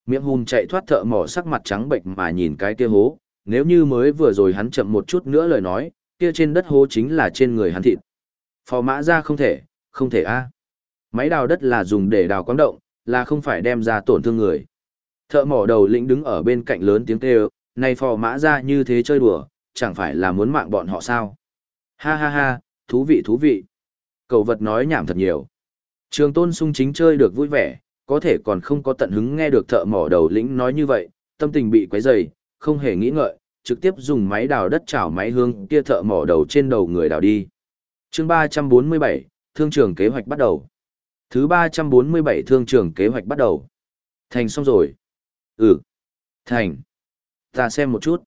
Miệng hùm chạy thoát thợ mỏ sắc mặt trắng bệnh mà nhìn cái kia hố, nếu như mới vừa rồi hắn chậm một chút nữa lời nói, kia trên đất hố chính là trên người hắn thịt. Phò mã ra không thể, không thể a. Máy đào đất là dùng để đào quáng động, là không phải đem ra tổn thương người. Thợ mỏ đầu lĩnh đứng ở bên cạnh lớn tiếng kêu, này phò mã ra như thế chơi đùa, chẳng phải là muốn mạng bọn họ sao. Ha ha ha, thú vị thú vị. Cầu vật nói nhảm thật nhiều. Trường tôn sung chính chơi được vui vẻ, có thể còn không có tận hứng nghe được thợ mỏ đầu lĩnh nói như vậy, tâm tình bị quấy dày, không hề nghĩ ngợi, trực tiếp dùng máy đào đất chảo máy hương kia thợ mỏ đầu trên đầu người đào đi. chương 347, thương trường kế hoạch bắt đầu. Thứ 347 thương trường kế hoạch bắt đầu. Thành xong rồi. Ừ. Thành. Ta xem một chút.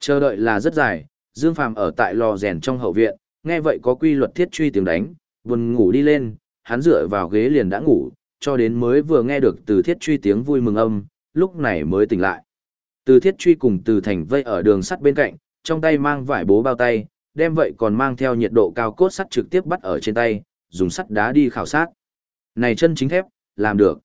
Chờ đợi là rất dài, Dương Phàm ở tại lò rèn trong hậu viện, nghe vậy có quy luật thiết truy tiếng đánh, buồn ngủ đi lên, hắn dựa vào ghế liền đã ngủ, cho đến mới vừa nghe được từ thiết truy tiếng vui mừng âm, lúc này mới tỉnh lại. Từ thiết truy cùng từ thành vây ở đường sắt bên cạnh, trong tay mang vải bố bao tay, đem vậy còn mang theo nhiệt độ cao cốt sắt trực tiếp bắt ở trên tay, dùng sắt đá đi khảo sát. Này chân chính thép, làm được.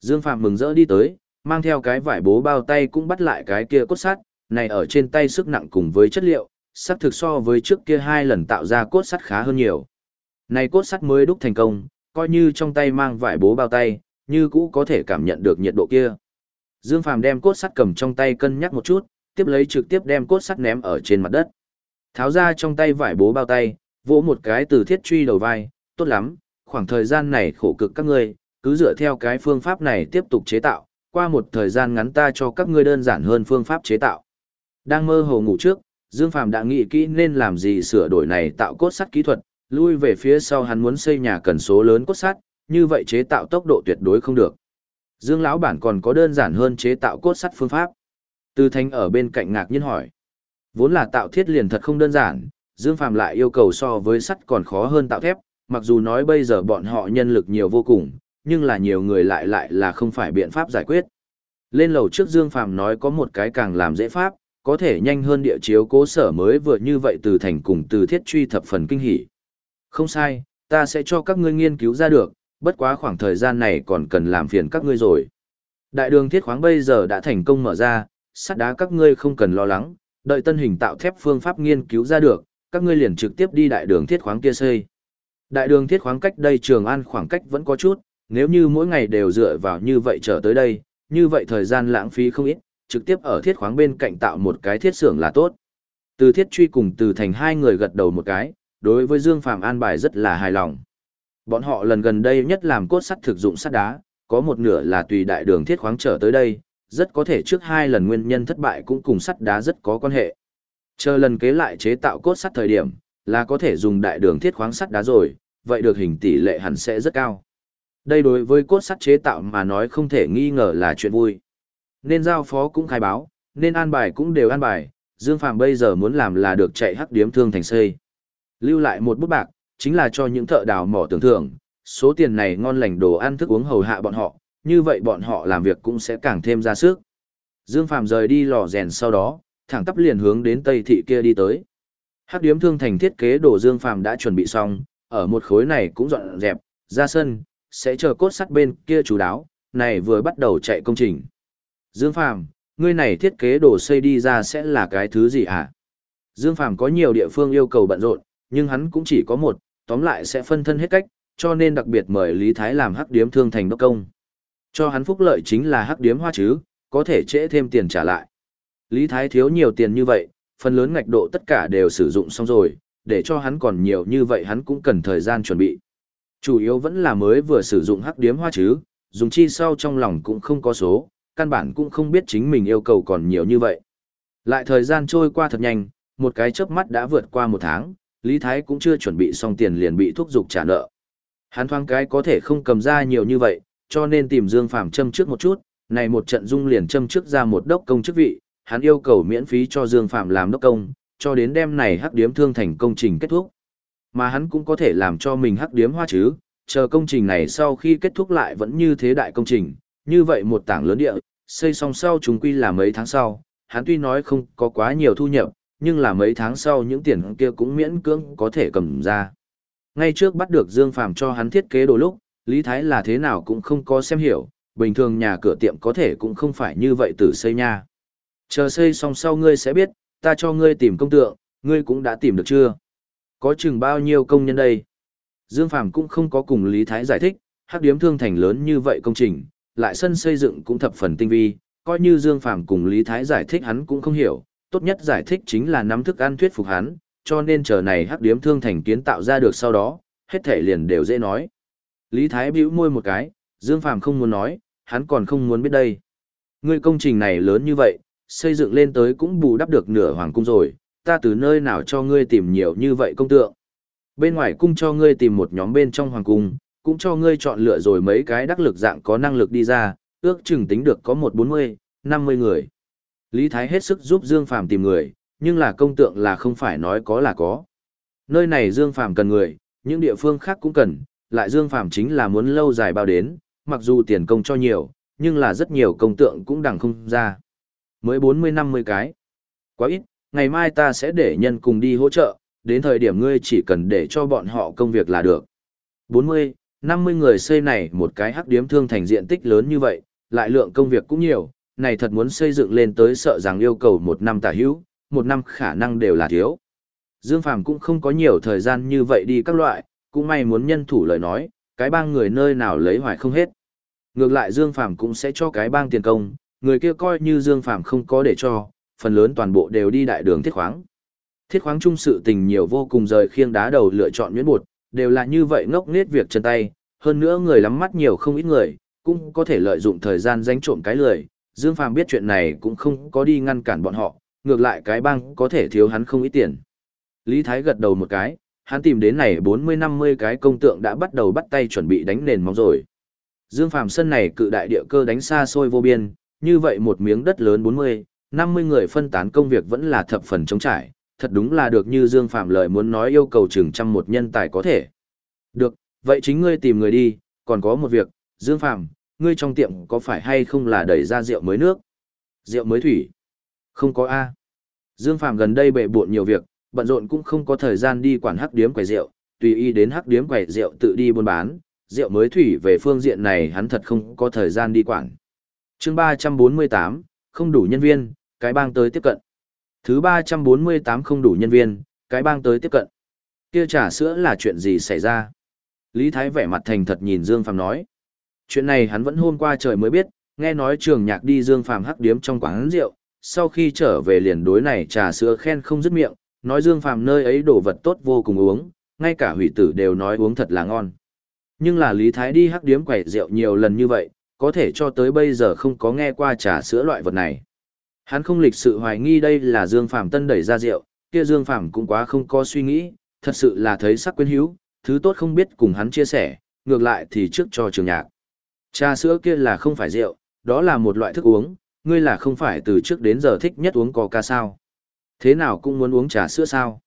Dương Phạm mừng rỡ đi tới, mang theo cái vải bố bao tay cũng bắt lại cái kia cốt sắt, này ở trên tay sức nặng cùng với chất liệu, sắt thực so với trước kia hai lần tạo ra cốt sắt khá hơn nhiều. Này cốt sắt mới đúc thành công, coi như trong tay mang vải bố bao tay, như cũ có thể cảm nhận được nhiệt độ kia. Dương Phàm đem cốt sắt cầm trong tay cân nhắc một chút, tiếp lấy trực tiếp đem cốt sắt ném ở trên mặt đất. Tháo ra trong tay vải bố bao tay, vỗ một cái từ thiết truy đầu vai, tốt lắm, khoảng thời gian này khổ cực các ngươi, cứ dựa theo cái phương pháp này tiếp tục chế tạo, qua một thời gian ngắn ta cho các ngươi đơn giản hơn phương pháp chế tạo. Đang mơ hồ ngủ trước, Dương Phàm đã nghĩ kỹ nên làm gì sửa đổi này tạo cốt sắt kỹ thuật, lui về phía sau hắn muốn xây nhà cần số lớn cốt sắt, như vậy chế tạo tốc độ tuyệt đối không được. Dương lão bản còn có đơn giản hơn chế tạo cốt sắt phương pháp. Tư Thanh ở bên cạnh ngạc nhiên hỏi. Vốn là tạo thiết liền thật không đơn giản, Dương Phàm lại yêu cầu so với sắt còn khó hơn tạo thép, mặc dù nói bây giờ bọn họ nhân lực nhiều vô cùng, nhưng là nhiều người lại lại là không phải biện pháp giải quyết. Lên lầu trước Dương Phàm nói có một cái càng làm dễ pháp, có thể nhanh hơn địa chiếu cố sở mới vừa như vậy từ thành cùng từ thiết truy thập phần kinh hỉ. Không sai, ta sẽ cho các ngươi nghiên cứu ra được, bất quá khoảng thời gian này còn cần làm phiền các ngươi rồi. Đại đường thiết khoáng bây giờ đã thành công mở ra, sắt đá các ngươi không cần lo lắng, đợi tân hình tạo thép phương pháp nghiên cứu ra được, các ngươi liền trực tiếp đi đại đường thiết khoáng kia xây. Đại đường thiết khoáng cách đây Trường An khoảng cách vẫn có chút, nếu như mỗi ngày đều dựa vào như vậy trở tới đây, như vậy thời gian lãng phí không ít, trực tiếp ở thiết khoáng bên cạnh tạo một cái thiết xưởng là tốt. Từ thiết truy cùng từ thành hai người gật đầu một cái, đối với Dương Phạm an bài rất là hài lòng. Bọn họ lần gần đây nhất làm cốt sắt thực dụng sắt đá, có một nửa là tùy đại đường thiết khoáng trở tới đây, rất có thể trước hai lần nguyên nhân thất bại cũng cùng sắt đá rất có quan hệ. Chờ lần kế lại chế tạo cốt sắt thời điểm, là có thể dùng đại đường thiết khoáng sắt đá rồi, vậy được hình tỷ lệ hẳn sẽ rất cao. Đây đối với cốt sắt chế tạo mà nói không thể nghi ngờ là chuyện vui. Nên giao phó cũng khai báo, nên an bài cũng đều an bài, Dương Phạm bây giờ muốn làm là được chạy hắc điếm thương thành xây. Lưu lại một bút bạc, chính là cho những thợ đào mỏ tưởng thưởng, số tiền này ngon lành đồ ăn thức uống hầu hạ bọn họ, như vậy bọn họ làm việc cũng sẽ càng thêm ra sức. Dương Phàm rời đi lò rèn sau đó, thẳng tắp liền hướng đến Tây Thị kia đi tới. Hắc điếm thương thành thiết kế đồ Dương Phàm đã chuẩn bị xong, ở một khối này cũng dọn dẹp, ra sân, sẽ chờ cốt sắt bên kia chú đáo, này vừa bắt đầu chạy công trình. Dương Phàm, ngươi này thiết kế đồ xây đi ra sẽ là cái thứ gì hả? Dương Phàm có nhiều địa phương yêu cầu bận rộn, nhưng hắn cũng chỉ có một, tóm lại sẽ phân thân hết cách, cho nên đặc biệt mời Lý Thái làm hắc điếm thương thành đốc công. Cho hắn phúc lợi chính là hắc điếm hoa chứ, có thể trễ thêm tiền trả lại. Lý Thái thiếu nhiều tiền như vậy, phần lớn ngạch độ tất cả đều sử dụng xong rồi, để cho hắn còn nhiều như vậy hắn cũng cần thời gian chuẩn bị. Chủ yếu vẫn là mới vừa sử dụng hắc điếm hoa chứ, dùng chi sau trong lòng cũng không có số, căn bản cũng không biết chính mình yêu cầu còn nhiều như vậy. Lại thời gian trôi qua thật nhanh, một cái chớp mắt đã vượt qua một tháng, Lý Thái cũng chưa chuẩn bị xong tiền liền bị thúc giục trả nợ. Hắn thoáng cái có thể không cầm ra nhiều như vậy, cho nên tìm Dương Phàm châm trước một chút, này một trận dung liền châm trước ra một đốc công chức vị, hắn yêu cầu miễn phí cho Dương Phàm làm đốc công, cho đến đêm này hắc điếm thương thành công trình kết thúc. Mà hắn cũng có thể làm cho mình hắc điếm hoa chứ, chờ công trình này sau khi kết thúc lại vẫn như thế đại công trình, như vậy một tảng lớn địa, xây xong sau chúng quy là mấy tháng sau, hắn tuy nói không có quá nhiều thu nhập, nhưng là mấy tháng sau những tiền kia cũng miễn cưỡng có thể cầm ra. Ngay trước bắt được Dương Phàm cho hắn thiết kế đồ lúc, Lý Thái là thế nào cũng không có xem hiểu, bình thường nhà cửa tiệm có thể cũng không phải như vậy tử xây nha. Chờ xây xong sau ngươi sẽ biết, ta cho ngươi tìm công tượng, ngươi cũng đã tìm được chưa? Có chừng bao nhiêu công nhân đây? Dương Phàm cũng không có cùng Lý Thái giải thích, hắc điếm thương thành lớn như vậy công trình, lại sân xây dựng cũng thập phần tinh vi, coi như Dương Phàm cùng Lý Thái giải thích hắn cũng không hiểu, tốt nhất giải thích chính là nắm thức ăn thuyết phục hắn, cho nên chờ này hắc điếm thương thành kiến tạo ra được sau đó, hết thể liền đều dễ nói. Lý Thái bĩu môi một cái, Dương Phàm không muốn nói, hắn còn không muốn biết đây. Ngươi công trình này lớn như vậy, xây dựng lên tới cũng bù đắp được nửa hoàng cung rồi, ta từ nơi nào cho ngươi tìm nhiều như vậy công tượng. Bên ngoài cung cho ngươi tìm một nhóm bên trong hoàng cung, cũng cho ngươi chọn lựa rồi mấy cái đắc lực dạng có năng lực đi ra, ước chừng tính được có một bốn mươi, năm mươi người. Lý Thái hết sức giúp Dương Phàm tìm người, nhưng là công tượng là không phải nói có là có. Nơi này Dương Phàm cần người, những địa phương khác cũng cần, lại Dương Phàm chính là muốn lâu dài bao đến, mặc dù tiền công cho nhiều, nhưng là rất nhiều công tượng cũng đẳng không ra. Mới 40-50 cái. Quá ít, ngày mai ta sẽ để nhân cùng đi hỗ trợ, đến thời điểm ngươi chỉ cần để cho bọn họ công việc là được. 40, 50 người xây này một cái hắc điếm thương thành diện tích lớn như vậy, lại lượng công việc cũng nhiều, này thật muốn xây dựng lên tới sợ rằng yêu cầu một năm tả hữu, một năm khả năng đều là thiếu. Dương Phàm cũng không có nhiều thời gian như vậy đi các loại, cũng may muốn nhân thủ lời nói, cái bang người nơi nào lấy hoài không hết. Ngược lại Dương Phàm cũng sẽ cho cái bang tiền công, người kia coi như Dương Phàm không có để cho, phần lớn toàn bộ đều đi đại đường thiết khoáng. Thiết khoáng trung sự tình nhiều vô cùng rời khiêng đá đầu lựa chọn nhuyễn bột, đều là như vậy ngốc nghếch việc chân tay, hơn nữa người lắm mắt nhiều không ít người, cũng có thể lợi dụng thời gian danh trộm cái lười. Dương Phàm biết chuyện này cũng không có đi ngăn cản bọn họ, ngược lại cái bang có thể thiếu hắn không ít tiền. Lý Thái gật đầu một cái, hắn tìm đến này 40-50 cái công tượng đã bắt đầu bắt tay chuẩn bị đánh nền móng rồi. Dương Phàm sân này cự đại địa cơ đánh xa xôi vô biên, như vậy một miếng đất lớn 40, 50 người phân tán công việc vẫn là thập phần chống trải, thật đúng là được như Dương Phàm lời muốn nói yêu cầu chừng trăm một nhân tài có thể. Được, vậy chính ngươi tìm người đi, còn có một việc, Dương Phàm ngươi trong tiệm có phải hay không là đẩy ra rượu mới nước? Rượu mới thủy? Không có A. Dương Phạm gần đây bệ bộn nhiều việc, bận rộn cũng không có thời gian đi quản hắc điếm quầy rượu, tùy y đến hắc điếm quầy rượu tự đi buôn bán, rượu mới thủy về phương diện này hắn thật không có thời gian đi quản. chương 348, không đủ nhân viên, cái bang tới tiếp cận. Thứ 348 không đủ nhân viên, cái bang tới tiếp cận. Kia trà sữa là chuyện gì xảy ra? Lý Thái vẻ mặt thành thật nhìn Dương Phạm nói. Chuyện này hắn vẫn hôm qua trời mới biết, nghe nói trường nhạc đi Dương Phàm hắc điếm trong quán rượu, sau khi trở về liền đối này trà sữa khen không dứt miệng, nói Dương Phàm nơi ấy đồ vật tốt vô cùng uống, ngay cả hủy tử đều nói uống thật là ngon. Nhưng là Lý Thái đi hắc điếm quẩy rượu nhiều lần như vậy, có thể cho tới bây giờ không có nghe qua trà sữa loại vật này. Hắn không lịch sự hoài nghi đây là Dương Phàm tân đẩy ra rượu, kia Dương Phàm cũng quá không có suy nghĩ, thật sự là thấy sắc quyến hữu, thứ tốt không biết cùng hắn chia sẻ, ngược lại thì trước cho trường nhạc. Trà sữa kia là không phải rượu, đó là một loại thức uống, ngươi là không phải từ trước đến giờ thích nhất uống coca sao. Thế nào cũng muốn uống trà sữa sao?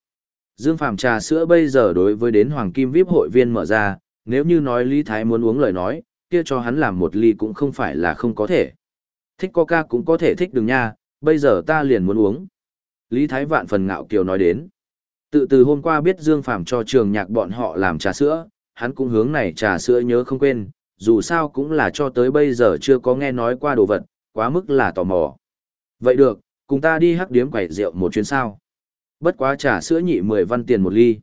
Dương Phàm trà sữa bây giờ đối với đến Hoàng Kim VIP hội viên mở ra, nếu như nói Lý Thái muốn uống lời nói, kia cho hắn làm một ly cũng không phải là không có thể. Thích coca cũng có thể thích đừng nha, bây giờ ta liền muốn uống. Lý Thái vạn phần ngạo kiều nói đến. Tự từ hôm qua biết Dương Phàm cho trường nhạc bọn họ làm trà sữa, hắn cũng hướng này trà sữa nhớ không quên, dù sao cũng là cho tới bây giờ chưa có nghe nói qua đồ vật, quá mức là tò mò. Vậy được, cùng ta đi hắc điếm quẩy rượu một chuyến sao. Bất quá trà sữa nhị 10 văn tiền một ly.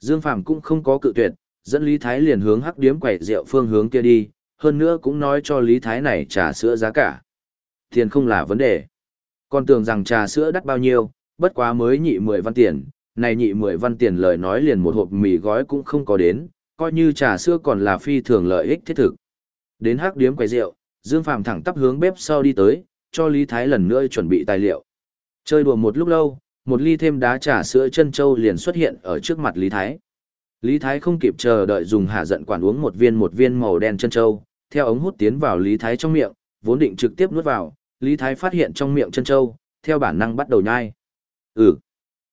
Dương Phàm cũng không có cự tuyệt, dẫn Lý Thái liền hướng hắc điếm quẩy rượu phương hướng kia đi, hơn nữa cũng nói cho Lý Thái này trà sữa giá cả. Tiền không là vấn đề. Còn tưởng rằng trà sữa đắt bao nhiêu, bất quá mới nhị 10 văn tiền, này nhị 10 văn tiền lời nói liền một hộp mì gói cũng không có đến, coi như trà sữa còn là phi thường lợi ích thiết thực. Đến hắc điếm quầy rượu, Dương Phàm thẳng tắp hướng bếp sau đi tới, cho Lý Thái lần nữa chuẩn bị tài liệu. Chơi đùa một lúc lâu, một ly thêm đá trà sữa chân châu liền xuất hiện ở trước mặt Lý Thái. Lý Thái không kịp chờ đợi dùng hạ giận quản uống một viên một viên màu đen chân châu, theo ống hút tiến vào Lý Thái trong miệng, vốn định trực tiếp nuốt vào, Lý Thái phát hiện trong miệng chân châu, theo bản năng bắt đầu nhai. Ừ,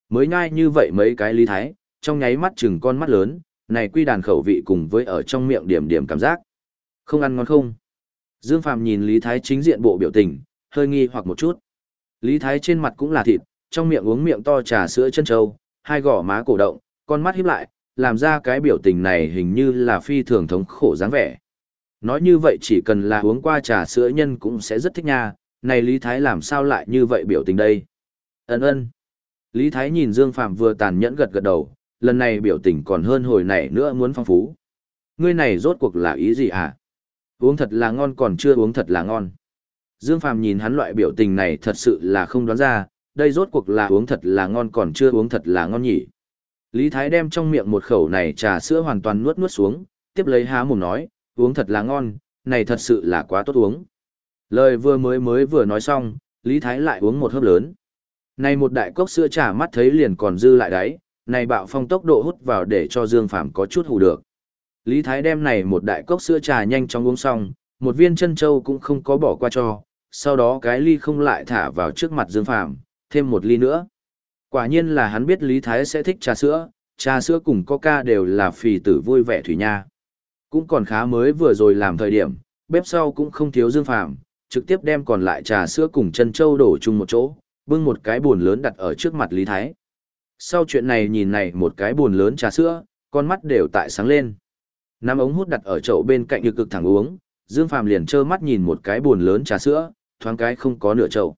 mới nhai như vậy mấy cái Lý Thái, trong nháy mắt chừng con mắt lớn, này quy đàn khẩu vị cùng với ở trong miệng điểm điểm cảm giác. Không ăn ngon không? Dương Phạm nhìn Lý Thái chính diện bộ biểu tình, hơi nghi hoặc một chút. Lý Thái trên mặt cũng là thịt, trong miệng uống miệng to trà sữa chân trâu, hai gò má cổ động, con mắt híp lại, làm ra cái biểu tình này hình như là phi thường thống khổ dáng vẻ. Nói như vậy chỉ cần là uống qua trà sữa nhân cũng sẽ rất thích nha, này Lý Thái làm sao lại như vậy biểu tình đây? Ấn ơn. Lý Thái nhìn Dương Phạm vừa tàn nhẫn gật gật đầu, lần này biểu tình còn hơn hồi này nữa muốn phong phú. Ngươi này rốt cuộc là ý gì hả? Uống thật là ngon còn chưa uống thật là ngon. Dương Phàm nhìn hắn loại biểu tình này thật sự là không đoán ra, đây rốt cuộc là uống thật là ngon còn chưa uống thật là ngon nhỉ. Lý Thái đem trong miệng một khẩu này trà sữa hoàn toàn nuốt nuốt xuống, tiếp lấy há mồm nói, uống thật là ngon, này thật sự là quá tốt uống. Lời vừa mới mới vừa nói xong, Lý Thái lại uống một hớp lớn. Này một đại cốc sữa trà mắt thấy liền còn dư lại đấy, này bạo phong tốc độ hút vào để cho Dương Phàm có chút hù được. Lý Thái đem này một đại cốc sữa trà nhanh chóng uống xong, một viên chân châu cũng không có bỏ qua cho, sau đó cái ly không lại thả vào trước mặt Dương Phàm, thêm một ly nữa. Quả nhiên là hắn biết Lý Thái sẽ thích trà sữa, trà sữa cùng coca đều là phì tử vui vẻ thủy nha. Cũng còn khá mới vừa rồi làm thời điểm, bếp sau cũng không thiếu Dương Phàm, trực tiếp đem còn lại trà sữa cùng chân châu đổ chung một chỗ, bưng một cái buồn lớn đặt ở trước mặt Lý Thái. Sau chuyện này nhìn này một cái buồn lớn trà sữa, con mắt đều tại sáng lên. năm ống hút đặt ở chậu bên cạnh như cực thẳng uống, Dương Phàm liền trơ mắt nhìn một cái buồn lớn trà sữa, thoáng cái không có nửa chậu.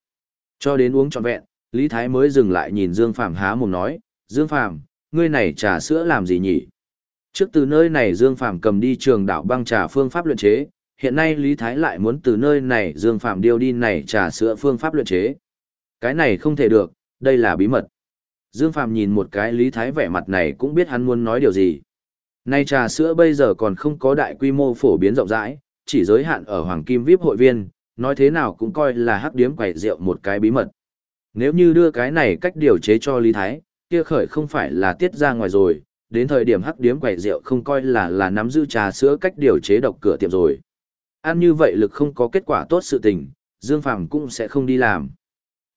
Cho đến uống trọn vẹn, Lý Thái mới dừng lại nhìn Dương Phàm há mồm nói, Dương Phàm, ngươi này trà sữa làm gì nhỉ? Trước từ nơi này Dương Phàm cầm đi trường đảo băng trà phương pháp luyện chế, hiện nay Lý Thái lại muốn từ nơi này Dương Phàm điêu đi này trà sữa phương pháp luyện chế. Cái này không thể được, đây là bí mật. Dương Phàm nhìn một cái Lý Thái vẻ mặt này cũng biết hắn muốn nói điều gì. Nay trà sữa bây giờ còn không có đại quy mô phổ biến rộng rãi, chỉ giới hạn ở Hoàng Kim VIP hội viên, nói thế nào cũng coi là hắc điếm quẩy rượu một cái bí mật. Nếu như đưa cái này cách điều chế cho Lý Thái, kia khởi không phải là tiết ra ngoài rồi, đến thời điểm hắc điếm quẩy rượu không coi là là nắm giữ trà sữa cách điều chế độc cửa tiệm rồi. Ăn như vậy lực không có kết quả tốt sự tình, Dương Phàm cũng sẽ không đi làm.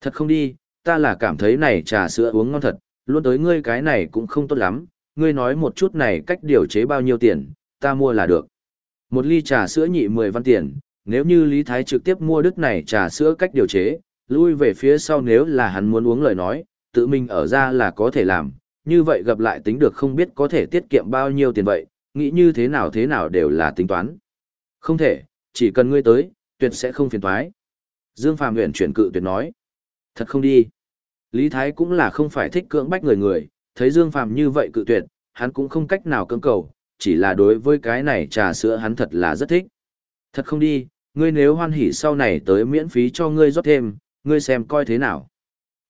Thật không đi, ta là cảm thấy này trà sữa uống ngon thật, luôn tới ngươi cái này cũng không tốt lắm, ngươi nói một chút này cách điều chế bao nhiêu tiền, ta mua là được. Một ly trà sữa nhị 10 văn tiền, nếu như Lý Thái trực tiếp mua đức này trà sữa cách điều chế, lui về phía sau nếu là hắn muốn uống lời nói, tự mình ở ra là có thể làm, như vậy gặp lại tính được không biết có thể tiết kiệm bao nhiêu tiền vậy, nghĩ như thế nào thế nào đều là tính toán. Không thể, chỉ cần ngươi tới, tuyệt sẽ không phiền toái. Dương Phàm nguyện chuyển cự tuyệt nói. Thật không đi. Lý Thái cũng là không phải thích cưỡng bách người người, thấy Dương Phàm như vậy cự tuyệt, hắn cũng không cách nào cưỡng cầu, chỉ là đối với cái này trà sữa hắn thật là rất thích. Thật không đi, ngươi nếu hoan hỉ sau này tới miễn phí cho ngươi rót thêm, ngươi xem coi thế nào.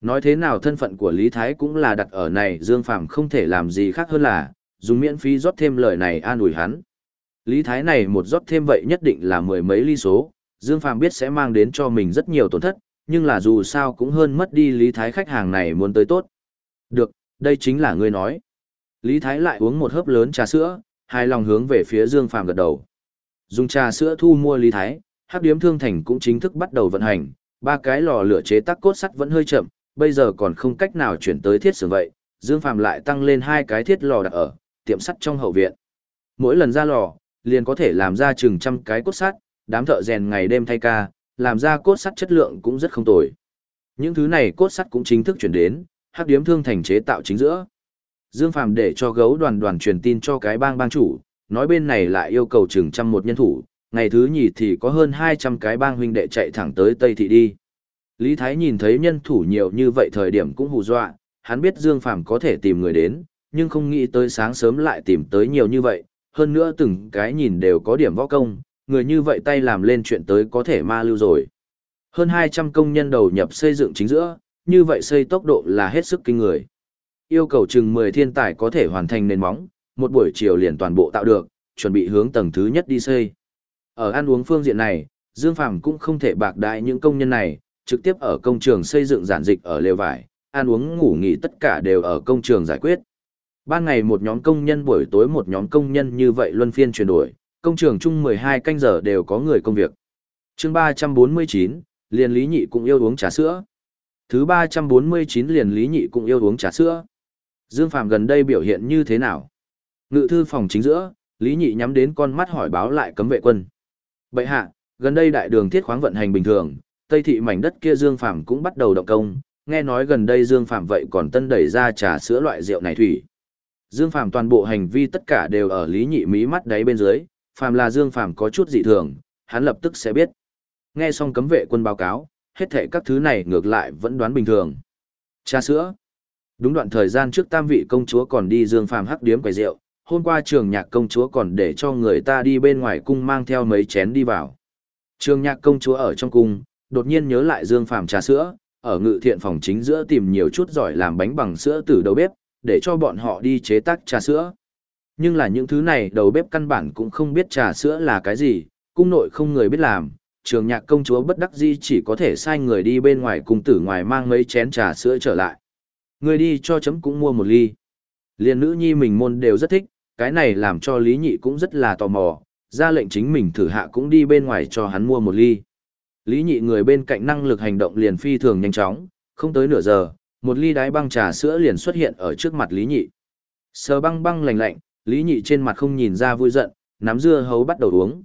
Nói thế nào thân phận của Lý Thái cũng là đặt ở này Dương Phàm không thể làm gì khác hơn là, dùng miễn phí rót thêm lời này an ủi hắn. Lý Thái này một rót thêm vậy nhất định là mười mấy ly số, Dương Phàm biết sẽ mang đến cho mình rất nhiều tổn thất, nhưng là dù sao cũng hơn mất đi Lý Thái khách hàng này muốn tới tốt. Được, đây chính là ngươi nói. Lý Thái lại uống một hớp lớn trà sữa, hai lòng hướng về phía Dương Phàm gật đầu. Dùng trà sữa thu mua Lý Thái, hắc điếm thương thành cũng chính thức bắt đầu vận hành, ba cái lò lửa chế tác cốt sắt vẫn hơi chậm, bây giờ còn không cách nào chuyển tới thiết xưởng vậy, Dương Phàm lại tăng lên hai cái thiết lò đặt ở tiệm sắt trong hậu viện. Mỗi lần ra lò, liền có thể làm ra chừng trăm cái cốt sắt, đám thợ rèn ngày đêm thay ca, làm ra cốt sắt chất lượng cũng rất không tồi. Những thứ này cốt sắt cũng chính thức chuyển đến, hắc điếm thương thành chế tạo chính giữa. Dương Phàm để cho gấu đoàn đoàn truyền tin cho cái bang bang chủ, nói bên này lại yêu cầu chừng trăm một nhân thủ, ngày thứ nhì thì có hơn 200 cái bang huynh đệ chạy thẳng tới Tây Thị đi. Lý Thái nhìn thấy nhân thủ nhiều như vậy thời điểm cũng hù dọa, hắn biết Dương Phàm có thể tìm người đến, nhưng không nghĩ tới sáng sớm lại tìm tới nhiều như vậy, hơn nữa từng cái nhìn đều có điểm võ công, người như vậy tay làm lên chuyện tới có thể ma lưu rồi. Hơn 200 công nhân đầu nhập xây dựng chính giữa, như vậy xây tốc độ là hết sức kinh người. Yêu cầu chừng 10 thiên tài có thể hoàn thành nền móng, một buổi chiều liền toàn bộ tạo được, chuẩn bị hướng tầng thứ nhất đi xây. Ở ăn uống phương diện này, Dương Phàm cũng không thể bạc đại những công nhân này, trực tiếp ở công trường xây dựng giản dịch ở lều vải, ăn uống ngủ nghỉ tất cả đều ở công trường giải quyết. Ban ngày một nhóm công nhân buổi tối một nhóm công nhân như vậy luân phiên chuyển đổi, công trường chung 12 canh giờ đều có người công việc. chương 349, liền lý nhị cũng yêu uống trà sữa. Thứ 349 liền lý nhị cũng yêu uống trà sữa. Dương Phạm gần đây biểu hiện như thế nào? Ngự thư phòng chính giữa, lý nhị nhắm đến con mắt hỏi báo lại cấm vệ quân. Bậy hạ, gần đây đại đường thiết khoáng vận hành bình thường, Tây thị mảnh đất kia Dương Phạm cũng bắt đầu động công, nghe nói gần đây Dương Phạm vậy còn tân đẩy ra trà sữa loại rượu này thủy. Dương Phạm toàn bộ hành vi tất cả đều ở lý nhị mí mắt đáy bên dưới, phàm là Dương Phàm có chút dị thường, hắn lập tức sẽ biết. Nghe xong cấm vệ quân báo cáo, hết thảy các thứ này ngược lại vẫn đoán bình thường. Trà sữa. Đúng đoạn thời gian trước tam vị công chúa còn đi Dương Phàm hắc điếm quầy rượu, hôm qua trường nhạc công chúa còn để cho người ta đi bên ngoài cung mang theo mấy chén đi vào. Trường nhạc công chúa ở trong cung, đột nhiên nhớ lại Dương Phàm trà sữa, ở ngự thiện phòng chính giữa tìm nhiều chút giỏi làm bánh bằng sữa từ đầu bếp, để cho bọn họ đi chế tác trà sữa. Nhưng là những thứ này đầu bếp căn bản cũng không biết trà sữa là cái gì, cung nội không người biết làm, trường nhạc công chúa bất đắc di chỉ có thể sai người đi bên ngoài cùng tử ngoài mang mấy chén trà sữa trở lại. Người đi cho chấm cũng mua một ly. Liên nữ nhi mình môn đều rất thích, cái này làm cho Lý Nhị cũng rất là tò mò, ra lệnh chính mình thử hạ cũng đi bên ngoài cho hắn mua một ly. Lý Nhị người bên cạnh năng lực hành động liền phi thường nhanh chóng, không tới nửa giờ, một ly đáy băng trà sữa liền xuất hiện ở trước mặt Lý Nhị. Sờ băng băng lạnh lạnh, Lý Nhị trên mặt không nhìn ra vui giận, nắm dưa hấu bắt đầu uống.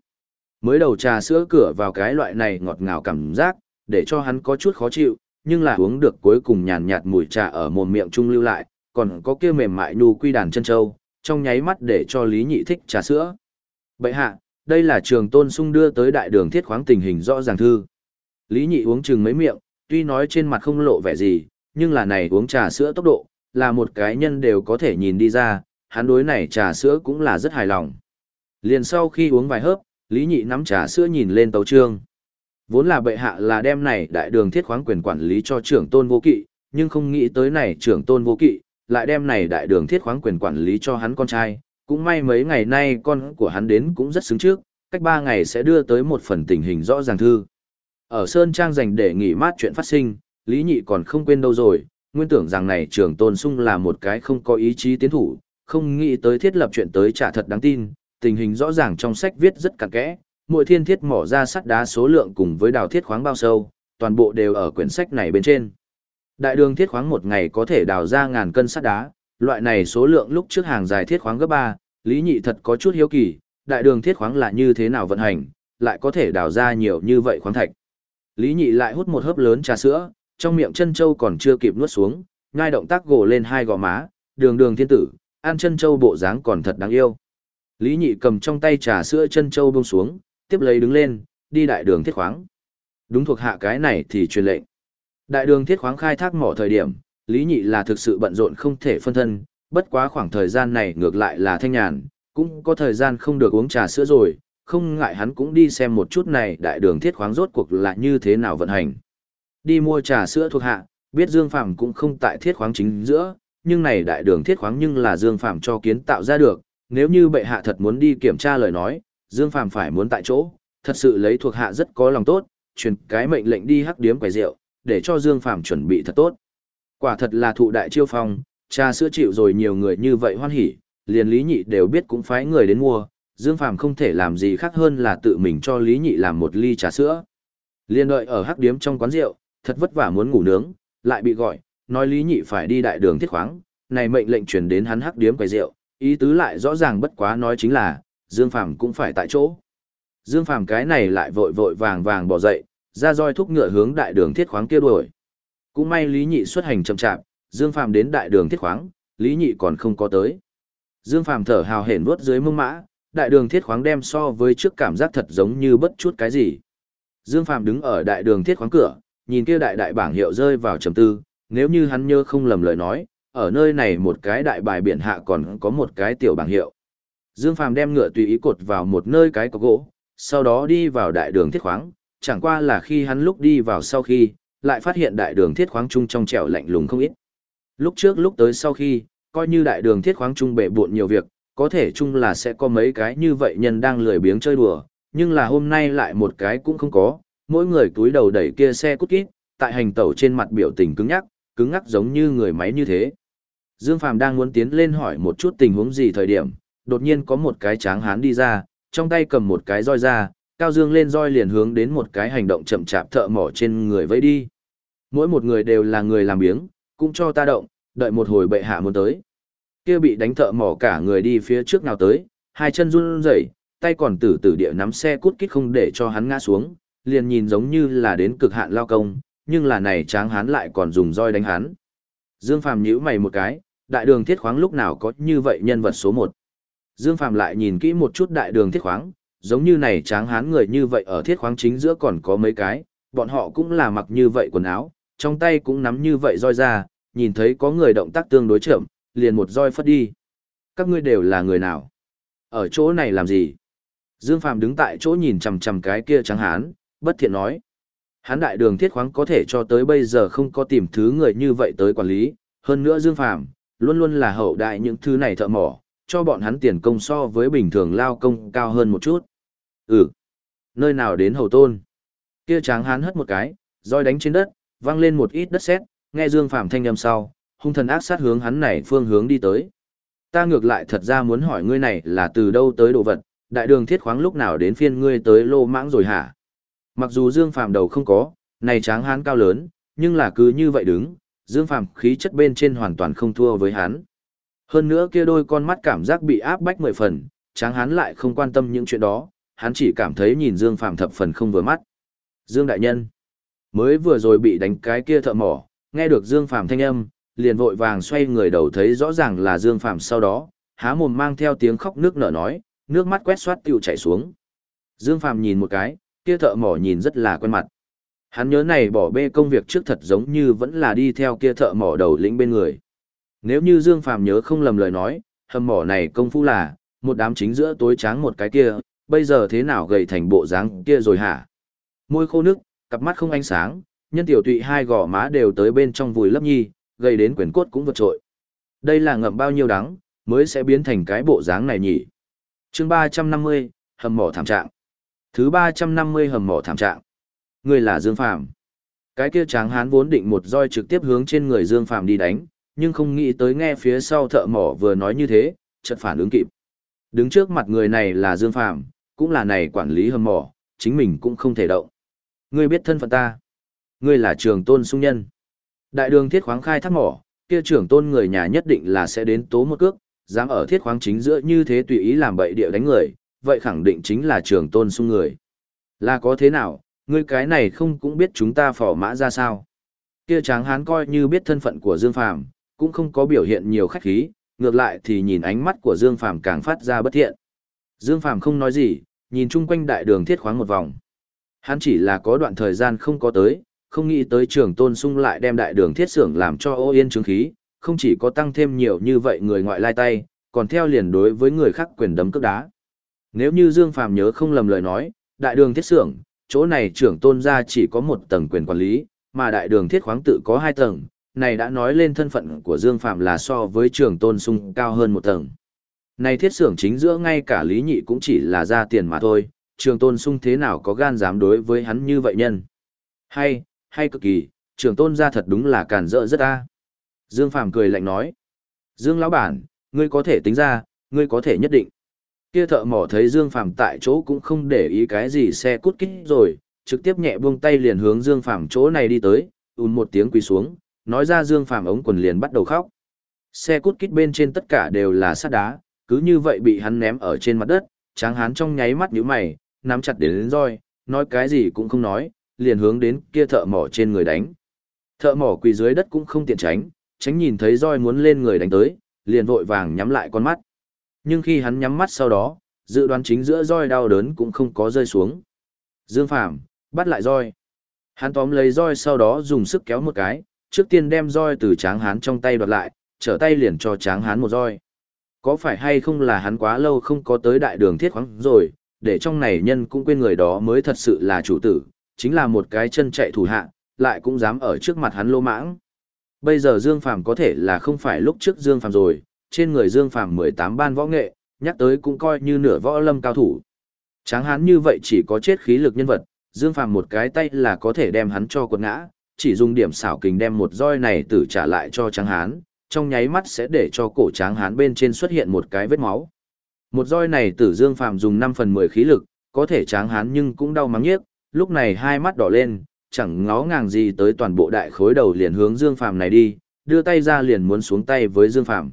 Mới đầu trà sữa cửa vào cái loại này ngọt ngào cảm giác, để cho hắn có chút khó chịu, nhưng là uống được cuối cùng nhàn nhạt mùi trà ở mồm miệng trung lưu lại, còn có kia mềm mại nhu quy đàn chân châu, trong nháy mắt để cho Lý Nhị thích trà sữa. Bậy hạ, đây là trường tôn sung đưa tới đại đường thiết khoáng tình hình rõ ràng thư. Lý Nhị uống chừng mấy miệng, tuy nói trên mặt không lộ vẻ gì, nhưng là này uống trà sữa tốc độ, là một cái nhân đều có thể nhìn đi ra, hắn đối này trà sữa cũng là rất hài lòng. Liền sau khi uống vài hớp, Lý Nhị nắm trà sữa nhìn lên tấu trương. Vốn là bệ hạ là đem này đại đường thiết khoáng quyền quản lý cho trưởng tôn vô kỵ, nhưng không nghĩ tới này trưởng tôn vô kỵ, lại đem này đại đường thiết khoáng quyền quản lý cho hắn con trai. Cũng may mấy ngày nay con của hắn đến cũng rất xứng trước, cách ba ngày sẽ đưa tới một phần tình hình rõ ràng thư. Ở Sơn Trang dành để nghỉ mát chuyện phát sinh, Lý Nhị còn không quên đâu rồi, nguyên tưởng rằng này trưởng tôn sung là một cái không có ý chí tiến thủ, không nghĩ tới thiết lập chuyện tới trả thật đáng tin, tình hình rõ ràng trong sách viết rất cặn kẽ, mỗi thiên thiết mỏ ra sắt đá số lượng cùng với đào thiết khoáng bao sâu, toàn bộ đều ở quyển sách này bên trên. Đại đường thiết khoáng một ngày có thể đào ra ngàn cân sắt đá, loại này số lượng lúc trước hàng dài thiết khoáng gấp 3, Lý Nhị thật có chút hiếu kỳ, đại đường thiết khoáng là như thế nào vận hành, lại có thể đào ra nhiều như vậy khoáng thạch. Lý Nhị lại hút một hớp lớn trà sữa, trong miệng chân châu còn chưa kịp nuốt xuống, ngay động tác gồ lên hai gò má, đường đường thiên tử, ăn chân châu bộ dáng còn thật đáng yêu. Lý Nhị cầm trong tay trà sữa chân châu buông xuống, tiếp lấy đứng lên, đi đại đường thiết khoáng. Đúng thuộc hạ cái này thì truyền lệnh. Đại đường thiết khoáng khai thác mỏ thời điểm, Lý Nhị là thực sự bận rộn không thể phân thân, bất quá khoảng thời gian này ngược lại là thanh nhàn, cũng có thời gian không được uống trà sữa rồi, không ngại hắn cũng đi xem một chút này đại đường thiết khoáng rốt cuộc là như thế nào vận hành. Đi mua trà sữa thuộc hạ, biết Dương Phàm cũng không tại thiết khoáng chính giữa, nhưng này đại đường thiết khoáng nhưng là Dương Phàm cho kiến tạo ra được, nếu như bệ hạ thật muốn đi kiểm tra lời nói, Dương Phàm phải muốn tại chỗ, thật sự lấy thuộc hạ rất có lòng tốt, truyền cái mệnh lệnh đi hắc điếm quầy rượu, để cho Dương Phàm chuẩn bị thật tốt. Quả thật là thụ đại chiêu phong, trà sữa chịu rồi nhiều người như vậy hoan hỉ, liền Lý Nhị đều biết cũng phái người đến mua, Dương Phàm không thể làm gì khác hơn là tự mình cho Lý Nhị làm một ly trà sữa. Liên đợi ở hắc điếm trong quán rượu, thật vất vả muốn ngủ nướng, lại bị gọi, nói Lý Nhị phải đi đại đường thiết khoáng, này mệnh lệnh truyền đến hắn hắc điếm quầy rượu, ý tứ lại rõ ràng bất quá nói chính là, Dương Phàm cũng phải tại chỗ. Dương Phàm cái này lại vội vội vàng vàng bỏ dậy, ra roi thúc ngựa hướng đại đường thiết khoáng kia đuổi. Cũng may Lý Nhị xuất hành chậm chạp, Dương Phàm đến đại đường thiết khoáng, Lý Nhị còn không có tới. Dương Phàm thở hào hển vuốt dưới mông mã, đại đường thiết khoáng đem so với trước cảm giác thật giống như bất chút cái gì. Dương Phàm đứng ở đại đường thiết khoáng cửa, nhìn kia đại đại bảng hiệu rơi vào trầm tư, nếu như hắn nhớ không lầm lời nói, ở nơi này một cái đại bài biển hạ còn có một cái tiểu bảng hiệu. Dương Phàm đem ngựa tùy ý cột vào một nơi cái có gỗ, sau đó đi vào đại đường thiết khoáng, chẳng qua là khi hắn lúc đi vào sau khi, lại phát hiện đại đường thiết khoáng trung trong trẻo lạnh lùng không ít. Lúc trước lúc tới sau khi, coi như đại đường thiết khoáng trung bệ buộn nhiều việc, có thể chung là sẽ có mấy cái như vậy nhân đang lười biếng chơi đùa, nhưng là hôm nay lại một cái cũng không có, mỗi người túi đầu đẩy kia xe cút kít, tại hành tẩu trên mặt biểu tình cứng nhắc, cứng ngắc giống như người máy như thế. Dương Phàm đang muốn tiến lên hỏi một chút tình huống gì thời điểm, đột nhiên có một cái tráng hán đi ra, trong tay cầm một cái roi ra, cao dương lên roi liền hướng đến một cái hành động chậm chạp thợ mỏ trên người vẫy đi. Mỗi một người đều là người làm biếng, cũng cho ta động, đợi một hồi bệ hạ muốn tới. Kia bị đánh thợ mỏ cả người đi phía trước nào tới, hai chân run rẩy, tay còn tử tử địa nắm xe cút kít không để cho hắn ngã xuống, liền nhìn giống như là đến cực hạn lao công, nhưng là này tráng hán lại còn dùng roi đánh hắn. Dương Phàm nhíu mày một cái, đại đường thiết khoáng lúc nào có như vậy nhân vật số một. Dương Phàm lại nhìn kỹ một chút đại đường thiết khoáng, giống như này tráng hán người như vậy ở thiết khoáng chính giữa còn có mấy cái, bọn họ cũng là mặc như vậy quần áo, trong tay cũng nắm như vậy roi ra, nhìn thấy có người động tác tương đối chậm, liền một roi phất đi. Các ngươi đều là người nào? Ở chỗ này làm gì? Dương Phàm đứng tại chỗ nhìn chằm chằm cái kia tráng hán, bất thiện nói. Hán đại đường thiết khoáng có thể cho tới bây giờ không có tìm thứ người như vậy tới quản lý, hơn nữa Dương Phàm luôn luôn là hậu đại những thứ này thợ mỏ, cho bọn hắn tiền công so với bình thường lao công cao hơn một chút. Ừ, nơi nào đến hầu tôn? Kia tráng hán hất một cái, roi đánh trên đất, vang lên một ít đất sét, nghe Dương Phàm thanh âm sau, hung thần ác sát hướng hắn này phương hướng đi tới. Ta ngược lại thật ra muốn hỏi ngươi này là từ đâu tới đồ vật, đại đường thiết khoáng lúc nào đến phiên ngươi tới lô mãng rồi hả? Mặc dù Dương Phàm đầu không có, này tráng hán cao lớn, nhưng là cứ như vậy đứng, Dương Phàm khí chất bên trên hoàn toàn không thua với hắn. Hơn nữa kia đôi con mắt cảm giác bị áp bách mười phần, tráng hán lại không quan tâm những chuyện đó, hắn chỉ cảm thấy nhìn Dương Phàm thập phần không vừa mắt. Dương đại nhân, mới vừa rồi bị đánh cái kia thợ mỏ, nghe được Dương Phàm thanh âm, liền vội vàng xoay người đầu thấy rõ ràng là Dương Phàm sau đó, há mồm mang theo tiếng khóc nước nở nói, nước mắt quét xoát tiêu chảy xuống. Dương Phàm nhìn một cái, kia thợ mỏ nhìn rất là quen mặt. Hắn nhớ này bỏ bê công việc trước thật giống như vẫn là đi theo kia thợ mỏ đầu lĩnh bên người. Nếu như Dương Phàm nhớ không lầm lời nói, hầm mỏ này công phu là, một đám chính giữa tối tráng một cái kia, bây giờ thế nào gầy thành bộ dáng kia rồi hả? Môi khô nước, cặp mắt không ánh sáng, nhân tiểu tụy hai gò má đều tới bên trong vùi lấp nhi, gầy đến quyển cốt cũng vượt trội. Đây là ngậm bao nhiêu đắng, mới sẽ biến thành cái bộ dáng này nhỉ? chương 350, hầm mỏ thảm trạng. Thứ 350 hầm mỏ thảm trạng. Người là Dương Phàm Cái kia tráng hán vốn định một roi trực tiếp hướng trên người Dương Phàm đi đánh, nhưng không nghĩ tới nghe phía sau thợ mỏ vừa nói như thế, chợt phản ứng kịp. Đứng trước mặt người này là Dương Phàm cũng là này quản lý hầm mỏ, chính mình cũng không thể động. Ngươi biết thân phận ta. Ngươi là trường tôn sung nhân. Đại đường thiết khoáng khai thác mỏ, kia trưởng tôn người nhà nhất định là sẽ đến tố một cước, dám ở thiết khoáng chính giữa như thế tùy ý làm bậy địa đánh người, vậy khẳng định chính là trường tôn sung người. Là có thế nào, ngươi cái này không cũng biết chúng ta phỏ mã ra sao. Kia tráng hán coi như biết thân phận của Dương Phàm cũng không có biểu hiện nhiều khách khí, ngược lại thì nhìn ánh mắt của Dương Phàm càng phát ra bất thiện. Dương Phàm không nói gì, nhìn chung quanh đại đường thiết khoáng một vòng. Hắn chỉ là có đoạn thời gian không có tới, không nghĩ tới trường tôn sung lại đem đại đường thiết xưởng làm cho ô yên chứng khí, không chỉ có tăng thêm nhiều như vậy người ngoại lai tay, còn theo liền đối với người khác quyền đấm cước đá. Nếu như Dương Phàm nhớ không lầm lời nói, đại đường thiết xưởng, chỗ này trưởng tôn gia chỉ có một tầng quyền quản lý, mà đại đường thiết khoáng tự có hai tầng, này đã nói lên thân phận của Dương Phàm là so với trưởng tôn sung cao hơn một tầng. Này thiết xưởng chính giữa ngay cả lý nhị cũng chỉ là ra tiền mà thôi, trường tôn sung thế nào có gan dám đối với hắn như vậy nhân. Hay, hay cực kỳ, trường tôn ra thật đúng là càn rỡ rất a. Dương Phàm cười lạnh nói. Dương lão bản, ngươi có thể tính ra, ngươi có thể nhất định. Kia thợ mỏ thấy Dương Phàm tại chỗ cũng không để ý cái gì xe cút kít rồi, trực tiếp nhẹ buông tay liền hướng Dương Phàm chỗ này đi tới, ùn một tiếng quỳ xuống, nói ra Dương Phàm ống quần liền bắt đầu khóc. Xe cút kít bên trên tất cả đều là sắt đá, cứ như vậy bị hắn ném ở trên mặt đất, tráng hán trong nháy mắt nhíu mày, nắm chặt đến, lên roi, nói cái gì cũng không nói, liền hướng đến kia thợ mỏ trên người đánh. Thợ mỏ quỳ dưới đất cũng không tiện tránh, tránh nhìn thấy roi muốn lên người đánh tới, liền vội vàng nhắm lại con mắt. Nhưng khi hắn nhắm mắt sau đó, dự đoán chính giữa roi đau đớn cũng không có rơi xuống. Dương Phàm bắt lại roi. Hắn tóm lấy roi sau đó dùng sức kéo một cái, trước tiên đem roi từ tráng hán trong tay đoạt lại, trở tay liền cho tráng hán một roi. Có phải hay không là hắn quá lâu không có tới đại đường thiết khoáng rồi, để trong này nhân cũng quên người đó mới thật sự là chủ tử, chính là một cái chân chạy thủ hạ, lại cũng dám ở trước mặt hắn lô mãng. Bây giờ Dương Phàm có thể là không phải lúc trước Dương Phàm rồi, trên người Dương Phàm 18 ban võ nghệ, nhắc tới cũng coi như nửa võ lâm cao thủ. Tráng hán như vậy chỉ có chết khí lực nhân vật, Dương Phàm một cái tay là có thể đem hắn cho quật ngã, chỉ dùng điểm xảo kình đem một roi này tử trả lại cho Tráng Hán, trong nháy mắt sẽ để cho cổ Tráng Hán bên trên xuất hiện một cái vết máu. Một roi này tử Dương Phàm dùng 5 phần 10 khí lực, có thể Tráng Hán nhưng cũng đau mắng nhiếc, lúc này hai mắt đỏ lên, chẳng ngó ngàng gì tới toàn bộ đại khối đầu liền hướng Dương Phàm này đi, đưa tay ra liền muốn xuống tay với Dương Phàm.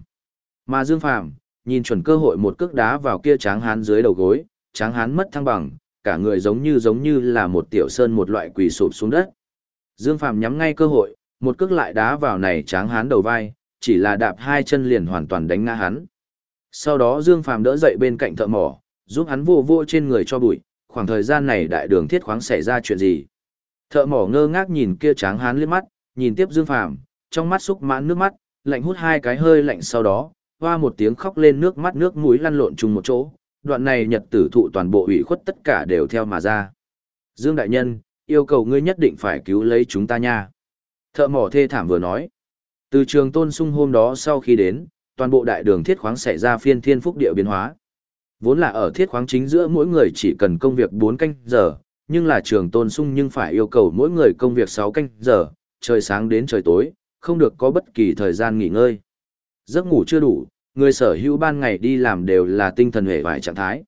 Mà Dương Phàm, nhìn chuẩn cơ hội một cước đá vào kia Tráng Hán dưới đầu gối, Tráng Hán mất thăng bằng, cả người giống như giống như là một tiểu sơn một loại quỳ sụp xuống đất. Dương Phàm nhắm ngay cơ hội, một cước lại đá vào này tráng hán đầu vai, chỉ là đạp hai chân liền hoàn toàn đánh ngã hắn. Sau đó Dương Phàm đỡ dậy bên cạnh thợ mỏ, giúp hắn vô vô trên người cho bụi, khoảng thời gian này đại đường thiết khoáng xảy ra chuyện gì. Thợ mỏ ngơ ngác nhìn kia tráng hán liếc mắt, nhìn tiếp Dương Phàm, trong mắt xúc mãn nước mắt, lạnh hút hai cái hơi lạnh sau đó, hoa một tiếng khóc lên nước mắt nước mũi lăn lộn chung một chỗ, đoạn này nhật tử thụ toàn bộ ủy khuất tất cả đều theo mà ra. Dương Đại Nhân, yêu cầu ngươi nhất định phải cứu lấy chúng ta nha. Thợ mỏ thê thảm vừa nói. Từ trường tôn sung hôm đó sau khi đến, toàn bộ đại đường thiết khoáng xảy ra phiên thiên phúc địa biến hóa. Vốn là ở thiết khoáng chính giữa mỗi người chỉ cần công việc 4 canh giờ, nhưng là trường tôn sung nhưng phải yêu cầu mỗi người công việc 6 canh giờ, trời sáng đến trời tối, không được có bất kỳ thời gian nghỉ ngơi. Giấc ngủ chưa đủ, người sở hữu ban ngày đi làm đều là tinh thần hề vài trạng thái.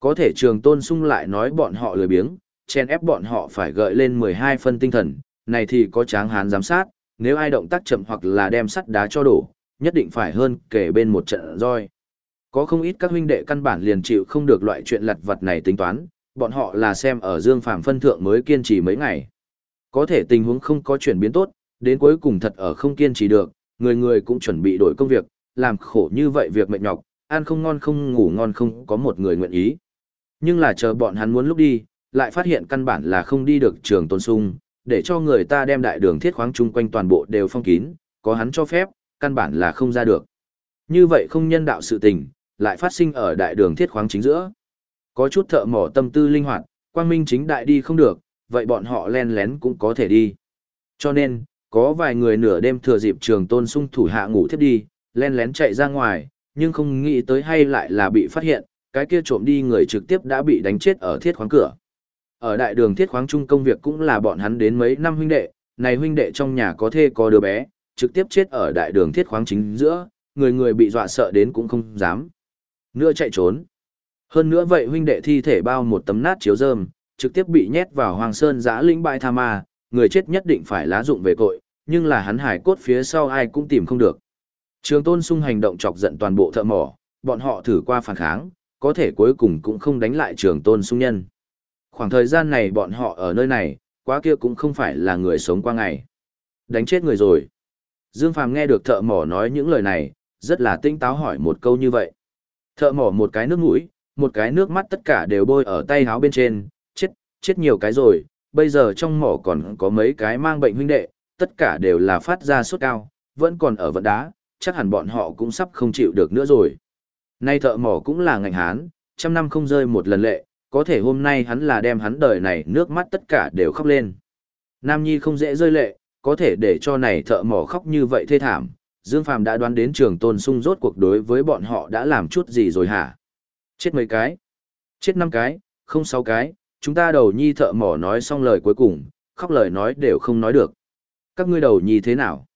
Có thể trường tôn sung lại nói bọn họ lười biếng, chen ép bọn họ phải gợi lên 12 phân tinh thần, này thì có tráng hán giám sát, nếu ai động tác chậm hoặc là đem sắt đá cho đổ, nhất định phải hơn kể bên một trận roi. Có không ít các huynh đệ căn bản liền chịu không được loại chuyện lặt vặt này tính toán, bọn họ là xem ở Dương Phàm phân thượng mới kiên trì mấy ngày. Có thể tình huống không có chuyển biến tốt, đến cuối cùng thật ở không kiên trì được, người người cũng chuẩn bị đổi công việc, làm khổ như vậy việc mệt nhọc, ăn không ngon không ngủ ngon không có một người nguyện ý. Nhưng là chờ bọn hắn muốn lúc đi, lại phát hiện căn bản là không đi được trường tôn sung, để cho người ta đem đại đường thiết khoáng chung quanh toàn bộ đều phong kín, có hắn cho phép, căn bản là không ra được. Như vậy không nhân đạo sự tình, lại phát sinh ở đại đường thiết khoáng chính giữa. Có chút thợ mỏ tâm tư linh hoạt, quang minh chính đại đi không được, vậy bọn họ len lén cũng có thể đi. Cho nên, có vài người nửa đêm thừa dịp trường tôn sung thủ hạ ngủ thiếp đi, len lén chạy ra ngoài, nhưng không nghĩ tới hay lại là bị phát hiện, cái kia trộm đi người trực tiếp đã bị đánh chết ở thiết khoáng cửa. Ở đại đường thiết khoáng chung công việc cũng là bọn hắn đến mấy năm huynh đệ, này huynh đệ trong nhà có thê có đứa bé, trực tiếp chết ở đại đường thiết khoáng chính giữa, người người bị dọa sợ đến cũng không dám. Nữa chạy trốn. Hơn nữa vậy huynh đệ thi thể bao một tấm nát chiếu rơm, trực tiếp bị nhét vào hoàng sơn giã lĩnh bãi tha ma, người chết nhất định phải lá dụng về cội, nhưng là hắn hải cốt phía sau ai cũng tìm không được. Trường tôn sung hành động chọc giận toàn bộ thợ mỏ, bọn họ thử qua phản kháng, có thể cuối cùng cũng không đánh lại trường tôn sung nhân. Khoảng thời gian này bọn họ ở nơi này, quá kia cũng không phải là người sống qua ngày. Đánh chết người rồi. Dương Phàm nghe được thợ mỏ nói những lời này, rất là tinh táo hỏi một câu như vậy. Thợ mỏ một cái nước mũi, một cái nước mắt tất cả đều bôi ở tay háo bên trên, chết, chết nhiều cái rồi, bây giờ trong mỏ còn có mấy cái mang bệnh huynh đệ, tất cả đều là phát ra sốt cao, vẫn còn ở vận đá, chắc hẳn bọn họ cũng sắp không chịu được nữa rồi. Nay thợ mỏ cũng là ngành hán, trăm năm không rơi một lần lệ, có thể hôm nay hắn là đem hắn đời này nước mắt tất cả đều khóc lên. Nam Nhi không dễ rơi lệ, có thể để cho này thợ mỏ khóc như vậy thê thảm. Dương Phàm đã đoán đến trường tôn sung rốt cuộc đối với bọn họ đã làm chút gì rồi hả? Chết mấy cái? Chết năm cái, không sáu cái, chúng ta đầu nhi thợ mỏ nói xong lời cuối cùng, khóc lời nói đều không nói được. Các ngươi đầu nhì thế nào?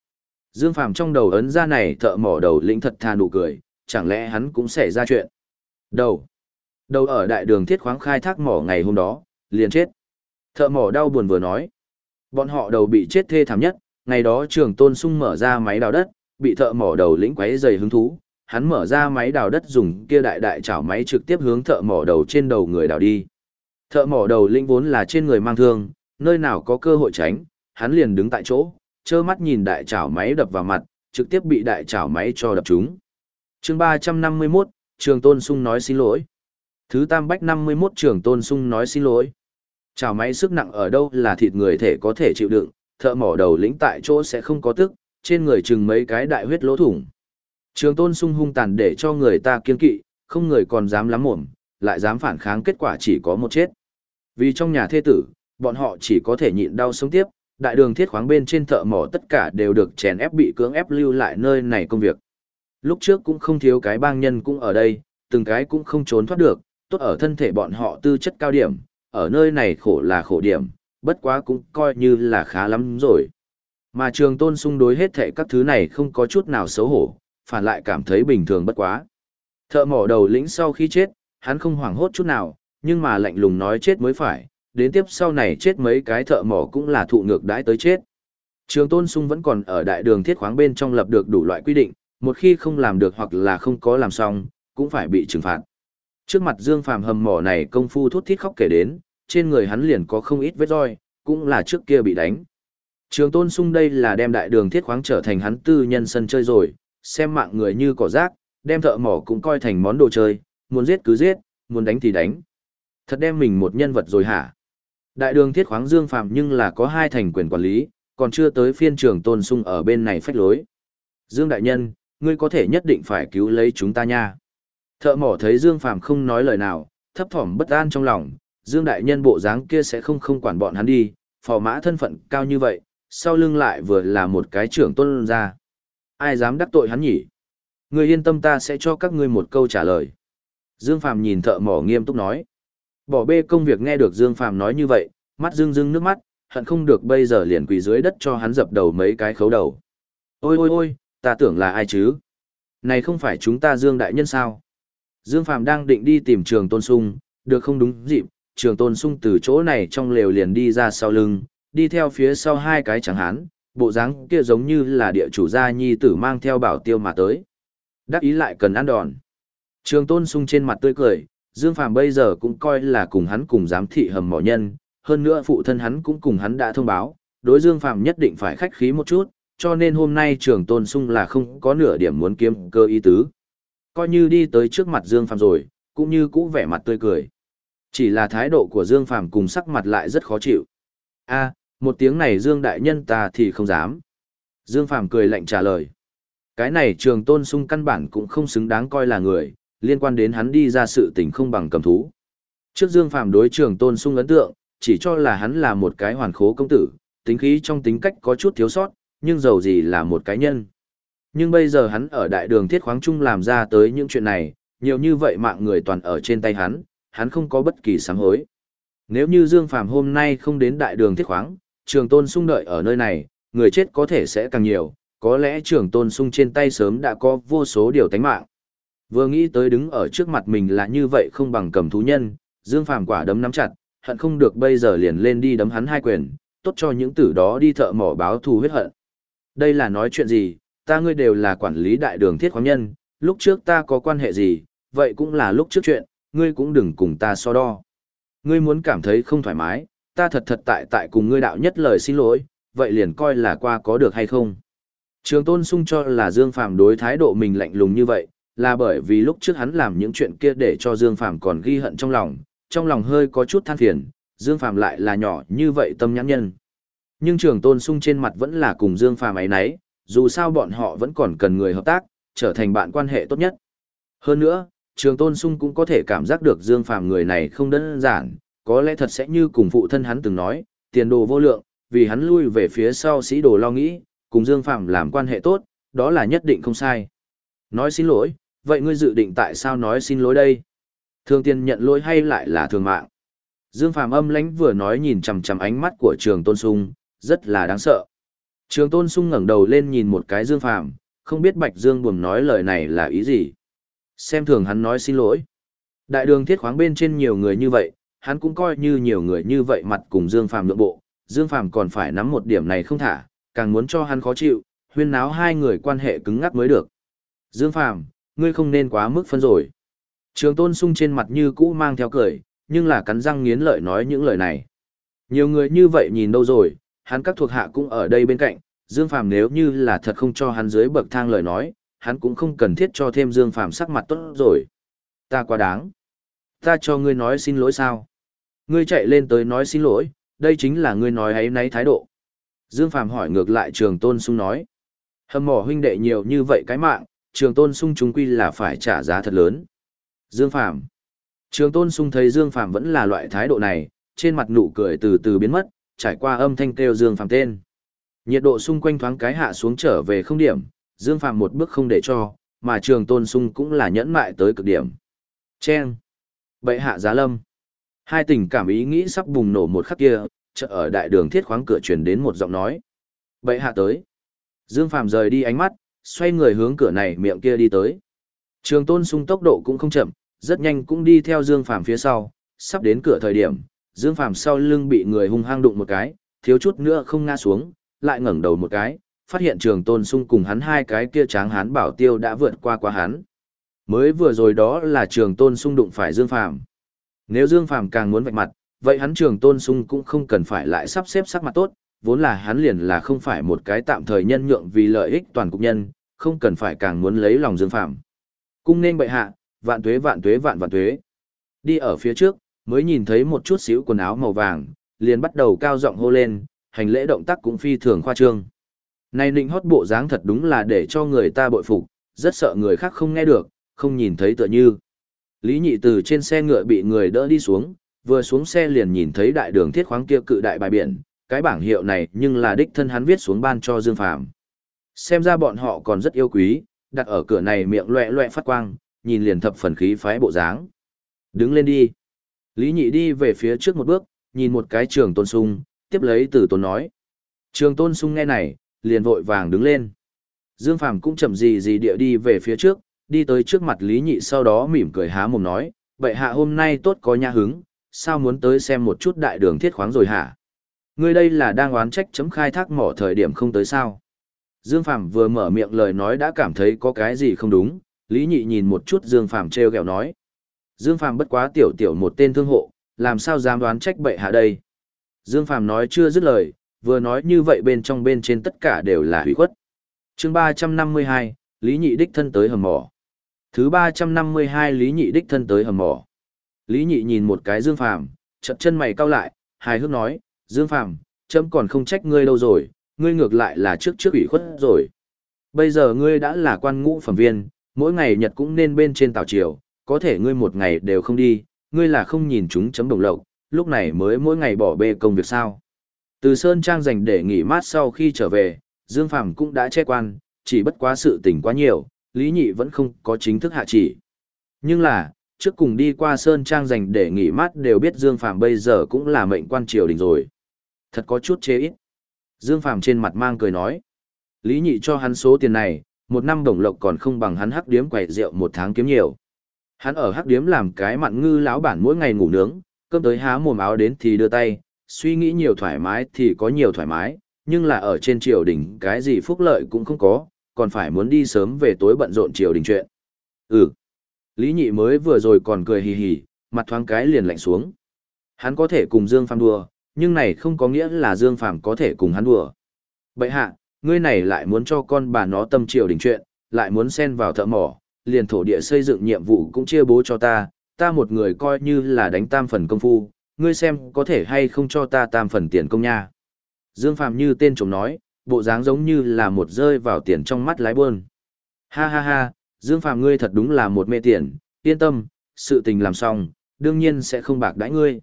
Dương Phàm trong đầu ấn ra này thợ mỏ đầu lĩnh thật thà nụ cười, chẳng lẽ hắn cũng sẽ ra chuyện? Đầu. Đầu ở đại đường thiết khoáng khai thác mỏ ngày hôm đó, liền chết. Thợ mỏ đau buồn vừa nói. Bọn họ đầu bị chết thê thảm nhất, ngày đó trường tôn sung mở ra máy đào đất, bị thợ mỏ đầu lĩnh quấy dày hứng thú. Hắn mở ra máy đào đất dùng kia đại đại chảo máy trực tiếp hướng thợ mỏ đầu trên đầu người đào đi. Thợ mỏ đầu lĩnh vốn là trên người mang thương, nơi nào có cơ hội tránh, hắn liền đứng tại chỗ, trơ mắt nhìn đại chảo máy đập vào mặt, trực tiếp bị đại chảo máy cho đập trúng. chương 351, Trường Tôn Sung nói xin lỗi. Thứ tam bách 51 Trường tôn sung nói xin lỗi. chảo máy sức nặng ở đâu là thịt người thể có thể chịu đựng, thợ mỏ đầu lĩnh tại chỗ sẽ không có tức, trên người chừng mấy cái đại huyết lỗ thủng. Trường tôn sung hung tàn để cho người ta kiên kỵ, không người còn dám lắm mồm, lại dám phản kháng kết quả chỉ có một chết. Vì trong nhà thê tử, bọn họ chỉ có thể nhịn đau sống tiếp, đại đường thiết khoáng bên trên thợ mỏ tất cả đều được chèn ép bị cưỡng ép lưu lại nơi này công việc. Lúc trước cũng không thiếu cái bang nhân cũng ở đây, từng cái cũng không trốn thoát được, tốt ở thân thể bọn họ tư chất cao điểm, ở nơi này khổ là khổ điểm, bất quá cũng coi như là khá lắm rồi. Mà trường tôn sung đối hết thệ các thứ này không có chút nào xấu hổ, phản lại cảm thấy bình thường bất quá. Thợ mỏ đầu lĩnh sau khi chết, hắn không hoảng hốt chút nào, nhưng mà lạnh lùng nói chết mới phải, đến tiếp sau này chết mấy cái thợ mỏ cũng là thụ ngược đãi tới chết. Trường tôn sung vẫn còn ở đại đường thiết khoáng bên trong lập được đủ loại quy định, một khi không làm được hoặc là không có làm xong, cũng phải bị trừng phạt. Trước mặt Dương Phàm hầm mỏ này công phu thút thít khóc kể đến, trên người hắn liền có không ít vết roi, cũng là trước kia bị đánh. Trường tôn sung đây là đem đại đường thiết khoáng trở thành hắn tư nhân sân chơi rồi, xem mạng người như cỏ rác, đem thợ mỏ cũng coi thành món đồ chơi, muốn giết cứ giết, muốn đánh thì đánh. Thật đem mình một nhân vật rồi hả? Đại đường thiết khoáng Dương Phạm nhưng là có hai thành quyền quản lý, còn chưa tới phiên trường tôn sung ở bên này phách lối. Dương Đại Nhân, ngươi có thể nhất định phải cứu lấy chúng ta nha. Thợ mỏ thấy Dương Phạm không nói lời nào, thấp thỏm bất an trong lòng, Dương Đại Nhân bộ dáng kia sẽ không không quản bọn hắn đi, phò mã thân phận cao như vậy, sau lưng lại vừa là một cái trưởng tôn ra. Ai dám đắc tội hắn nhỉ? Ngươi yên tâm ta sẽ cho các ngươi một câu trả lời. Dương Phàm nhìn thợ mỏ nghiêm túc nói. Bỏ bê công việc nghe được Dương Phàm nói như vậy, mắt rưng rưng nước mắt, hận không được bây giờ liền quỳ dưới đất cho hắn dập đầu mấy cái khấu đầu. Ôi ôi ôi, ta tưởng là ai chứ? Này không phải chúng ta Dương Đại Nhân sao? Dương Phàm đang định đi tìm trường tôn sung, được không đúng dịp, trường tôn sung từ chỗ này trong lều liền đi ra sau lưng, đi theo phía sau hai cái chẳng hán, bộ dáng kia giống như là địa chủ gia nhi tử mang theo bảo tiêu mà tới. Đắc ý lại cần ăn đòn. Trường tôn sung trên mặt tươi cười, Dương Phàm bây giờ cũng coi là cùng hắn cùng giám thị hầm mỏ nhân, hơn nữa phụ thân hắn cũng cùng hắn đã thông báo, đối Dương Phàm nhất định phải khách khí một chút, cho nên hôm nay trường tôn sung là không có nửa điểm muốn kiếm cơ ý tứ. Coi như đi tới trước mặt Dương Phàm rồi, cũng như cũ vẻ mặt tươi cười. Chỉ là thái độ của Dương Phàm cùng sắc mặt lại rất khó chịu. A, một tiếng này Dương đại nhân ta thì không dám. Dương Phàm cười lạnh trả lời. Cái này trường tôn sung căn bản cũng không xứng đáng coi là người, liên quan đến hắn đi ra sự tình không bằng cầm thú. Trước Dương Phàm đối trường tôn sung ấn tượng, chỉ cho là hắn là một cái hoàn khố công tử, tính khí trong tính cách có chút thiếu sót, nhưng dầu gì là một cái nhân. Nhưng bây giờ hắn ở đại đường thiết khoáng trung làm ra tới những chuyện này, nhiều như vậy mạng người toàn ở trên tay hắn, hắn không có bất kỳ sám hối. Nếu như Dương Phàm hôm nay không đến đại đường thiết khoáng, trường tôn sung đợi ở nơi này, người chết có thể sẽ càng nhiều, có lẽ trường tôn sung trên tay sớm đã có vô số điều tánh mạng. Vừa nghĩ tới đứng ở trước mặt mình là như vậy không bằng cầm thú nhân, Dương Phàm quả đấm nắm chặt, hận không được bây giờ liền lên đi đấm hắn hai quyền, tốt cho những tử đó đi thợ mỏ báo thù huyết hận. Đây là nói chuyện gì, ta ngươi đều là quản lý đại đường thiết khoáng nhân, lúc trước ta có quan hệ gì, vậy cũng là lúc trước chuyện, ngươi cũng đừng cùng ta so đo. Ngươi muốn cảm thấy không thoải mái, ta thật thật tại tại cùng ngươi đạo nhất lời xin lỗi, vậy liền coi là qua có được hay không. Trường tôn sung cho là Dương Phàm đối thái độ mình lạnh lùng như vậy, là bởi vì lúc trước hắn làm những chuyện kia để cho Dương Phàm còn ghi hận trong lòng, trong lòng hơi có chút than phiền, Dương Phàm lại là nhỏ như vậy tâm nhãn nhân. Nhưng trường tôn sung trên mặt vẫn là cùng Dương Phàm ấy nấy, dù sao bọn họ vẫn còn cần người hợp tác, trở thành bạn quan hệ tốt nhất. Hơn nữa, trường tôn sung cũng có thể cảm giác được Dương Phàm người này không đơn giản, có lẽ thật sẽ như cùng phụ thân hắn từng nói, tiền đồ vô lượng, vì hắn lui về phía sau sĩ đồ lo nghĩ, cùng Dương Phàm làm quan hệ tốt, đó là nhất định không sai. Nói xin lỗi, vậy ngươi dự định tại sao nói xin lỗi đây? Thường tiền nhận lỗi hay lại là thường mạng? Dương Phàm âm lãnh vừa nói nhìn chằm chằm ánh mắt của Trường Tôn Sung, rất là đáng sợ. Trường Tôn Sung ngẩng đầu lên nhìn một cái Dương Phàm, không biết Bạch Dương buồm nói lời này là ý gì. Xem thường hắn nói xin lỗi. Đại đường thiết khoáng bên trên nhiều người như vậy, hắn cũng coi như nhiều người như vậy mặt cùng Dương Phàm nhượng bộ, Dương Phàm còn phải nắm một điểm này không thả, càng muốn cho hắn khó chịu, huyên náo hai người quan hệ cứng ngắc mới được. Dương Phàm, ngươi không nên quá mức phân rồi. Trường tôn sung trên mặt như cũ mang theo cười, nhưng là cắn răng nghiến lợi nói những lời này. Nhiều người như vậy nhìn đâu rồi, hắn các thuộc hạ cũng ở đây bên cạnh, Dương Phàm nếu như là thật không cho hắn dưới bậc thang lời nói, hắn cũng không cần thiết cho thêm Dương Phàm sắc mặt tốt rồi. Ta quá đáng. Ta cho ngươi nói xin lỗi sao? Ngươi chạy lên tới nói xin lỗi, đây chính là ngươi nói ấy nấy thái độ. Dương Phàm hỏi ngược lại Trường Tôn Sung nói. hâm mỏ huynh đệ nhiều như vậy cái mạng, Trường Tôn Sung chúng quy là phải trả giá thật lớn. Dương Phạm, Trường Tôn Sung thấy Dương Phạm vẫn là loại thái độ này, trên mặt nụ cười từ từ biến mất, trải qua âm thanh kêu Dương Phạm tên. Nhiệt độ xung quanh thoáng cái hạ xuống trở về không điểm, Dương Phạm một bước không để cho, mà Trường Tôn Sung cũng là nhẫn mại tới cực điểm. Chen. Bệ hạ giá lâm. Hai tình cảm ý nghĩ sắp bùng nổ một khắc kia, chợ ở đại đường thiết khoáng cửa truyền đến một giọng nói. Bệ hạ tới. Dương Phạm rời đi ánh mắt, xoay người hướng cửa này miệng kia đi tới. Trường Tôn Sung tốc độ cũng không chậm, rất nhanh cũng đi theo Dương Phàm phía sau, sắp đến cửa thời điểm, Dương Phàm sau lưng bị người hung hăng đụng một cái, thiếu chút nữa không ngã xuống, lại ngẩng đầu một cái, phát hiện Trường Tôn Sung cùng hắn hai cái kia tráng hán bảo tiêu đã vượt qua qua hắn. Mới vừa rồi đó là Trường Tôn Sung đụng phải Dương Phàm. Nếu Dương Phàm càng muốn vạch mặt, vậy hắn Trường Tôn Sung cũng không cần phải lại sắp xếp sắc mặt tốt, vốn là hắn liền là không phải một cái tạm thời nhân nhượng vì lợi ích toàn cục nhân, không cần phải càng muốn lấy lòng Dương Phàm. Cung nên bệ hạ, vạn tuế vạn tuế vạn vạn tuế. Đi ở phía trước, mới nhìn thấy một chút xíu quần áo màu vàng, liền bắt đầu cao giọng hô lên, hành lễ động tác cũng phi thường khoa trương. Này nịnh hót bộ dáng thật đúng là để cho người ta bội phục, rất sợ người khác không nghe được, không nhìn thấy tựa như. Lý nhị từ trên xe ngựa bị người đỡ đi xuống, vừa xuống xe liền nhìn thấy đại đường thiết khoáng kia cự đại bài biển, cái bảng hiệu này nhưng là đích thân hắn viết xuống ban cho Dương Phàm. Xem ra bọn họ còn rất yêu quý, đặt ở cửa này miệng loẹ loẹ phát quang, nhìn liền thập phần khí phái bộ dáng. Đứng lên đi. Lý nhị đi về phía trước một bước, nhìn một cái trường tôn sung, tiếp lấy từ tôn nói. Trường tôn sung nghe này, liền vội vàng đứng lên. Dương Phàm cũng chậm gì gì địa đi về phía trước, đi tới trước mặt Lý nhị sau đó mỉm cười há mồm nói, vậy hạ hôm nay tốt có nha hứng, sao muốn tới xem một chút đại đường thiết khoáng rồi hả? Ngươi đây là đang oán trách chấm khai thác mỏ thời điểm không tới sao? Dương Phàm vừa mở miệng lời nói đã cảm thấy có cái gì không đúng, Lý Nhị nhìn một chút Dương Phàm treo gẹo nói. Dương Phàm bất quá tiểu tiểu một tên thương hộ, làm sao dám đoán trách bệ hạ đây? Dương Phàm nói chưa dứt lời, vừa nói như vậy bên trong bên trên tất cả đều là hủy khuất. Chương 352, Lý Nhị đích thân tới hầm mỏ. Thứ 352 Lý Nhị đích thân tới hầm mỏ. Lý Nhị nhìn một cái Dương Phàm, chợt chân mày cau lại, hài hước nói, "Dương Phàm, chấm còn không trách ngươi đâu rồi, ngươi ngược lại là trước trước ủy khuất rồi. Bây giờ ngươi đã là quan ngũ phẩm viên, mỗi ngày nhật cũng nên bên trên tàu triều, có thể ngươi một ngày đều không đi, ngươi là không nhìn chúng chấm đồng lộc, lúc này mới mỗi ngày bỏ bê công việc sao. Từ Sơn Trang dành để nghỉ mát sau khi trở về, Dương Phàm cũng đã che quan, chỉ bất quá sự tình quá nhiều, Lý Nhị vẫn không có chính thức hạ chỉ. Nhưng là, trước cùng đi qua Sơn Trang dành để nghỉ mát đều biết Dương Phàm bây giờ cũng là mệnh quan triều đình rồi. Thật có chút chế ít. Dương Phàm trên mặt mang cười nói. Lý Nhị cho hắn số tiền này, một năm đồng lộc còn không bằng hắn hắc điếm quẩy rượu một tháng kiếm nhiều. Hắn ở hắc điếm làm cái mặn ngư lão bản mỗi ngày ngủ nướng, cơm tới há mồm áo đến thì đưa tay, suy nghĩ nhiều thoải mái thì có nhiều thoải mái, nhưng là ở trên triều đình cái gì phúc lợi cũng không có, còn phải muốn đi sớm về tối bận rộn triều đình chuyện. Ừ. Lý Nhị mới vừa rồi còn cười hì hì, mặt thoáng cái liền lạnh xuống. Hắn có thể cùng Dương Phàm đùa, nhưng này không có nghĩa là Dương Phàm có thể cùng hắn đùa. Bậy hạ, ngươi này lại muốn cho con bà nó tâm triều đình chuyện, lại muốn xen vào thợ mỏ, liền thổ địa xây dựng nhiệm vụ cũng chia bố cho ta, ta một người coi như là đánh tam phần công phu, ngươi xem có thể hay không cho ta tam phần tiền công nha. Dương Phàm như tên chồng nói, bộ dáng giống như là một rơi vào tiền trong mắt lái buôn. Ha ha ha, Dương Phàm ngươi thật đúng là một mê tiền, yên tâm, sự tình làm xong, đương nhiên sẽ không bạc đãi ngươi.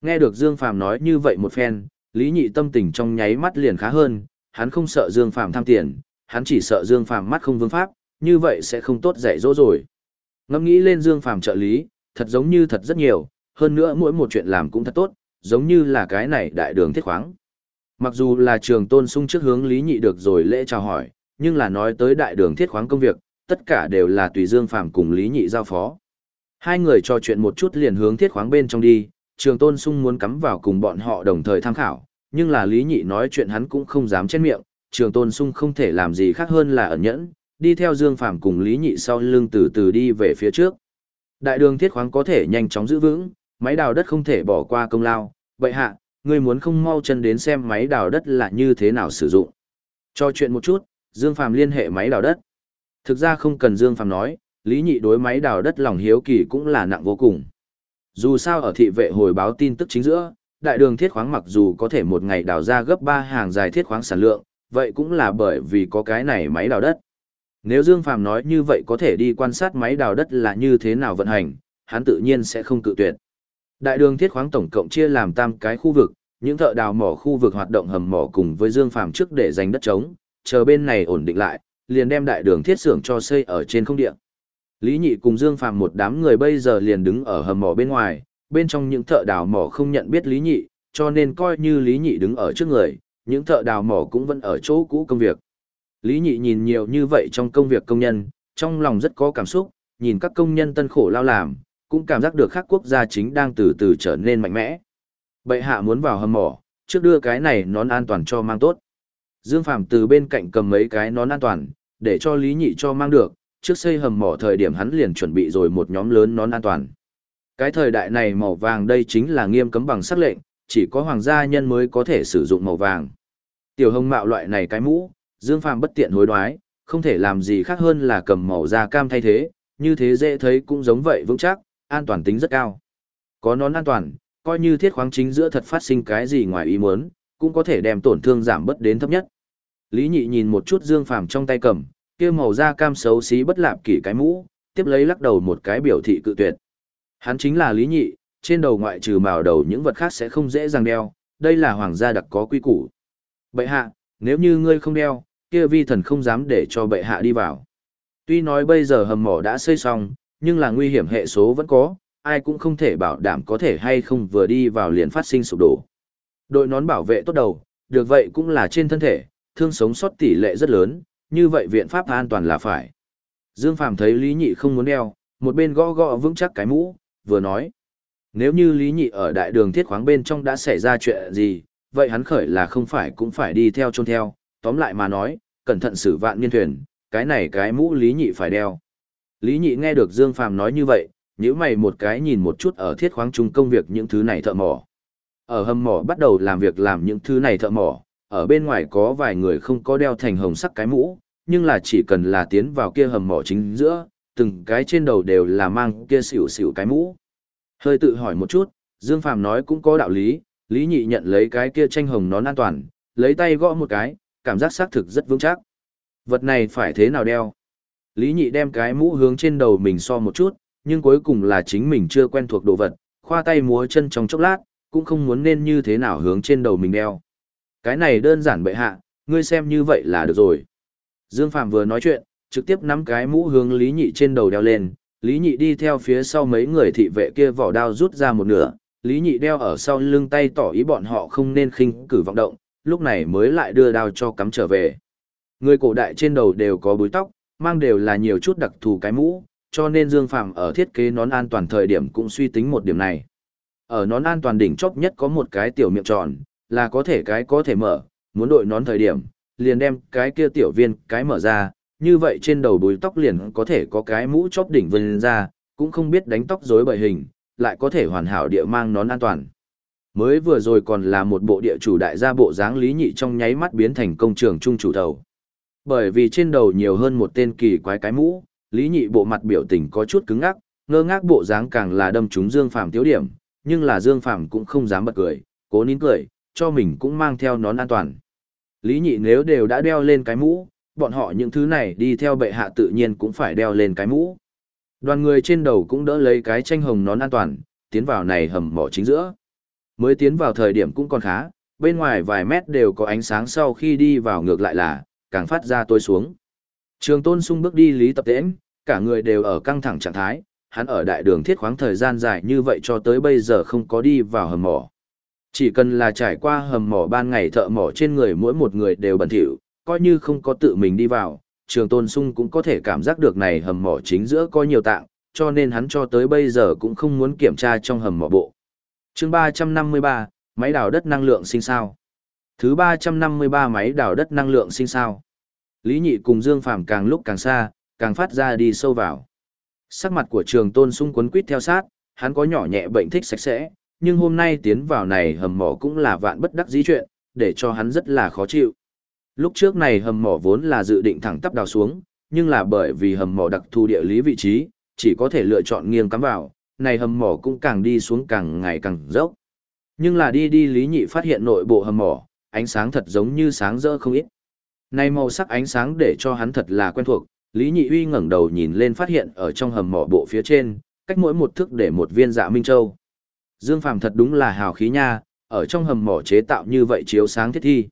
Nghe được Dương Phàm nói như vậy một phen, Lý Nhị tâm tình trong nháy mắt liền khá hơn, hắn không sợ Dương Phàm tham tiền, hắn chỉ sợ Dương Phàm mắt không vương pháp, như vậy sẽ không tốt dạy dỗ rồi. Ngẫm nghĩ lên Dương Phàm trợ lý, thật giống như thật rất nhiều, hơn nữa mỗi một chuyện làm cũng thật tốt, giống như là cái này đại đường thiết khoáng. Mặc dù là trường tôn sung trước hướng Lý Nhị được rồi lễ chào hỏi, nhưng là nói tới đại đường thiết khoáng công việc, tất cả đều là tùy Dương Phàm cùng Lý Nhị giao phó. Hai người trò chuyện một chút liền hướng thiết khoáng bên trong đi, trường tôn sung muốn cắm vào cùng bọn họ đồng thời tham khảo, nhưng là Lý Nhị nói chuyện hắn cũng không dám chen miệng, trường tôn sung không thể làm gì khác hơn là ẩn nhẫn, đi theo Dương Phàm cùng Lý Nhị sau lưng từ từ đi về phía trước. Đại đường thiết khoáng có thể nhanh chóng giữ vững, máy đào đất không thể bỏ qua công lao, vậy hạ, ngươi muốn không mau chân đến xem máy đào đất là như thế nào sử dụng. Cho chuyện một chút, Dương Phàm liên hệ máy đào đất. Thực ra không cần Dương Phàm nói, Lý Nhị đối máy đào đất lòng hiếu kỳ cũng là nặng vô cùng. Dù sao ở thị vệ hồi báo tin tức chính giữa, đại đường thiết khoáng mặc dù có thể một ngày đào ra gấp 3 hàng dài thiết khoáng sản lượng, vậy cũng là bởi vì có cái này máy đào đất. Nếu Dương Phàm nói như vậy có thể đi quan sát máy đào đất là như thế nào vận hành, hắn tự nhiên sẽ không cự tuyệt. Đại đường thiết khoáng tổng cộng chia làm tam cái khu vực, những thợ đào mỏ khu vực hoạt động hầm mỏ cùng với Dương Phàm trước để giành đất trống, chờ bên này ổn định lại, liền đem đại đường thiết xưởng cho xây ở trên không địa. Lý Nhị cùng Dương Phàm một đám người bây giờ liền đứng ở hầm mỏ bên ngoài, bên trong những thợ đào mỏ không nhận biết Lý Nhị, cho nên coi như Lý Nhị đứng ở trước người, những thợ đào mỏ cũng vẫn ở chỗ cũ công việc. Lý Nhị nhìn nhiều như vậy trong công việc công nhân, trong lòng rất có cảm xúc, nhìn các công nhân tân khổ lao làm, cũng cảm giác được các quốc gia chính đang từ từ trở nên mạnh mẽ. Bệ hạ muốn vào hầm mỏ, trước đưa cái này nón an toàn cho mang tốt. Dương Phàm từ bên cạnh cầm mấy cái nón an toàn, để cho Lý Nhị cho mang được, trước xây hầm mỏ thời điểm hắn liền chuẩn bị rồi một nhóm lớn nón an toàn. Cái thời đại này màu vàng đây chính là nghiêm cấm bằng sắc lệnh, chỉ có hoàng gia nhân mới có thể sử dụng màu vàng. Tiểu hồng mạo loại này cái mũ, Dương Phàm bất tiện hối đoái, không thể làm gì khác hơn là cầm màu da cam thay thế, như thế dễ thấy cũng giống vậy vững chắc, an toàn tính rất cao. Có nón an toàn, coi như thiết khoáng chính giữa thật phát sinh cái gì ngoài ý muốn, cũng có thể đem tổn thương giảm bớt đến thấp nhất. Lý Nhị nhìn một chút Dương Phàm trong tay cầm, kia màu da cam xấu xí bất lạp kỷ cái mũ, tiếp lấy lắc đầu một cái biểu thị cự tuyệt. Hắn chính là Lý Nhị, trên đầu ngoại trừ màu đầu những vật khác sẽ không dễ dàng đeo, đây là hoàng gia đặc có quy củ. Bệ hạ, nếu như ngươi không đeo, kia vi thần không dám để cho bệ hạ đi vào. Tuy nói bây giờ hầm mỏ đã xây xong, nhưng là nguy hiểm hệ số vẫn có, ai cũng không thể bảo đảm có thể hay không vừa đi vào liền phát sinh sụp đổ. Đội nón bảo vệ tốt đầu, được vậy cũng là trên thân thể, thương sống sót tỷ lệ rất lớn, như vậy viện pháp an toàn là phải. Dương Phàm thấy Lý Nhị không muốn đeo, một bên gõ gõ vững chắc cái mũ, vừa nói. Nếu như Lý Nhị ở đại đường thiết khoáng bên trong đã xảy ra chuyện gì, vậy hắn khởi là không phải cũng phải đi theo chôn theo, tóm lại mà nói, cẩn thận xử vạn niên thuyền, cái này cái mũ Lý Nhị phải đeo. Lý Nhị nghe được Dương Phàm nói như vậy, nhíu mày một cái nhìn một chút ở thiết khoáng chung công việc những thứ này thợ mỏ. Ở hầm mỏ bắt đầu làm việc làm những thứ này thợ mỏ, ở bên ngoài có vài người không có đeo thành hồng sắc cái mũ, nhưng là chỉ cần là tiến vào kia hầm mỏ chính giữa, từng cái trên đầu đều là mang kia xỉu xỉu cái mũ. Hơi tự hỏi một chút, Dương Phàm nói cũng có đạo lý, Lý Nhị nhận lấy cái kia tranh hồng nón an toàn, lấy tay gõ một cái, cảm giác xác thực rất vững chắc. Vật này phải thế nào đeo? Lý Nhị đem cái mũ hướng trên đầu mình so một chút, nhưng cuối cùng là chính mình chưa quen thuộc đồ vật, khoa tay múa chân trong chốc lát, cũng không muốn nên như thế nào hướng trên đầu mình đeo. Cái này đơn giản bệ hạ, ngươi xem như vậy là được rồi. Dương Phạm vừa nói chuyện, trực tiếp nắm cái mũ hướng Lý Nhị trên đầu đeo lên, Lý Nhị đi theo phía sau mấy người thị vệ kia vỏ đao rút ra một nửa, Lý Nhị đeo ở sau lưng tay tỏ ý bọn họ không nên khinh cử vọng động, lúc này mới lại đưa đao cho cắm trở về. Người cổ đại trên đầu đều có búi tóc, mang đều là nhiều chút đặc thù cái mũ, cho nên Dương Phạm ở thiết kế nón an toàn thời điểm cũng suy tính một điểm này. Ở nón an toàn đỉnh chóp nhất có một cái tiểu miệng tròn, là có thể cái có thể mở, muốn đội nón thời điểm, liền đem cái kia tiểu viên cái mở ra, như vậy trên đầu búi tóc liền có thể có cái mũ chóp đỉnh vân ra, cũng không biết đánh tóc rối bởi hình, lại có thể hoàn hảo địa mang nón an toàn. Mới vừa rồi còn là một bộ địa chủ đại gia bộ dáng lý nhị trong nháy mắt biến thành công trường trung chủ đầu. Bởi vì trên đầu nhiều hơn một tên kỳ quái cái mũ, lý nhị bộ mặt biểu tình có chút cứng ngắc, ngơ ngác bộ dáng càng là đâm trúng Dương Phàm thiếu điểm, nhưng là Dương Phàm cũng không dám bật cười, cố nín cười, cho mình cũng mang theo nón an toàn. Lý nhị nếu đều đã đeo lên cái mũ, bọn họ những thứ này đi theo bệ hạ tự nhiên cũng phải đeo lên cái mũ. Đoàn người trên đầu cũng đỡ lấy cái tranh hồng nón an toàn, tiến vào này hầm mỏ chính giữa. Mới tiến vào thời điểm cũng còn khá, bên ngoài vài mét đều có ánh sáng sau khi đi vào ngược lại là, càng phát ra tối xuống. Trường tôn sung bước đi lý tập tễnh, cả người đều ở căng thẳng trạng thái, hắn ở đại đường thiết khoáng thời gian dài như vậy cho tới bây giờ không có đi vào hầm mỏ. Chỉ cần là trải qua hầm mỏ ban ngày thợ mỏ trên người mỗi một người đều bẩn thỉu, coi như không có tự mình đi vào, trường tôn sung cũng có thể cảm giác được này hầm mỏ chính giữa có nhiều tạng, cho nên hắn cho tới bây giờ cũng không muốn kiểm tra trong hầm mỏ bộ. chương 353, máy đào đất năng lượng sinh sao. Thứ 353 máy đào đất năng lượng sinh sao. Lý Nhị cùng Dương Phàm càng lúc càng xa, càng phát ra đi sâu vào. Sắc mặt của trường tôn sung quấn quýt theo sát, hắn có nhỏ nhẹ bệnh thích sạch sẽ, nhưng hôm nay tiến vào này hầm mỏ cũng là vạn bất đắc dĩ chuyện, để cho hắn rất là khó chịu. Lúc trước này hầm mỏ vốn là dự định thẳng tắp đào xuống, nhưng là bởi vì hầm mỏ đặc thù địa lý vị trí, chỉ có thể lựa chọn nghiêng cắm vào, này hầm mỏ cũng càng đi xuống càng ngày càng dốc. Nhưng là đi đi Lý Nhị phát hiện nội bộ hầm mỏ, ánh sáng thật giống như sáng rỡ không ít. Này màu sắc ánh sáng để cho hắn thật là quen thuộc, Lý Nhị Uy ngẩng đầu nhìn lên phát hiện ở trong hầm mỏ bộ phía trên, cách mỗi một thước để một viên dạ minh châu. Dương Phàm thật đúng là hào khí nha, ở trong hầm mỏ chế tạo như vậy chiếu sáng thiết thi.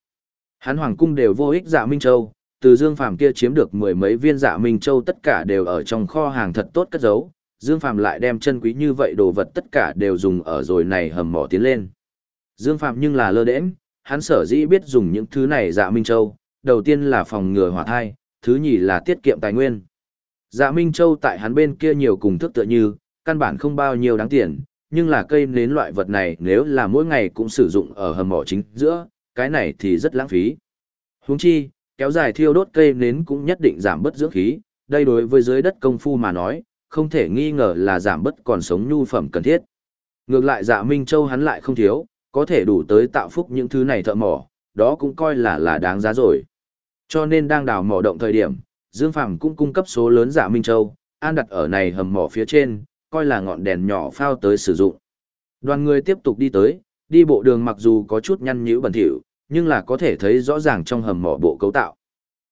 Hắn hoàng cung đều vô ích dạ Minh Châu, từ Dương Phàm kia chiếm được mười mấy viên dạ Minh Châu tất cả đều ở trong kho hàng thật tốt cất giấu, Dương Phàm lại đem chân quý như vậy đồ vật tất cả đều dùng ở rồi này hầm mỏ tiến lên. Dương Phàm nhưng là lơ đễnh, hắn sở dĩ biết dùng những thứ này dạ Minh Châu, đầu tiên là phòng ngừa hỏa thai, thứ nhì là tiết kiệm tài nguyên. Dạ Minh Châu tại hắn bên kia nhiều cùng thức tựa như, căn bản không bao nhiêu đáng tiền, nhưng là cây nến loại vật này nếu là mỗi ngày cũng sử dụng ở hầm mỏ chính giữa, cái này thì rất lãng phí. Huống chi, kéo dài thiêu đốt cây nến cũng nhất định giảm bớt dưỡng khí, đây đối với dưới đất công phu mà nói, không thể nghi ngờ là giảm bớt còn sống nhu phẩm cần thiết. Ngược lại dạ Minh Châu hắn lại không thiếu, có thể đủ tới tạo phúc những thứ này thợ mỏ, đó cũng coi là là đáng giá rồi. Cho nên đang đào mỏ động thời điểm, Dương Phàm cũng cung cấp số lớn dạ Minh Châu, an đặt ở này hầm mỏ phía trên, coi là ngọn đèn nhỏ phao tới sử dụng. Đoàn người tiếp tục đi tới, đi bộ đường mặc dù có chút nhăn nhữ bẩn thỉu, nhưng là có thể thấy rõ ràng trong hầm mỏ bộ cấu tạo.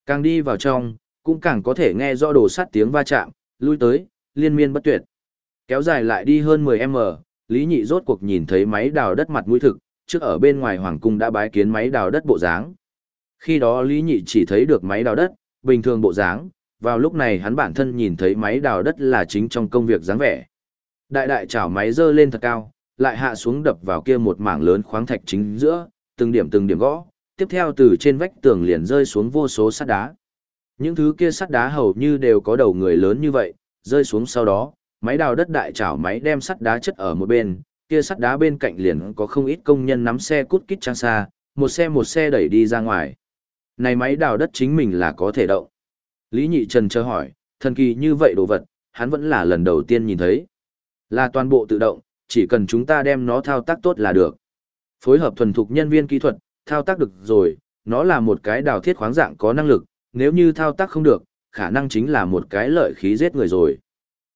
Càng đi vào trong, cũng càng có thể nghe rõ đồ sắt tiếng va chạm, lui tới, liên miên bất tuyệt. Kéo dài lại đi hơn 10m, Lý Nhị rốt cuộc nhìn thấy máy đào đất mặt mũi thực, trước ở bên ngoài hoàng cung đã bái kiến máy đào đất bộ dáng. Khi đó Lý Nhị chỉ thấy được máy đào đất, bình thường bộ dáng, vào lúc này hắn bản thân nhìn thấy máy đào đất là chính trong công việc dáng vẻ. Đại đại chảo máy dơ lên thật cao, lại hạ xuống đập vào kia một mảng lớn khoáng thạch chính giữa, từng điểm từng điểm gõ, tiếp theo từ trên vách tường liền rơi xuống vô số sắt đá. Những thứ kia sắt đá hầu như đều có đầu người lớn như vậy, rơi xuống sau đó, máy đào đất đại chảo máy đem sắt đá chất ở một bên, kia sắt đá bên cạnh liền có không ít công nhân nắm xe cút kít trang xa, một xe một xe đẩy đi ra ngoài. Này máy đào đất chính mình là có thể động. Lý Nhị Trần chờ hỏi, thần kỳ như vậy đồ vật, hắn vẫn là lần đầu tiên nhìn thấy. Là toàn bộ tự động, chỉ cần chúng ta đem nó thao tác tốt là được. Phối hợp thuần thục nhân viên kỹ thuật, thao tác được rồi, nó là một cái đào thiết khoáng dạng có năng lực, nếu như thao tác không được, khả năng chính là một cái lợi khí giết người rồi.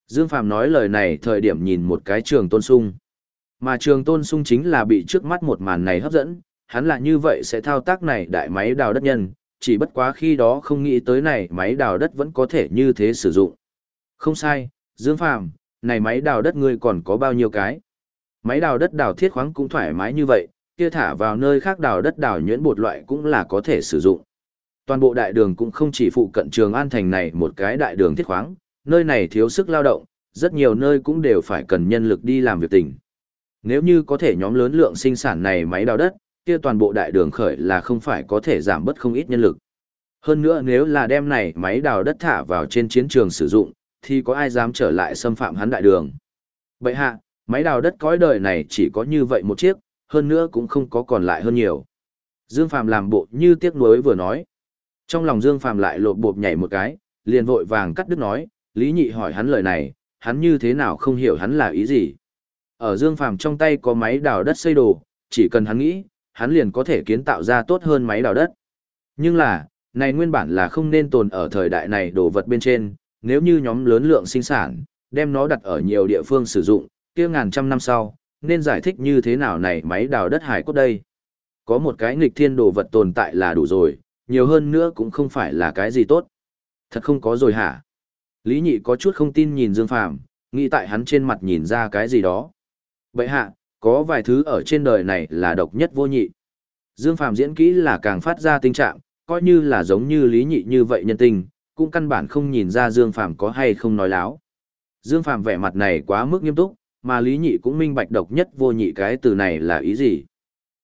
Dương Phàm nói lời này thời điểm nhìn một cái trường tôn sung. Mà trường tôn sung chính là bị trước mắt một màn này hấp dẫn, hắn là như vậy sẽ thao tác này đại máy đào đất nhân, chỉ bất quá khi đó không nghĩ tới này máy đào đất vẫn có thể như thế sử dụng. Không sai, Dương Phàm này máy đào đất ngươi còn có bao nhiêu cái? Máy đào đất đào thiết khoáng cũng thoải mái như vậy, kia thả vào nơi khác đào đất đào nhuyễn bột loại cũng là có thể sử dụng. Toàn bộ đại đường cũng không chỉ phụ cận trường An Thành này một cái đại đường thiết khoáng, nơi này thiếu sức lao động, rất nhiều nơi cũng đều phải cần nhân lực đi làm việc tình. Nếu như có thể nhóm lớn lượng sinh sản này máy đào đất, kia toàn bộ đại đường khởi là không phải có thể giảm bớt không ít nhân lực. Hơn nữa nếu là đem này máy đào đất thả vào trên chiến trường sử dụng, thì có ai dám trở lại xâm phạm hắn đại đường. Bậy hạ, máy đào đất cõi đời này chỉ có như vậy một chiếc, hơn nữa cũng không có còn lại hơn nhiều. Dương Phàm làm bộ như tiếc nuối vừa nói. Trong lòng Dương Phàm lại lột bộp nhảy một cái, liền vội vàng cắt đứt nói, Lý Nhị hỏi hắn lời này, hắn như thế nào không hiểu hắn là ý gì. Ở Dương Phàm trong tay có máy đào đất xây đồ, chỉ cần hắn nghĩ, hắn liền có thể kiến tạo ra tốt hơn máy đào đất. Nhưng là, này nguyên bản là không nên tồn ở thời đại này đồ vật bên trên, nếu như nhóm lớn lượng sinh sản, đem nó đặt ở nhiều địa phương sử dụng, kia ngàn trăm năm sau, nên giải thích như thế nào này máy đào đất hải cốt đây. Có một cái nghịch thiên đồ vật tồn tại là đủ rồi, nhiều hơn nữa cũng không phải là cái gì tốt. Thật không có rồi hả? Lý nhị có chút không tin nhìn Dương Phàm nghĩ tại hắn trên mặt nhìn ra cái gì đó. Vậy hạ, có vài thứ ở trên đời này là độc nhất vô nhị. Dương Phàm diễn kỹ là càng phát ra tình trạng, coi như là giống như Lý nhị như vậy nhân tình, cũng căn bản không nhìn ra Dương Phàm có hay không nói láo. Dương Phàm vẻ mặt này quá mức nghiêm túc, mà Lý Nhị cũng minh bạch độc nhất vô nhị cái từ này là ý gì.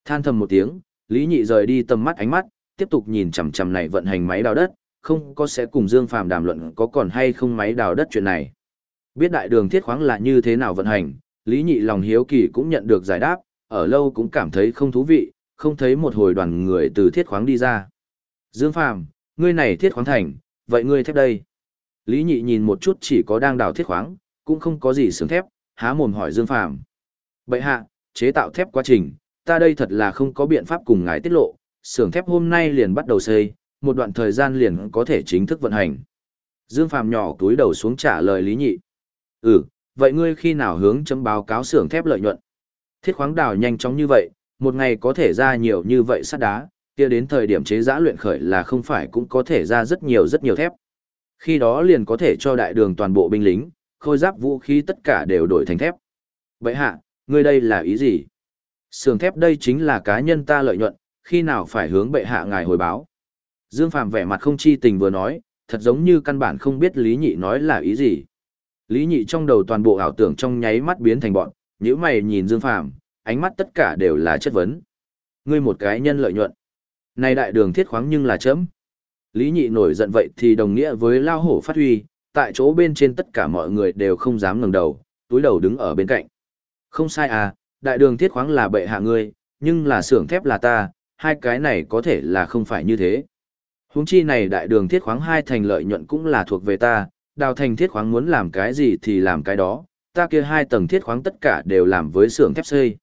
Than thầm một tiếng, Lý Nhị rời đi tầm mắt ánh mắt, tiếp tục nhìn chằm chằm này vận hành máy đào đất, không có sẽ cùng Dương Phàm đàm luận có còn hay không máy đào đất chuyện này. Biết đại đường thiết khoáng là như thế nào vận hành, Lý Nhị lòng hiếu kỳ cũng nhận được giải đáp, ở lâu cũng cảm thấy không thú vị, không thấy một hồi đoàn người từ thiết khoáng đi ra. Dương Phàm, ngươi này thiết khoáng thành, vậy ngươi thép đây. Lý Nhị nhìn một chút chỉ có đang đào thiết khoáng, cũng không có gì sướng thép, há mồm hỏi Dương Phàm. Bệ hạ, chế tạo thép quá trình, ta đây thật là không có biện pháp cùng ngài tiết lộ, xưởng thép hôm nay liền bắt đầu xây, một đoạn thời gian liền có thể chính thức vận hành. Dương Phàm nhỏ túi đầu xuống trả lời Lý Nhị. Ừ, vậy ngươi khi nào hướng chấm báo cáo xưởng thép lợi nhuận? Thiết khoáng đào nhanh chóng như vậy, một ngày có thể ra nhiều như vậy sắt đá, kia đến thời điểm chế giã luyện khởi là không phải cũng có thể ra rất nhiều rất nhiều thép. Khi đó liền có thể cho đại đường toàn bộ binh lính, khôi giáp vũ khí tất cả đều đổi thành thép. Vậy hạ, ngươi đây là ý gì? Sưởng thép đây chính là cá nhân ta lợi nhuận, khi nào phải hướng bệ hạ ngài hồi báo. Dương Phạm vẻ mặt không chi tình vừa nói, thật giống như căn bản không biết Lý Nhị nói là ý gì. Lý Nhị trong đầu toàn bộ ảo tưởng trong nháy mắt biến thành bọn, nếu mày nhìn Dương Phạm, ánh mắt tất cả đều là chất vấn. Ngươi một cái nhân lợi nhuận. Này đại đường thiết khoáng nhưng là chấm. Lý Nhị nổi giận vậy thì đồng nghĩa với lao hổ phát huy, tại chỗ bên trên tất cả mọi người đều không dám ngẩng đầu, túi đầu đứng ở bên cạnh. Không sai à, đại đường thiết khoáng là bệ hạ ngươi, nhưng là xưởng thép là ta, hai cái này có thể là không phải như thế. Huống chi này đại đường thiết khoáng hai thành lợi nhuận cũng là thuộc về ta, đào thành thiết khoáng muốn làm cái gì thì làm cái đó, ta kia hai tầng thiết khoáng tất cả đều làm với xưởng thép xây.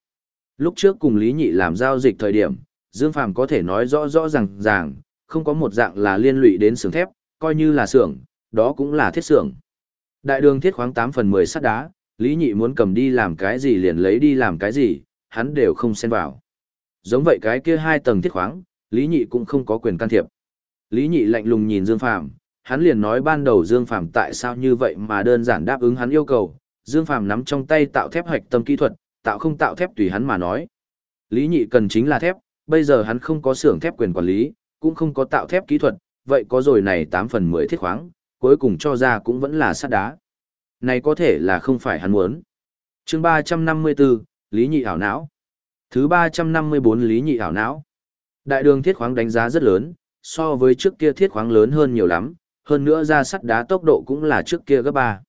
Lúc trước cùng Lý Nhị làm giao dịch thời điểm, Dương Phàm có thể nói rõ rõ ràng ràng, không có một dạng là liên lụy đến xưởng thép, coi như là xưởng, đó cũng là thiết xưởng. Đại đường thiết khoáng 8 phần 10 sắt đá, Lý Nhị muốn cầm đi làm cái gì liền lấy đi làm cái gì, hắn đều không xen vào. Giống vậy cái kia hai tầng thiết khoáng, Lý Nhị cũng không có quyền can thiệp. Lý Nhị lạnh lùng nhìn Dương Phàm, hắn liền nói ban đầu Dương Phàm tại sao như vậy mà đơn giản đáp ứng hắn yêu cầu, Dương Phàm nắm trong tay tạo thép hoạch tâm kỹ thuật, tạo không tạo thép tùy hắn mà nói. Lý Nhị cần chính là thép, bây giờ hắn không có xưởng thép quyền quản lý, cũng không có tạo thép kỹ thuật, vậy có rồi này 8 phần 10 thiết khoáng, cuối cùng cho ra cũng vẫn là sắt đá. Này có thể là không phải hắn muốn. chương 354, Lý Nhị ảo não. Thứ 354 Lý Nhị ảo não. Đại đường thiết khoáng đánh giá rất lớn, so với trước kia thiết khoáng lớn hơn nhiều lắm, hơn nữa ra sắt đá tốc độ cũng là trước kia gấp 3.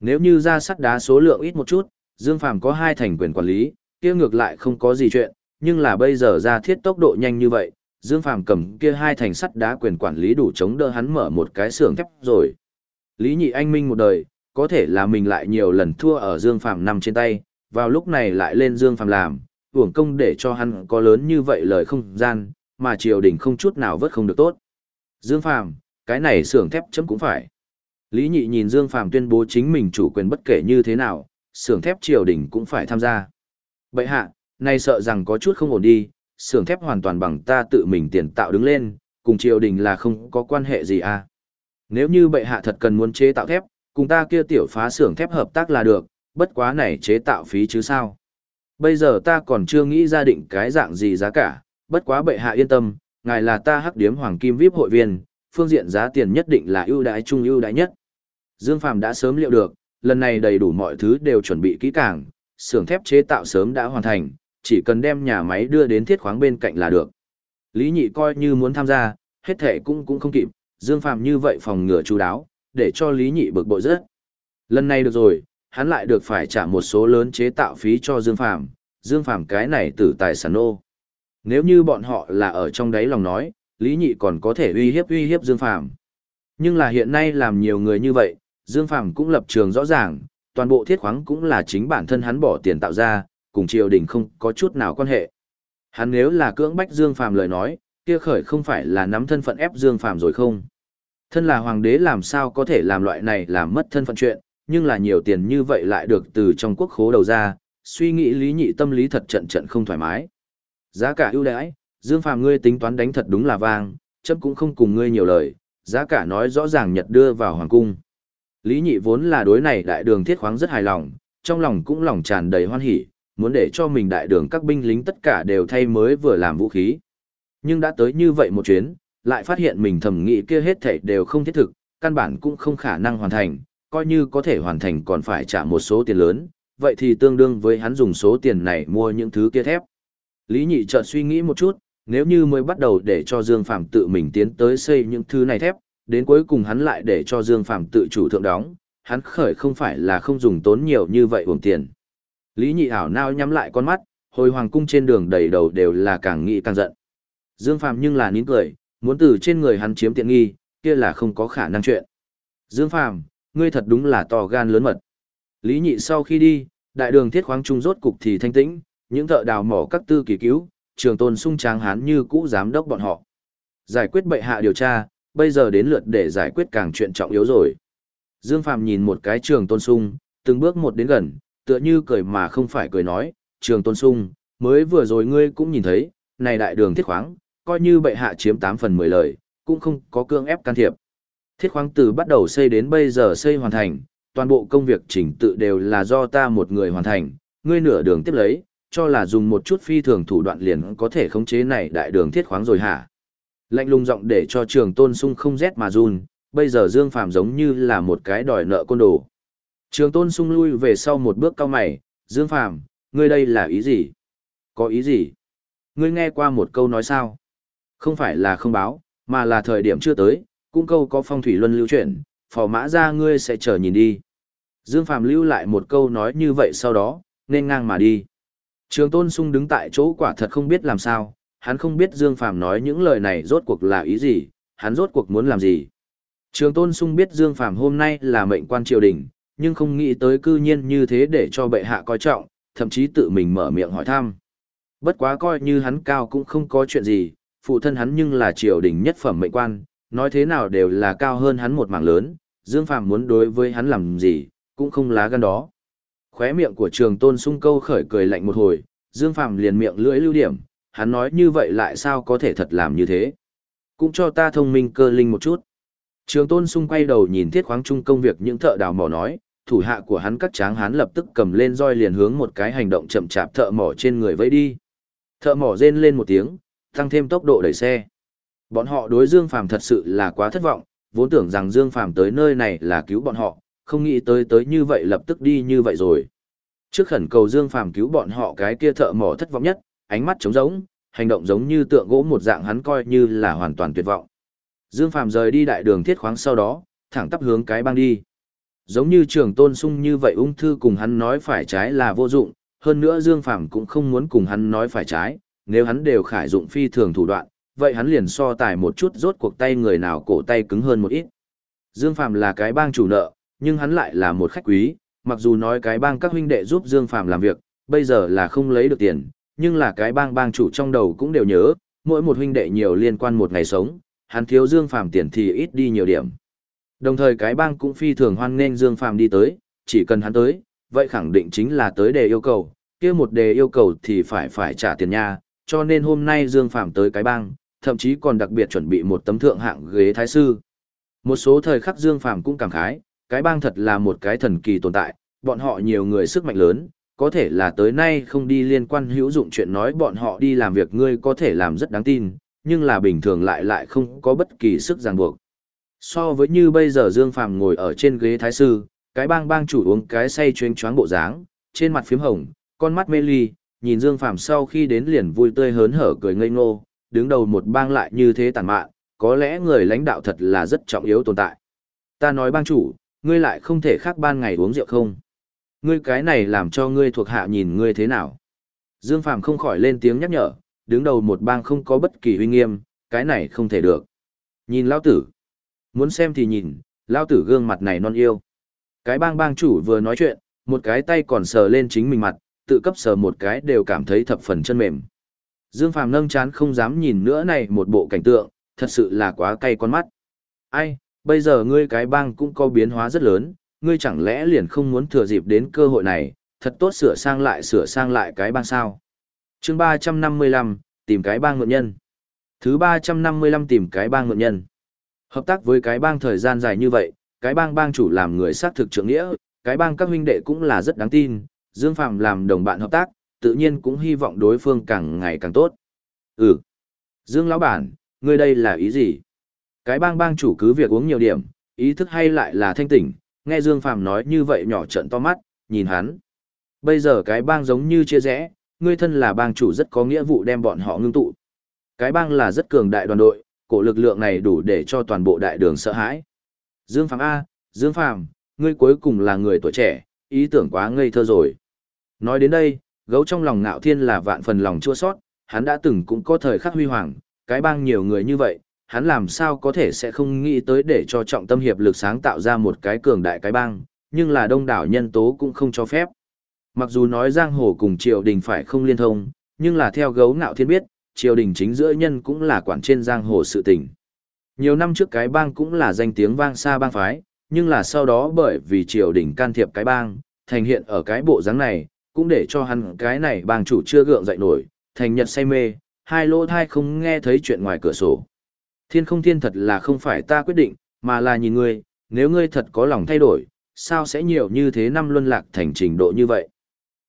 Nếu như ra sắt đá số lượng ít một chút, Dương Phàm có hai thành quyền quản lý, kia ngược lại không có gì chuyện, nhưng là bây giờ ra thiết tốc độ nhanh như vậy, Dương Phàm cầm kia hai thành sắt đá quyền quản lý đủ chống đỡ hắn mở một cái xưởng thép rồi. Lý Nhị Anh Minh một đời, có thể là mình lại nhiều lần thua ở Dương Phàm nằm trên tay, vào lúc này lại lên Dương Phàm làm, uổng công để cho hắn có lớn như vậy lời không gian, mà triều đình không chút nào vớt không được tốt. Dương Phàm, cái này xưởng thép chấm cũng phải. Lý Nhị nhìn Dương Phàm tuyên bố chính mình chủ quyền bất kể như thế nào, xưởng thép triều đình cũng phải tham gia. Bệ hạ, nay sợ rằng có chút không ổn đi, xưởng thép hoàn toàn bằng ta tự mình tiền tạo đứng lên, cùng triều đình là không có quan hệ gì à. Nếu như bệ hạ thật cần muốn chế tạo thép, cùng ta kia tiểu phá xưởng thép hợp tác là được, bất quá này chế tạo phí chứ sao. Bây giờ ta còn chưa nghĩ ra định cái dạng gì giá cả, bất quá bệ hạ yên tâm, ngài là ta hắc điếm hoàng kim VIP hội viên, phương diện giá tiền nhất định là ưu đãi trung ưu đãi nhất. Dương Phàm đã sớm liệu được, lần này đầy đủ mọi thứ đều chuẩn bị kỹ càng, xưởng thép chế tạo sớm đã hoàn thành, chỉ cần đem nhà máy đưa đến thiết khoáng bên cạnh là được. Lý Nhị coi như muốn tham gia, hết thể cũng cũng không kịp, Dương Phạm như vậy phòng ngừa chú đáo, để cho Lý Nhị bực bội rất. Lần này được rồi, hắn lại được phải trả một số lớn chế tạo phí cho Dương Phạm Dương Phạm cái này tử tài sản ô. Nếu như bọn họ là ở trong đáy lòng nói, Lý Nhị còn có thể uy hiếp uy hiếp Dương Phạm Nhưng là hiện nay làm nhiều người như vậy, Dương Phạm cũng lập trường rõ ràng, toàn bộ thiết khoáng cũng là chính bản thân hắn bỏ tiền tạo ra, cùng triều đình không có chút nào quan hệ. Hắn nếu là cưỡng bách Dương Phàm lời nói, kia khởi không phải là nắm thân phận ép Dương Phàm rồi không? Thân là hoàng đế làm sao có thể làm loại này làm mất thân phận chuyện, nhưng là nhiều tiền như vậy lại được từ trong quốc khố đầu ra, suy nghĩ lý nhị tâm lý thật trận trận không thoải mái. Giá cả ưu đãi, Dương Phàm ngươi tính toán đánh thật đúng là vang, chấp cũng không cùng ngươi nhiều lời, giá cả nói rõ ràng nhật đưa vào hoàng cung. Lý nhị vốn là đối này đại đường thiết khoáng rất hài lòng, trong lòng cũng lòng tràn đầy hoan hỉ, muốn để cho mình đại đường các binh lính tất cả đều thay mới vừa làm vũ khí. Nhưng đã tới như vậy một chuyến, lại phát hiện mình thầm nghĩ kia hết thảy đều không thiết thực, căn bản cũng không khả năng hoàn thành, coi như có thể hoàn thành còn phải trả một số tiền lớn, vậy thì tương đương với hắn dùng số tiền này mua những thứ kia thép. Lý nhị chợt suy nghĩ một chút, nếu như mới bắt đầu để cho Dương Phạm tự mình tiến tới xây những thứ này thép, đến cuối cùng hắn lại để cho Dương Phạm tự chủ thượng đóng, hắn khởi không phải là không dùng tốn nhiều như vậy uổng tiền. Lý nhị ảo nao nhắm lại con mắt, hồi hoàng cung trên đường đầy đầu đều là càng nghĩ càng giận. Dương Phạm nhưng là nín cười, muốn từ trên người hắn chiếm tiện nghi, kia là không có khả năng chuyện. Dương Phạm, ngươi thật đúng là to gan lớn mật. Lý nhị sau khi đi, đại đường thiết khoáng trung rốt cục thì thanh tĩnh, những thợ đào mỏ các tư kỳ cứu, trường tôn sung tráng hán như cũ giám đốc bọn họ. Giải quyết bệ hạ điều tra, bây giờ đến lượt để giải quyết càng chuyện trọng yếu rồi. Dương Phạm nhìn một cái trường tôn sung, từng bước một đến gần, tựa như cười mà không phải cười nói, trường tôn sung, mới vừa rồi ngươi cũng nhìn thấy, này đại đường thiết khoáng, coi như bệ hạ chiếm 8 phần 10 lời, cũng không có cương ép can thiệp. Thiết khoáng từ bắt đầu xây đến bây giờ xây hoàn thành, toàn bộ công việc chỉnh tự đều là do ta một người hoàn thành, ngươi nửa đường tiếp lấy, cho là dùng một chút phi thường thủ đoạn liền có thể khống chế này đại đường thiết khoáng rồi hả? Lạnh lùng giọng để cho trường tôn sung không rét mà run, bây giờ Dương Phàm giống như là một cái đòi nợ côn đồ. Trường tôn sung lui về sau một bước cao mày, Dương Phàm ngươi đây là ý gì? Có ý gì? Ngươi nghe qua một câu nói sao? Không phải là không báo, mà là thời điểm chưa tới, cũng câu có phong thủy luân lưu chuyển, phò mã ra ngươi sẽ chờ nhìn đi. Dương Phàm lưu lại một câu nói như vậy sau đó, nên ngang mà đi. Trường Tôn Sung đứng tại chỗ quả thật không biết làm sao, hắn không biết Dương Phàm nói những lời này rốt cuộc là ý gì, hắn rốt cuộc muốn làm gì. Trường Tôn Sung biết Dương Phàm hôm nay là mệnh quan triều đình, nhưng không nghĩ tới cư nhiên như thế để cho bệ hạ coi trọng, thậm chí tự mình mở miệng hỏi thăm. Bất quá coi như hắn cao cũng không có chuyện gì, phụ thân hắn nhưng là triều đình nhất phẩm mệnh quan, nói thế nào đều là cao hơn hắn một mảng lớn, Dương Phàm muốn đối với hắn làm gì, cũng không lá gan đó. Khóe miệng của trường tôn sung câu khởi cười lạnh một hồi, Dương Phàm liền miệng lưỡi lưu điểm, hắn nói như vậy lại sao có thể thật làm như thế. Cũng cho ta thông minh cơ linh một chút. Trường tôn sung quay đầu nhìn thiết khoáng chung công việc những thợ đào mỏ nói, thủ hạ của hắn các tráng hắn lập tức cầm lên roi liền hướng một cái hành động chậm chạp thợ mỏ trên người vẫy đi. Thợ mỏ rên lên một tiếng, tăng thêm tốc độ đẩy xe. Bọn họ đối Dương Phàm thật sự là quá thất vọng, vốn tưởng rằng Dương Phàm tới nơi này là cứu bọn họ, không nghĩ tới tới như vậy lập tức đi như vậy rồi. Trước khẩn cầu Dương Phàm cứu bọn họ cái kia thợ mỏ thất vọng nhất, ánh mắt trống rỗng, hành động giống như tượng gỗ một dạng hắn coi như là hoàn toàn tuyệt vọng. Dương Phàm rời đi đại đường thiết khoáng sau đó, thẳng tắp hướng cái bang đi. Giống như trường tôn sung như vậy ung thư cùng hắn nói phải trái là vô dụng, hơn nữa Dương Phàm cũng không muốn cùng hắn nói phải trái, nếu hắn đều khải dụng phi thường thủ đoạn, vậy hắn liền so tài một chút rốt cuộc tay người nào cổ tay cứng hơn một ít. Dương Phàm là cái bang chủ nợ, nhưng hắn lại là một khách quý, mặc dù nói cái bang các huynh đệ giúp Dương Phàm làm việc, bây giờ là không lấy được tiền, nhưng là cái bang bang chủ trong đầu cũng đều nhớ, mỗi một huynh đệ nhiều liên quan một ngày sống, hắn thiếu Dương Phàm tiền thì ít đi nhiều điểm. Đồng thời cái bang cũng phi thường hoan nghênh Dương Phàm đi tới, chỉ cần hắn tới, vậy khẳng định chính là tới đề yêu cầu, kia một đề yêu cầu thì phải phải trả tiền nha, cho nên hôm nay Dương Phàm tới cái bang, thậm chí còn đặc biệt chuẩn bị một tấm thượng hạng ghế thái sư. Một số thời khắc Dương Phàm cũng cảm khái, cái bang thật là một cái thần kỳ tồn tại, bọn họ nhiều người sức mạnh lớn, có thể là tới nay không đi liên quan hữu dụng chuyện nói bọn họ đi làm việc ngươi có thể làm rất đáng tin, nhưng là bình thường lại lại không có bất kỳ sức ràng buộc. So với như bây giờ Dương Phàm ngồi ở trên ghế thái sư, cái bang bang chủ uống cái say chuyên choáng bộ dáng, trên mặt phím hồng, con mắt mê ly, nhìn Dương Phàm sau khi đến liền vui tươi hớn hở cười ngây ngô, đứng đầu một bang lại như thế tàn mạn, có lẽ người lãnh đạo thật là rất trọng yếu tồn tại. Ta nói bang chủ, ngươi lại không thể khác ban ngày uống rượu không? Ngươi cái này làm cho ngươi thuộc hạ nhìn ngươi thế nào? Dương Phàm không khỏi lên tiếng nhắc nhở, đứng đầu một bang không có bất kỳ uy nghiêm, cái này không thể được. Nhìn lão tử. Muốn xem thì nhìn, lao tử gương mặt này non yêu. Cái bang bang chủ vừa nói chuyện, một cái tay còn sờ lên chính mình mặt, tự cấp sờ một cái đều cảm thấy thập phần chân mềm. Dương Phàm nâng chán không dám nhìn nữa này một bộ cảnh tượng, thật sự là quá cay con mắt. Ai, bây giờ ngươi cái bang cũng có biến hóa rất lớn, ngươi chẳng lẽ liền không muốn thừa dịp đến cơ hội này, thật tốt sửa sang lại sửa sang lại cái bang sao. chương 355, tìm cái bang ngựa nhân. Thứ 355 tìm cái bang ngựa nhân. Hợp tác với cái bang thời gian dài như vậy, cái bang bang chủ làm người xác thực trưởng nghĩa, cái bang các huynh đệ cũng là rất đáng tin, Dương Phạm làm đồng bạn hợp tác, tự nhiên cũng hy vọng đối phương càng ngày càng tốt. Ừ. Dương lão bản, ngươi đây là ý gì? Cái bang bang chủ cứ việc uống nhiều điểm, ý thức hay lại là thanh tỉnh, nghe Dương Phạm nói như vậy nhỏ trận to mắt, nhìn hắn. Bây giờ cái bang giống như chia rẽ, ngươi thân là bang chủ rất có nghĩa vụ đem bọn họ ngưng tụ. Cái bang là rất cường đại đoàn đội, cổ lực lượng này đủ để cho toàn bộ đại đường sợ hãi. Dương Phạm A, Dương Phạm, ngươi cuối cùng là người tuổi trẻ, ý tưởng quá ngây thơ rồi. Nói đến đây, gấu trong lòng ngạo thiên là vạn phần lòng chua sót, hắn đã từng cũng có thời khắc huy hoàng, cái bang nhiều người như vậy, hắn làm sao có thể sẽ không nghĩ tới để cho trọng tâm hiệp lực sáng tạo ra một cái cường đại cái bang, nhưng là đông đảo nhân tố cũng không cho phép. Mặc dù nói giang hồ cùng triều đình phải không liên thông, nhưng là theo gấu ngạo thiên biết, triều đình chính giữa nhân cũng là quản trên giang hồ sự tình. Nhiều năm trước cái bang cũng là danh tiếng vang xa bang phái, nhưng là sau đó bởi vì triều đình can thiệp cái bang, thành hiện ở cái bộ dáng này, cũng để cho hắn cái này bang chủ chưa gượng dậy nổi, thành nhật say mê, hai lỗ thai không nghe thấy chuyện ngoài cửa sổ. Thiên không thiên thật là không phải ta quyết định, mà là nhìn ngươi, nếu ngươi thật có lòng thay đổi, sao sẽ nhiều như thế năm luân lạc thành trình độ như vậy.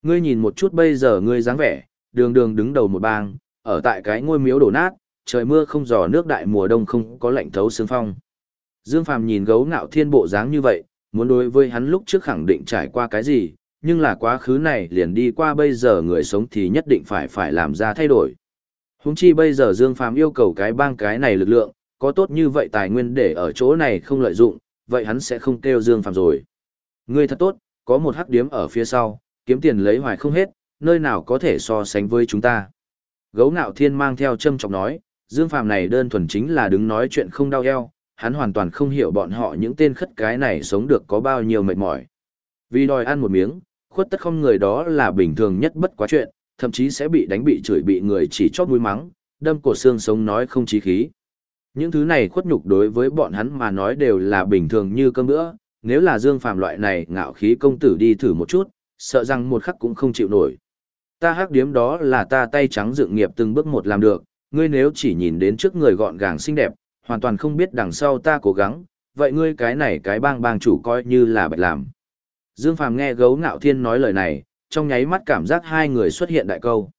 Ngươi nhìn một chút bây giờ ngươi dáng vẻ, đường đường đứng đầu một bang, ở tại cái ngôi miếu đổ nát, trời mưa không giò nước đại mùa đông không có lạnh thấu xương phong. Dương Phàm nhìn gấu ngạo thiên bộ dáng như vậy, muốn đối với hắn lúc trước khẳng định trải qua cái gì, nhưng là quá khứ này liền đi qua bây giờ người sống thì nhất định phải phải làm ra thay đổi. Húng chi bây giờ Dương Phàm yêu cầu cái bang cái này lực lượng, có tốt như vậy tài nguyên để ở chỗ này không lợi dụng, vậy hắn sẽ không kêu Dương Phàm rồi. Ngươi thật tốt, có một hắc điếm ở phía sau, kiếm tiền lấy hoài không hết, nơi nào có thể so sánh với chúng ta. Gấu ngạo thiên mang theo châm trọng nói, Dương Phàm này đơn thuần chính là đứng nói chuyện không đau eo, hắn hoàn toàn không hiểu bọn họ những tên khất cái này sống được có bao nhiêu mệt mỏi. Vì đòi ăn một miếng, khuất tất không người đó là bình thường nhất bất quá chuyện, thậm chí sẽ bị đánh bị chửi bị người chỉ chót mũi mắng, đâm cổ xương sống nói không chí khí. Những thứ này khuất nhục đối với bọn hắn mà nói đều là bình thường như cơm bữa, nếu là Dương Phàm loại này ngạo khí công tử đi thử một chút, sợ rằng một khắc cũng không chịu nổi. Ta hắc điếm đó là ta tay trắng dựng nghiệp từng bước một làm được, ngươi nếu chỉ nhìn đến trước người gọn gàng xinh đẹp, hoàn toàn không biết đằng sau ta cố gắng, vậy ngươi cái này cái bang bang chủ coi như là bạch làm. Dương Phàm nghe gấu ngạo thiên nói lời này, trong nháy mắt cảm giác hai người xuất hiện đại câu.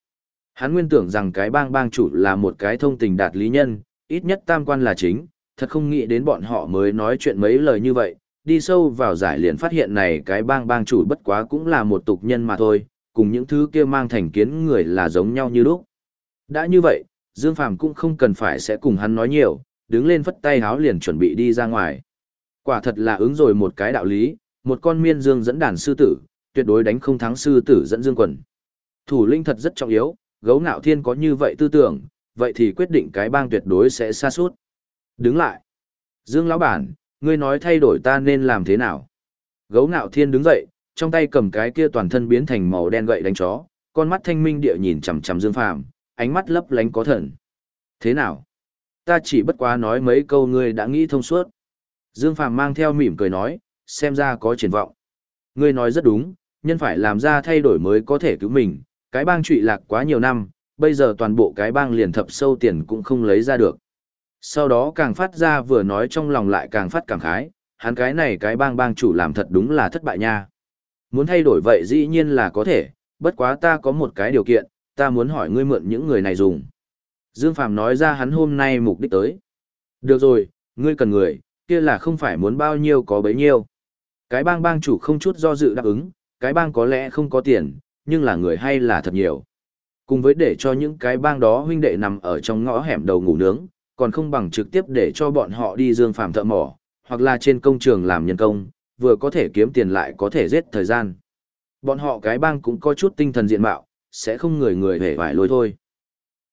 Hắn nguyên tưởng rằng cái bang bang chủ là một cái thông tình đạt lý nhân, ít nhất tam quan là chính, thật không nghĩ đến bọn họ mới nói chuyện mấy lời như vậy, đi sâu vào giải liền phát hiện này cái bang bang chủ bất quá cũng là một tục nhân mà thôi, cùng những thứ kia mang thành kiến người là giống nhau như lúc. Đã như vậy, Dương Phàm cũng không cần phải sẽ cùng hắn nói nhiều, đứng lên phất tay háo liền chuẩn bị đi ra ngoài. Quả thật là ứng rồi một cái đạo lý, một con miên dương dẫn đàn sư tử, tuyệt đối đánh không thắng sư tử dẫn dương quần. Thủ linh thật rất trọng yếu, gấu ngạo thiên có như vậy tư tưởng, vậy thì quyết định cái bang tuyệt đối sẽ xa suốt. Đứng lại. Dương lão bản, ngươi nói thay đổi ta nên làm thế nào? Gấu ngạo thiên đứng dậy, trong tay cầm cái kia toàn thân biến thành màu đen gậy đánh chó, con mắt thanh minh địa nhìn chằm chằm Dương Phàm, ánh mắt lấp lánh có thần. Thế nào? Ta chỉ bất quá nói mấy câu ngươi đã nghĩ thông suốt. Dương Phàm mang theo mỉm cười nói, xem ra có triển vọng. Ngươi nói rất đúng, nhân phải làm ra thay đổi mới có thể cứu mình, cái bang trụy lạc quá nhiều năm, bây giờ toàn bộ cái bang liền thập sâu tiền cũng không lấy ra được. Sau đó càng phát ra vừa nói trong lòng lại càng phát càng khái, hắn cái này cái bang bang chủ làm thật đúng là thất bại nha. Muốn thay đổi vậy dĩ nhiên là có thể, bất quá ta có một cái điều kiện, ta muốn hỏi ngươi mượn những người này dùng. Dương Phàm nói ra hắn hôm nay mục đích tới. Được rồi, ngươi cần người, kia là không phải muốn bao nhiêu có bấy nhiêu. Cái bang bang chủ không chút do dự đáp ứng, cái bang có lẽ không có tiền, nhưng là người hay là thật nhiều. Cùng với để cho những cái bang đó huynh đệ nằm ở trong ngõ hẻm đầu ngủ nướng, còn không bằng trực tiếp để cho bọn họ đi dương phàm thợ mỏ, hoặc là trên công trường làm nhân công, vừa có thể kiếm tiền lại có thể giết thời gian. Bọn họ cái bang cũng có chút tinh thần diện mạo, sẽ không người người hề vải lôi thôi.